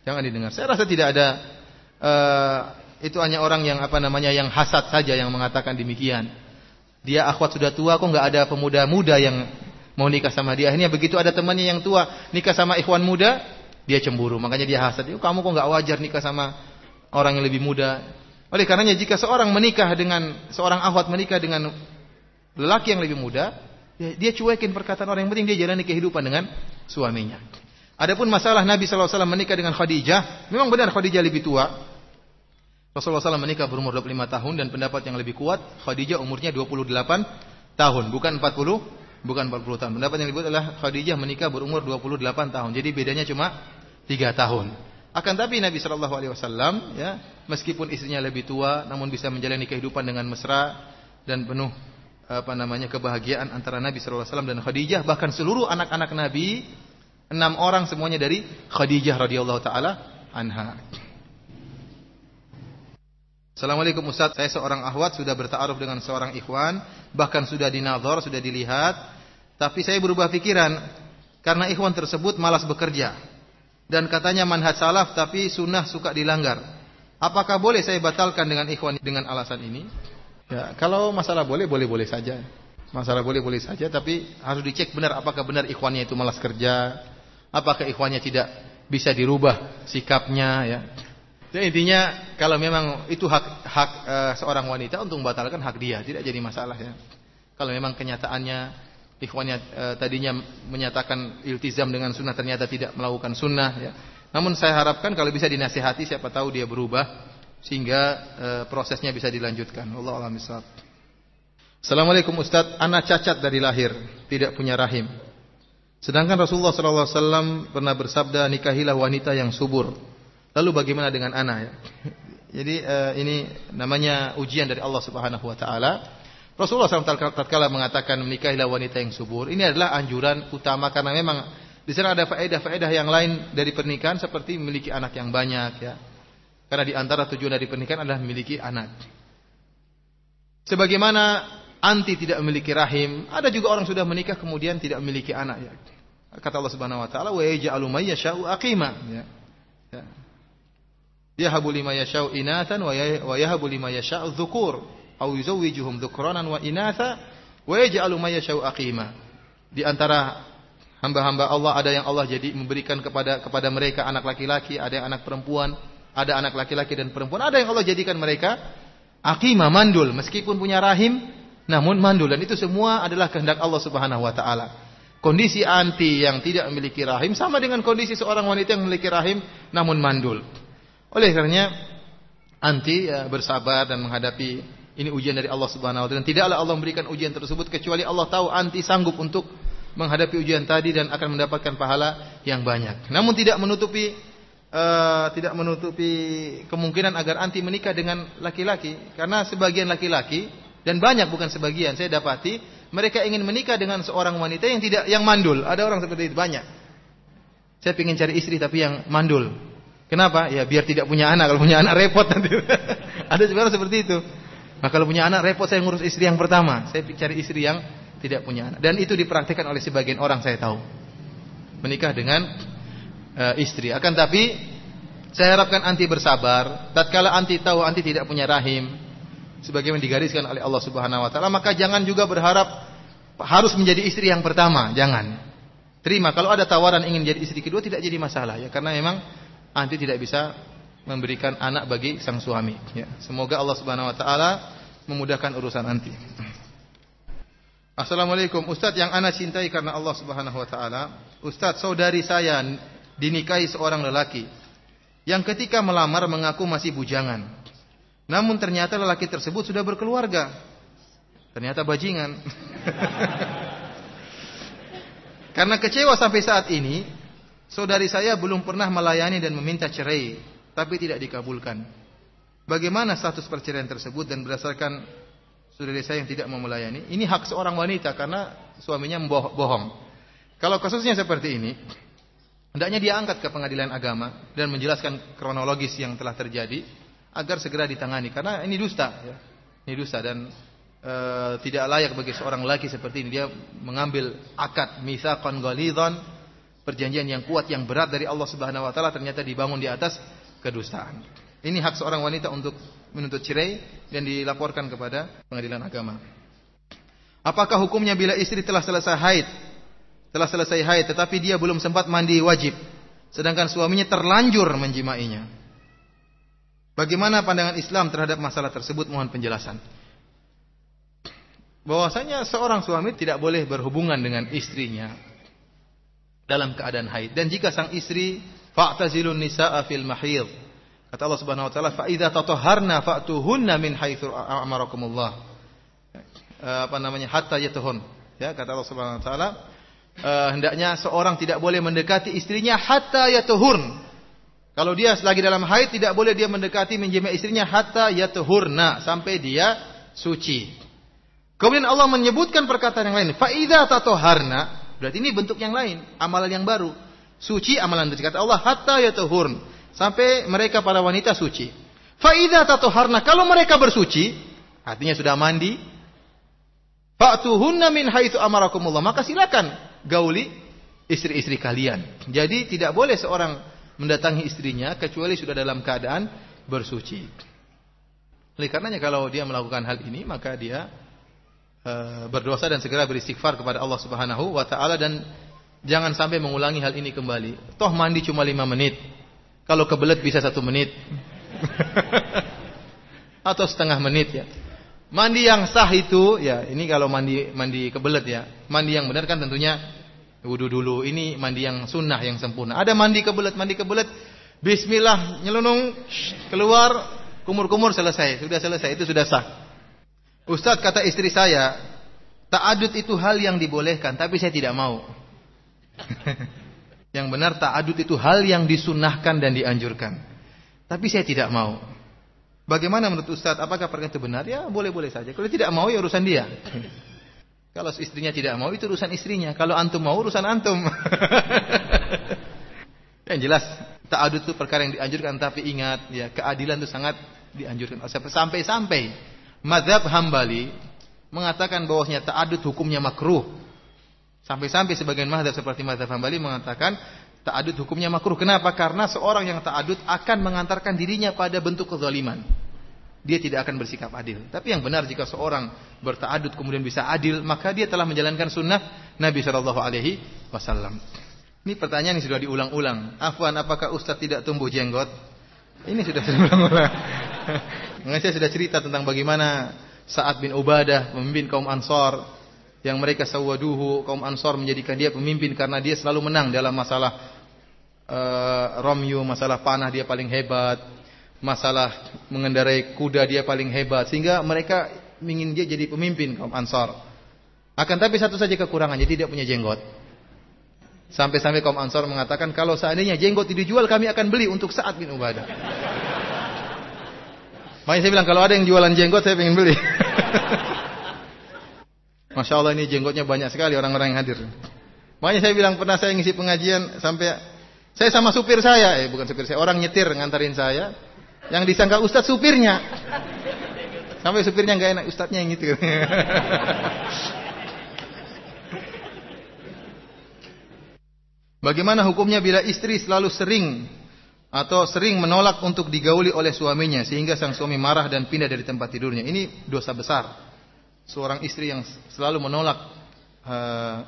Jangan didengar. Saya rasa tidak ada uh, itu hanya orang yang apa namanya yang hasad saja yang mengatakan demikian. Dia akhwat sudah tua kok nggak ada pemuda-muda yang mau nikah sama dia. Akhirnya begitu ada temannya yang tua nikah sama ikhwan muda, dia cemburu. Makanya dia hasad. Kamu kok nggak wajar nikah sama orang yang lebih muda? Oleh karenanya jika seorang menikah dengan seorang akhwat menikah dengan lelaki yang lebih muda, ya, dia cuekin perkataan orang yang penting dia jalani kehidupan dengan suaminya. Adapun masalah Nabi SAW menikah dengan Khadijah, memang benar Khadijah lebih tua. Rasulullah SAW menikah berumur 25 tahun dan pendapat yang lebih kuat, Khadijah umurnya 28 tahun, bukan 40, bukan 40 tahun. Pendapat yang kuat adalah Khadijah menikah berumur 28 tahun. Jadi bedanya cuma 3 tahun. Akan tapi Nabi Shallallahu Alaihi Wasallam, ya, meskipun istrinya lebih tua, namun bisa menjalani kehidupan dengan mesra dan penuh apa namanya kebahagiaan antara Nabi Shallallahu Alaihi Wasallam dan Khadijah. Bahkan seluruh anak-anak Nabi Enam orang semuanya dari Khadijah radhiyallahu taala anha. Assalamualaikum Ustaz, saya seorang ahwat sudah bertaaruf dengan seorang ikhwan, bahkan sudah dinazar, sudah dilihat, tapi saya berubah pikiran karena ikhwan tersebut malas bekerja dan katanya manhaj salaf tapi sunnah suka dilanggar. Apakah boleh saya batalkan dengan ikhwan dengan alasan ini? Ya, kalau masalah boleh, boleh-boleh saja. Masalah boleh-boleh saja, tapi harus dicek benar apakah benar ikhwannya itu malas kerja, Apakah ikhwannya tidak bisa dirubah sikapnya ya. Jadi intinya kalau memang itu hak hak e, seorang wanita untuk membatalkan hak dia, tidak jadi masalah ya. Kalau memang kenyataannya ikhwannya e, tadinya menyatakan iltizam dengan sunnah ternyata tidak melakukan sunnah ya. Namun saya harapkan kalau bisa dinasihati siapa tahu dia berubah sehingga e, prosesnya bisa dilanjutkan. Allah alam Assalamualaikum Ustaz, anak cacat dari lahir, tidak punya rahim. Sedangkan Rasulullah SAW pernah bersabda nikahilah wanita yang subur. Lalu bagaimana dengan anak ya? Jadi uh, ini namanya ujian dari Allah Subhanahu Wa Taala. Rasulullah SAW tatkala mengatakan menikahilah wanita yang subur. Ini adalah anjuran utama karena memang di sana ada faedah-faedah yang lain dari pernikahan seperti memiliki anak yang banyak ya. Karena di antara tujuan dari pernikahan adalah memiliki anak. Sebagaimana anti tidak memiliki rahim, ada juga orang sudah menikah kemudian tidak memiliki anak ya. Kata Allah Subhanahu wa taala, "Wa yaj'alu may yasha'u aqima." Ya. Ya. Yahabu lima yasha'u inathan wa yahabu lima yasha'u dhukur aw yuzawwijuhum dhukranan wa inatha wa yaj'alu may yasha'u aqima. Di antara hamba-hamba Allah ada yang Allah jadi memberikan kepada kepada mereka anak laki-laki, ada yang anak perempuan, ada anak laki-laki dan perempuan, ada yang Allah jadikan mereka aqima mandul meskipun punya rahim namun mandul dan itu semua adalah kehendak Allah Subhanahu wa taala. Kondisi anti yang tidak memiliki rahim sama dengan kondisi seorang wanita yang memiliki rahim namun mandul. Oleh karenanya anti ya, bersabar dan menghadapi ini ujian dari Allah Subhanahu wa taala. Dan tidaklah Allah memberikan ujian tersebut kecuali Allah tahu anti sanggup untuk menghadapi ujian tadi dan akan mendapatkan pahala yang banyak. Namun tidak menutupi uh, tidak menutupi kemungkinan agar anti menikah dengan laki-laki karena sebagian laki-laki dan banyak bukan sebagian saya dapati mereka ingin menikah dengan seorang wanita yang tidak yang mandul. Ada orang seperti itu banyak. Saya ingin cari istri tapi yang mandul. Kenapa? Ya biar tidak punya anak. Kalau punya anak repot nanti. Ada juga seperti itu. Nah kalau punya anak repot saya ngurus istri yang pertama. Saya cari istri yang tidak punya anak. Dan itu dipraktikkan oleh sebagian orang saya tahu. Menikah dengan uh, istri. Akan tapi saya harapkan anti bersabar. Tatkala anti tahu anti tidak punya rahim, sebagaimana digariskan oleh Allah Subhanahu wa taala, maka jangan juga berharap harus menjadi istri yang pertama, jangan. Terima kalau ada tawaran ingin jadi istri kedua tidak jadi masalah ya karena memang anti tidak bisa memberikan anak bagi sang suami ya. Semoga Allah Subhanahu wa taala memudahkan urusan anti. Assalamualaikum Ustadz yang anak cintai karena Allah Subhanahu wa taala. Ustadz saudari saya dinikahi seorang lelaki yang ketika melamar mengaku masih bujangan. Namun ternyata lelaki tersebut sudah berkeluarga. Ternyata bajingan. Karena kecewa sampai saat ini, saudari saya belum pernah melayani dan meminta cerai, tapi tidak dikabulkan. Bagaimana status perceraian tersebut dan berdasarkan saudari saya yang tidak mau melayani? Ini hak seorang wanita karena suaminya bohong. Kalau kasusnya seperti ini, hendaknya dia angkat ke pengadilan agama dan menjelaskan kronologis yang telah terjadi agar segera ditangani karena ini dusta ya. Ini dusta dan e, tidak layak bagi seorang laki seperti ini dia mengambil akad mitsaqan ghalidhan perjanjian yang kuat yang berat dari Allah Subhanahu wa taala ternyata dibangun di atas kedustaan. Ini hak seorang wanita untuk menuntut cerai dan dilaporkan kepada pengadilan agama. Apakah hukumnya bila istri telah selesai haid? Telah selesai haid tetapi dia belum sempat mandi wajib sedangkan suaminya terlanjur menjimainya. Bagaimana pandangan Islam terhadap masalah tersebut? Mohon penjelasan. Bahwasanya seorang suami tidak boleh berhubungan dengan istrinya dalam keadaan haid. Dan jika sang istri fa'tazilun nisaa fil mahid. Kata Allah Subhanahu wa taala, "Fa idza tatahharna fa'tuhunna min haitsu amarakumullah." Eh, apa namanya? hatta yatuhun. Ya, kata Allah Subhanahu wa taala, eh, hendaknya seorang tidak boleh mendekati istrinya hatta yatuhun kalau dia lagi dalam haid tidak boleh dia mendekati menjamai istrinya hatta yatuhurna sampai dia suci. Kemudian Allah menyebutkan perkataan yang lain, fa idza tatoharna, berarti ini bentuk yang lain, amalan yang baru. Suci amalan dari kata Allah hatta yatuhurn, sampai mereka para wanita suci. Fa idza tatoharna, kalau mereka bersuci, artinya sudah mandi, fa'tuhunna min haitsu amarakumullah, maka silakan gauli istri-istri kalian. Jadi tidak boleh seorang mendatangi istrinya kecuali sudah dalam keadaan bersuci. Oleh karenanya kalau dia melakukan hal ini maka dia e, berdosa dan segera beristighfar kepada Allah Subhanahu wa taala dan jangan sampai mengulangi hal ini kembali. Toh mandi cuma lima menit. Kalau kebelet bisa satu menit. Atau setengah menit ya. Mandi yang sah itu ya ini kalau mandi mandi kebelet ya. Mandi yang benar kan tentunya Wudhu dulu. Ini mandi yang sunnah yang sempurna. Ada mandi kebelet, mandi kebelet. Bismillah, nyelunung, keluar, kumur-kumur selesai. Sudah selesai, itu sudah sah. Ustadz kata istri saya, ta'adud itu hal yang dibolehkan, tapi saya tidak mau. yang benar ta'adud itu hal yang disunahkan dan dianjurkan. Tapi saya tidak mau. Bagaimana menurut Ustadz? Apakah perkara itu benar? Ya boleh-boleh saja. Kalau tidak mau ya urusan dia. Kalau istrinya tidak mau itu urusan istrinya. Kalau antum mau urusan antum. yang jelas ta'adud itu perkara yang dianjurkan tapi ingat ya keadilan itu sangat dianjurkan. Sampai-sampai mazhab Hambali mengatakan bahwasanya ta'adud hukumnya makruh. Sampai-sampai sebagian mazhab seperti mazhab Hambali mengatakan ta'adud hukumnya makruh. Kenapa? Karena seorang yang ta'adud akan mengantarkan dirinya pada bentuk kezaliman dia tidak akan bersikap adil. Tapi yang benar jika seorang bertaadud kemudian bisa adil, maka dia telah menjalankan sunnah Nabi Shallallahu Alaihi Wasallam. Ini pertanyaan yang sudah diulang-ulang. Afwan, apakah Ustadz tidak tumbuh jenggot? Ini sudah diulang-ulang. saya sudah cerita tentang bagaimana Sa'ad bin Ubadah memimpin kaum Ansor yang mereka sawaduhu kaum Ansor menjadikan dia pemimpin karena dia selalu menang dalam masalah uh, romyu, masalah panah dia paling hebat, masalah mengendarai kuda dia paling hebat sehingga mereka ingin dia jadi pemimpin kaum Ansor. Akan tapi satu saja kekurangan, jadi tidak punya jenggot. Sampai-sampai kaum Ansor mengatakan kalau seandainya jenggot dijual kami akan beli untuk saat bin Ubadah. Makanya saya bilang kalau ada yang jualan jenggot saya ingin beli. Masya Allah ini jenggotnya banyak sekali orang-orang yang hadir. Makanya saya bilang pernah saya ngisi pengajian sampai saya sama supir saya, eh bukan supir saya, orang nyetir ngantarin saya, yang disangka ustadz supirnya. Sampai supirnya nggak enak, ustadznya yang nyetir. Bagaimana hukumnya bila istri selalu sering atau sering menolak untuk digauli oleh suaminya sehingga sang suami marah dan pindah dari tempat tidurnya? Ini dosa besar. Seorang istri yang selalu menolak uh,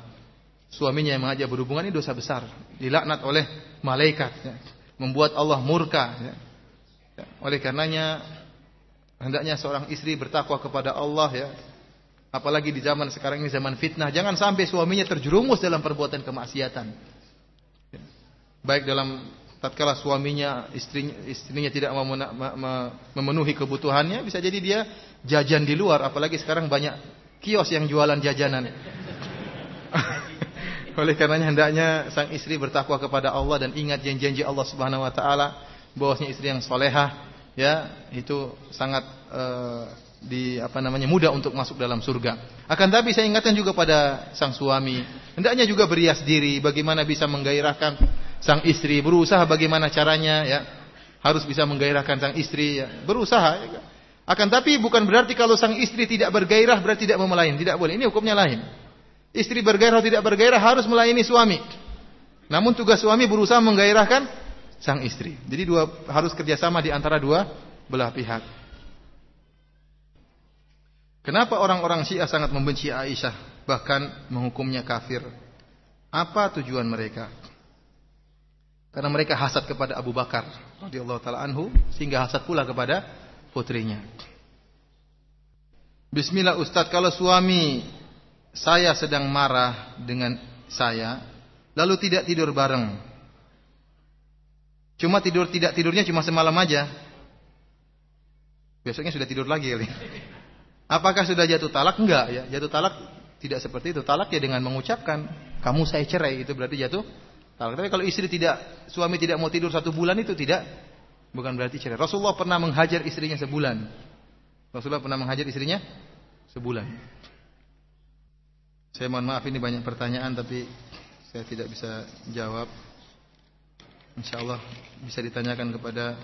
suaminya yang mengajak berhubungan ini dosa besar, dilaknat oleh malaikat, ya. membuat Allah murka. Ya. Ya. Oleh karenanya hendaknya seorang istri bertakwa kepada Allah ya. Apalagi di zaman sekarang ini zaman fitnah, jangan sampai suaminya terjerumus dalam perbuatan kemaksiatan baik dalam tatkala suaminya istrinya, istrinya tidak memenuhi kebutuhannya bisa jadi dia jajan di luar apalagi sekarang banyak kios yang jualan jajanan oleh karenanya hendaknya sang istri bertakwa kepada Allah dan ingat janji-janji Allah Subhanahu wa taala bahwasanya istri yang solehah ya itu sangat uh, di apa namanya mudah untuk masuk dalam surga. Akan tapi saya ingatkan juga pada sang suami, hendaknya juga berias diri bagaimana bisa menggairahkan sang istri, berusaha bagaimana caranya ya. Harus bisa menggairahkan sang istri ya. Berusaha ya. Akan tapi bukan berarti kalau sang istri tidak bergairah berarti tidak mau melayani, tidak boleh. Ini hukumnya lain. Istri bergairah tidak bergairah harus melayani suami. Namun tugas suami berusaha menggairahkan sang istri. Jadi dua harus kerjasama di antara dua belah pihak. Kenapa orang-orang Syiah sangat membenci Aisyah, bahkan menghukumnya kafir? Apa tujuan mereka? Karena mereka hasad kepada Abu Bakar radhiyallahu taala anhu sehingga hasad pula kepada putrinya. Bismillah Ustadz, kalau suami saya sedang marah dengan saya, lalu tidak tidur bareng. Cuma tidur tidak tidurnya cuma semalam aja. Besoknya sudah tidur lagi kali. Apakah sudah jatuh talak? Enggak ya. Jatuh talak tidak seperti itu. Talak ya dengan mengucapkan kamu saya cerai itu berarti jatuh talak. Tapi kalau istri tidak suami tidak mau tidur satu bulan itu tidak bukan berarti cerai. Rasulullah pernah menghajar istrinya sebulan. Rasulullah pernah menghajar istrinya sebulan. Saya mohon maaf ini banyak pertanyaan tapi saya tidak bisa jawab. Insya Allah bisa ditanyakan kepada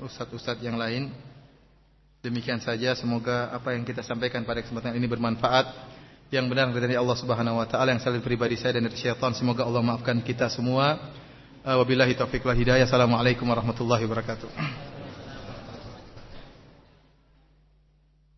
ustadz-ustadz yang lain. Demikian saja semoga apa yang kita sampaikan pada kesempatan ini bermanfaat. Yang benar dari Allah Subhanahu wa taala yang saling pribadi saya dan dari syaitan semoga Allah maafkan kita semua. Wabillahi taufiq wal hidayah. Assalamualaikum warahmatullahi wabarakatuh.